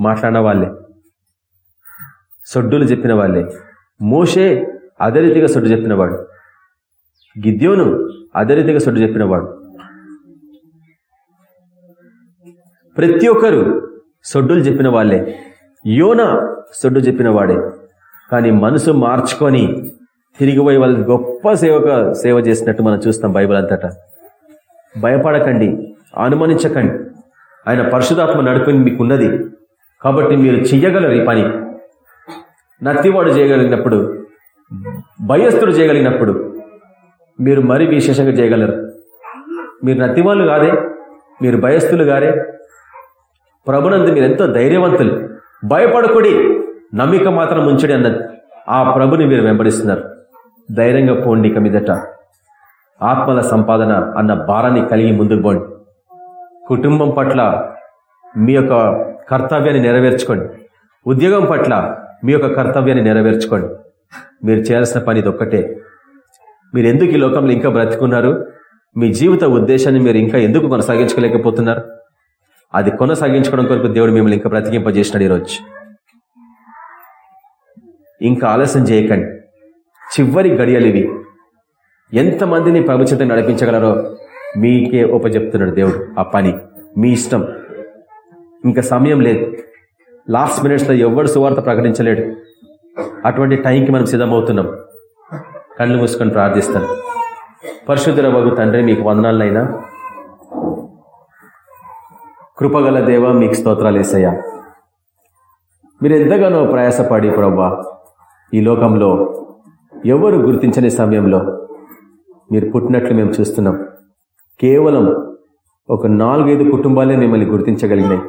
మాట్లాడిన వాళ్ళే. సొడ్డులు చెప్పిన వాళ్ళే. మోషే అదే రీతిగా సొడ్డు చెప్పినవాడు గిద్యోను అదే రీతిగా సొడ్డు చెప్పినవాడు ప్రతి ఒక్కరు సొడ్డులు చెప్పిన వాళ్ళే. యోన సొడ్డు చెప్పిన వాడే. కానీ మనసు మార్చుకొని తిరిగిపోయి వాళ్ళు గొప్ప సేవక సేవ చేసినట్టు మనం చూస్తాం బైబిల్ అంతటా. భయపడకండి అనుమానించకండి. ఆయన పరిశుధాత్మ నడుపుని మీకున్నది. కాబట్టి మీరు చెయ్యగలరు ఈ పని. నత్తివాడు చేయగలిగినప్పుడు భయస్థుడు చేయగలిగినప్పుడు మీరు మరి విశేషంగా చేయగలరు. మీరు నత్తివాళ్ళు కాదే మీరు భయస్థులు గారే ప్రభునందు మీరు ఎంతో ధైర్యవంతులు. భయపడకుడి నమ్మిక మాత్రం ఉంచడి అన్నది ఆ ప్రభుని మీరు వెంబడిస్తున్నారు. ధైర్యంగా పోండి ఇక మీదట. ఆత్మల సంపాదన అన్న భారాన్ని కలిగి ముందుకు పోండి. కుటుంబం పట్ల మీ యొక్క కర్తవ్యాన్ని నెరవేర్చుకోండి. ఉద్యోగం పట్ల మీ యొక్క కర్తవ్యాన్ని నెరవేర్చుకోండి. మీరు చేయాల్సిన పని ఇది ఒక్కటే. మీరు ఎందుకు ఈ లోకంలో ఇంకా బ్రతుకున్నారు? మీ జీవిత ఉద్దేశాన్ని మీరు ఇంకా ఎందుకు కొనసాగించుకోలేకపోతున్నారు? అది కొనసాగించుకోవడం కొరకు దేవుడు మిమ్మల్ని ఇంకా బ్రతికింపజేసినాడు ఈరోజు. ఇంకా ఆలస్యం చేయకండి. చివరి గడియలు ఇవి. ఎంతమందిని ప్రభుత్వం నడిపించగలరో మీకే ఉపజెప్తున్నాడు దేవుడు. ఆ పని మీ ఇష్టం. ఇంకా సమయం లేదు. లాస్ట్ మినిట్స్లో ఎవరు సువార్త ప్రకటించలేడు. అటువంటి టైంకి మనం సిద్ధమవుతున్నాం. కళ్ళు మూసుకొని ప్రార్థిస్తాను పరిశుద్ధుల వగు తండ్రి మీకు వందనాలనైనా. కృపగల దేవ మీకు స్తోత్రాలు వేసయ్యా మీరు ఎంతగానో ప్రయాసపడి ప్రవ్వా ఈ లోకంలో ఎవరు గుర్తించని సమయంలో మీరు పుట్టినట్లు మేము చూస్తున్నాం. కేవలం ఒక నాలుగైదు కుటుంబాలే మిమ్మల్ని గుర్తించగలిగినాయి.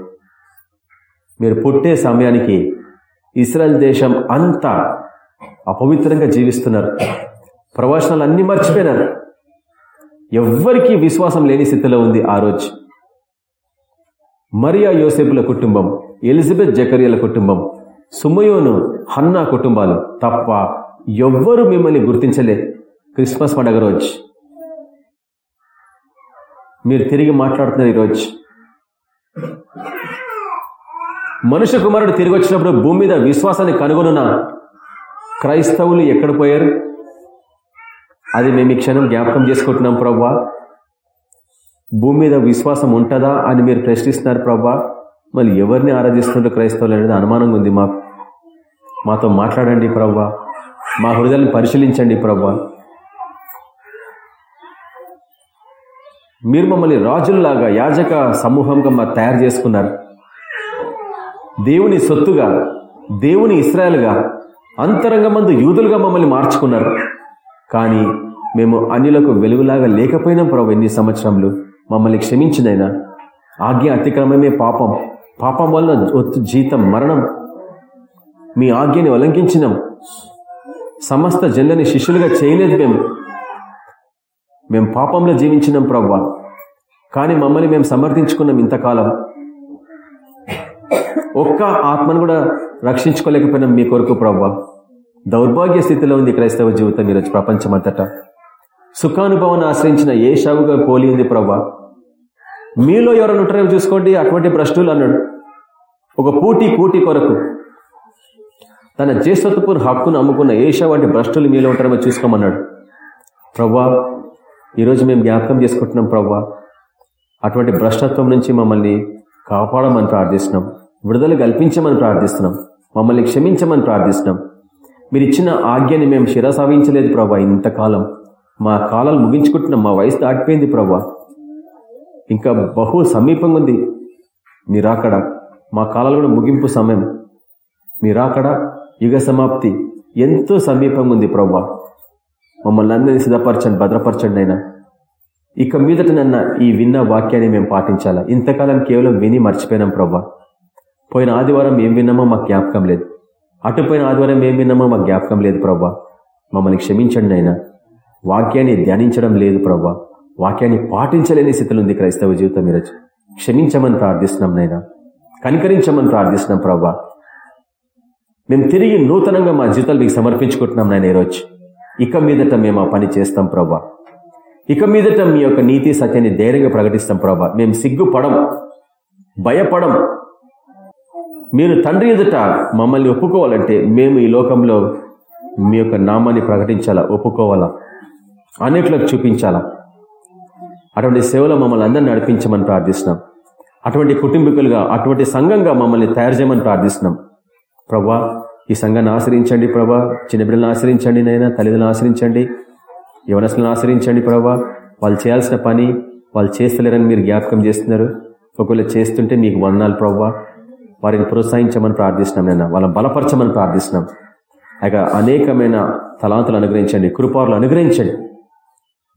మీరు పుట్టే సమయానికి ఇస్రాయల్ దేశం అంతా అపవిత్రంగా జీవిస్తున్నారు. ప్రవచనాలు అన్ని మర్చిపోయినారు. ఎవ్వరికీ విశ్వాసం లేని స్థితిలో ఉంది ఆ రోజు. మరియా యోసేపుల కుటుంబం ఎలిజబెత్ జకరియల కుటుంబం సుమయోను హన్నా కుటుంబాలు తప్ప ఎవ్వరు మిమ్మల్ని గుర్తించలే క్రిస్మస్ పండగ రోజు. మీరు తిరిగి మాట్లాడుతున్నారు ఈరోజు మనుష్య కుమారుడు తిరిగి వచ్చినప్పుడు భూమి మీద విశ్వాసాన్ని కనుగొనున్న క్రైస్తవులు ఎక్కడ పోయారు? అది మేము ఈ క్షణం జ్ఞాపకం చేసుకుంటున్నాం ప్రవ్వా. భూమి మీద విశ్వాసం ఉంటుందా అని మీరు ప్రశ్నిస్తున్నారు ప్రవ్వా. మళ్ళీ ఎవరిని ఆరాధిస్తుంటారు క్రైస్తవులు అనేది అనుమానంగా ఉంది మాకు. మాతో మాట్లాడండి ప్రవ్వా. మా హృదయాన్ని పరిశీలించండి ప్రవ్వా. మీరు మమ్మల్ని రాజుల్లాగా యాజక సమూహంగా మా తయారు చేసుకున్నారు. దేవుని సొత్తుగా దేవుని ఇస్రాయల్గా అంతరంగమందు యూదులుగా మమ్మల్ని మార్చుకున్నారు. కానీ మేము అన్యులకు వెలుగులాగా లేకపోయినాం ప్రభు ఎన్ని సంవత్సరంలో మమ్మల్ని క్షమించినైనా. ఆజ్ఞ అతిక్రమమే పాపం. పాపం వల్ల ఒత్తు జీతం మరణం. మీ ఆజ్ఞని ఉల్లంఘించినాం సమస్త జన్లని శిష్యులుగా చేయలేదు మేము. మేము పాపంలో జీవించినాం ప్రవ్వా కానీ మమ్మల్ని మేము సమర్థించుకున్నాం ఇంతకాలం. ఒక్క ఆత్మను కూడా రక్షించుకోలేకపోయినాం మీ కొరకు ప్రవ్వా. దౌర్భాగ్య స్థితిలో ఉంది క్రైస్తవ జీవితం ఈరోజు ప్రపంచమంతటా. సుఖానుభవాన్ని ఆశ్రయించిన ఏ షావుగా పోలి ఉంది ప్రవ్వా. మీలో ఎవరైనా ఉంటారో చూసుకోండి అటువంటి భ్రష్టులు అన్నాడు. ఒక పూటి కూటి కొరకు తన జ్యేష్ఠత్వపు హక్కును అమ్ముకున్న ఏషా వంటి భ్రష్టులు మీలో ఉంటారో చూసుకోమన్నాడు. ప్రవ్వా ఈరోజు మేము జ్ఞాపకం చేసుకుంటున్నాం ప్రవ్వా. అటువంటి భ్రష్టత్వం నుంచి మమ్మల్ని కాపాడమని ప్రార్థిస్తున్నాం. విడుదల కల్పించమని ప్రార్థిస్తున్నాం. మమ్మల్ని క్షమించమని ప్రార్థిస్తున్నాం. మీరు ఇచ్చిన ఆజ్ఞని మేము శిరసావించలేదు ప్రభా ఇంతకాలం. మా కాలాలు ముగించుకుంటున్నాం మా వయసు దాటిపోయింది ప్రభా. ఇంకా బహు సమీపంగా ఉంది. మీరాకడ మా కాలాలు కూడా ముగింపు సమయం. మీరాకడ యుగ సమాప్తి ఎంతో సమీపంగా ఉంది ప్రభా. మమ్మల్ని అందరినీ సిద్ధపరచండి భద్రపరచండి అయినా ఇక మీదట నన్న ఈ విన్న వాక్యాన్ని మేము పాటించాలా? ఇంతకాలం కేవలం విని మర్చిపోయినాం ప్రభా. పోయిన ఆదివారం ఏం విన్నామో మాకు జ్ఞాపకం లేదు. అటుపోయిన ఆదివారం ఏం విన్నామో మాకు జ్ఞాపకం లేదు ప్రభా మమ్మల్ని క్షమించండి అయినా వాక్యాన్ని ధ్యానించడం లేదు ప్రభా వాక్యాన్ని పాటించలేని స్థితిలో ఉంది క్రైస్తవ జీవితం ఈరోజు. క్షమించమని ప్రార్థిస్తున్నాం నైనా కనికరించమని ప్రార్థిస్తున్నాం ప్రభా మేము తిరిగి నూతనంగా మా జీవితాలు మీకు సమర్పించుకుంటున్నాం నాయన ఈరోజు. ఇక మీదట మేము ఆ పని చేస్తాం ప్రభా ఇక మీదట మీ యొక్క నీతి సత్యాన్ని ధైర్యంగా ప్రకటిస్తాం ప్రభా మేము సిగ్గుపడం భయపడం మీరు తండ్రి ఎదుట మమ్మల్ని ఒప్పుకోవాలంటే మేము ఈ లోకంలో మీ యొక్క నామాన్ని ప్రకటించాలా ఒప్పుకోవాలా? అనేకులకు చూపించాలా? అటువంటి సేవలో మమ్మల్ని అందరిని నడిపించమని ప్రార్థిస్తున్నాం. అటువంటి కుటుంబీకులుగా అటువంటి సంఘంగా మమ్మల్ని తయారు చేయమని ప్రార్థిస్తున్నాం. ప్రభా ఈ సంఘాన్ని ఆశ్రయించండి ప్రభా. చిన్న బిడ్డలను ఆశ్రయించండి నైనా తల్లిదండ్రులను ఆశ్రయించండి. యవనస్తులను ఆశ్రయించండి ప్రభా. వాళ్ళు చేయాల్సిన పని వాళ్ళు చేస్తలేరని మీరు జ్ఞాపకం చేస్తున్నారు. ఒకవేళ చేస్తుంటే మీకు వందనాలు ప్రభావ వారిని ప్రోత్సహించమని ప్రార్థిస్తున్నాం నేను వాళ్ళని బలపరచమని ప్రార్థిస్తున్నాం. ఇక అనేకమైన తలాంతులు అనుగ్రహించండి కృపారులు అనుగ్రహించండి.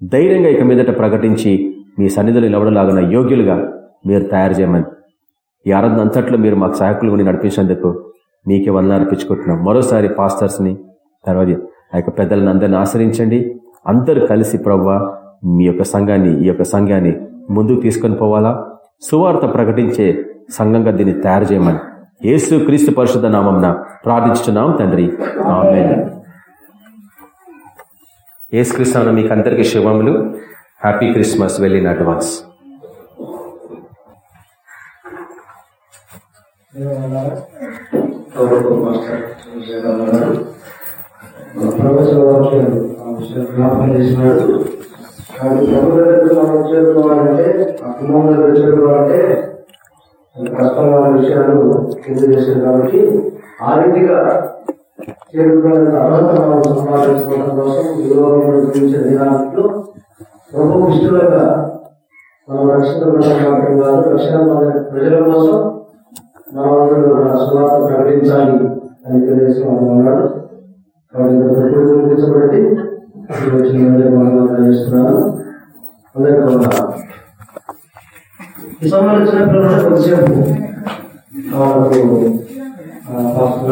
ధైర్యంగా ఇక మీదట ప్రకటించి మీ సన్నిధులు నిలవడలాగిన యోగ్యులుగా మీరు తయారు చేయమని. ఈ ఆరాధన అంతట్లో మీరు మాకు సహాయకులు కొని నడిపించేందుకు మీకే వందలు అర్పించుకుంటున్నాం. మరోసారి పాస్టర్స్ని తర్వాత ఆ యొక్క పెద్దలను అందరిని ఆశ్రయించండి. అందరూ కలిసి ప్రవ్వా మీ యొక్క సంఘాన్ని ఈ యొక్క సంఘాన్ని ముందుకు తీసుకొని పోవాలా? సువార్త ప్రకటించే సంఘంగా దీన్ని తయారు చేయమని. యేసు క్రీస్తు పరిశుద్ధ నామంన ప్రార్థించుతున్నాం తండ్రి. ఆమేన్. యేసు క్రీస్తు మీకు అందరికీ శుభములు. హ్యాపీ క్రిస్మస్ వెళ్ళిన అడ్వాన్స్. ప్రవచన వాక్యాలు ఆ విషయం చేరుకోవాలంటే ఆ కుటుంబం దగ్గర చేరుకోవాలంటే కష్టమైన విషయాలు కింద చేశారు కాబట్టి ఆ రీతిగా చేరుకునే అర్హత మనం సంపాదించుకోవడం కోసం ఈ లోకంలో జీవించే దినాల్లో ప్రభు ఇష్టలుగా మనం రక్షణ మాత్రం కాదు రక్షణ ప్రజల కోసం మనమందరూ కూడా సువార్త ప్రకటించాలి అని తెలియజేసి మనం ఉన్నాడు కాబట్టి ప్రకృతి గురించబడింది వచ్చిన అందరికీ చేస్తున్నాను అందరికీ వందనాలు. ఈ సంబంధించిన పిల్లలు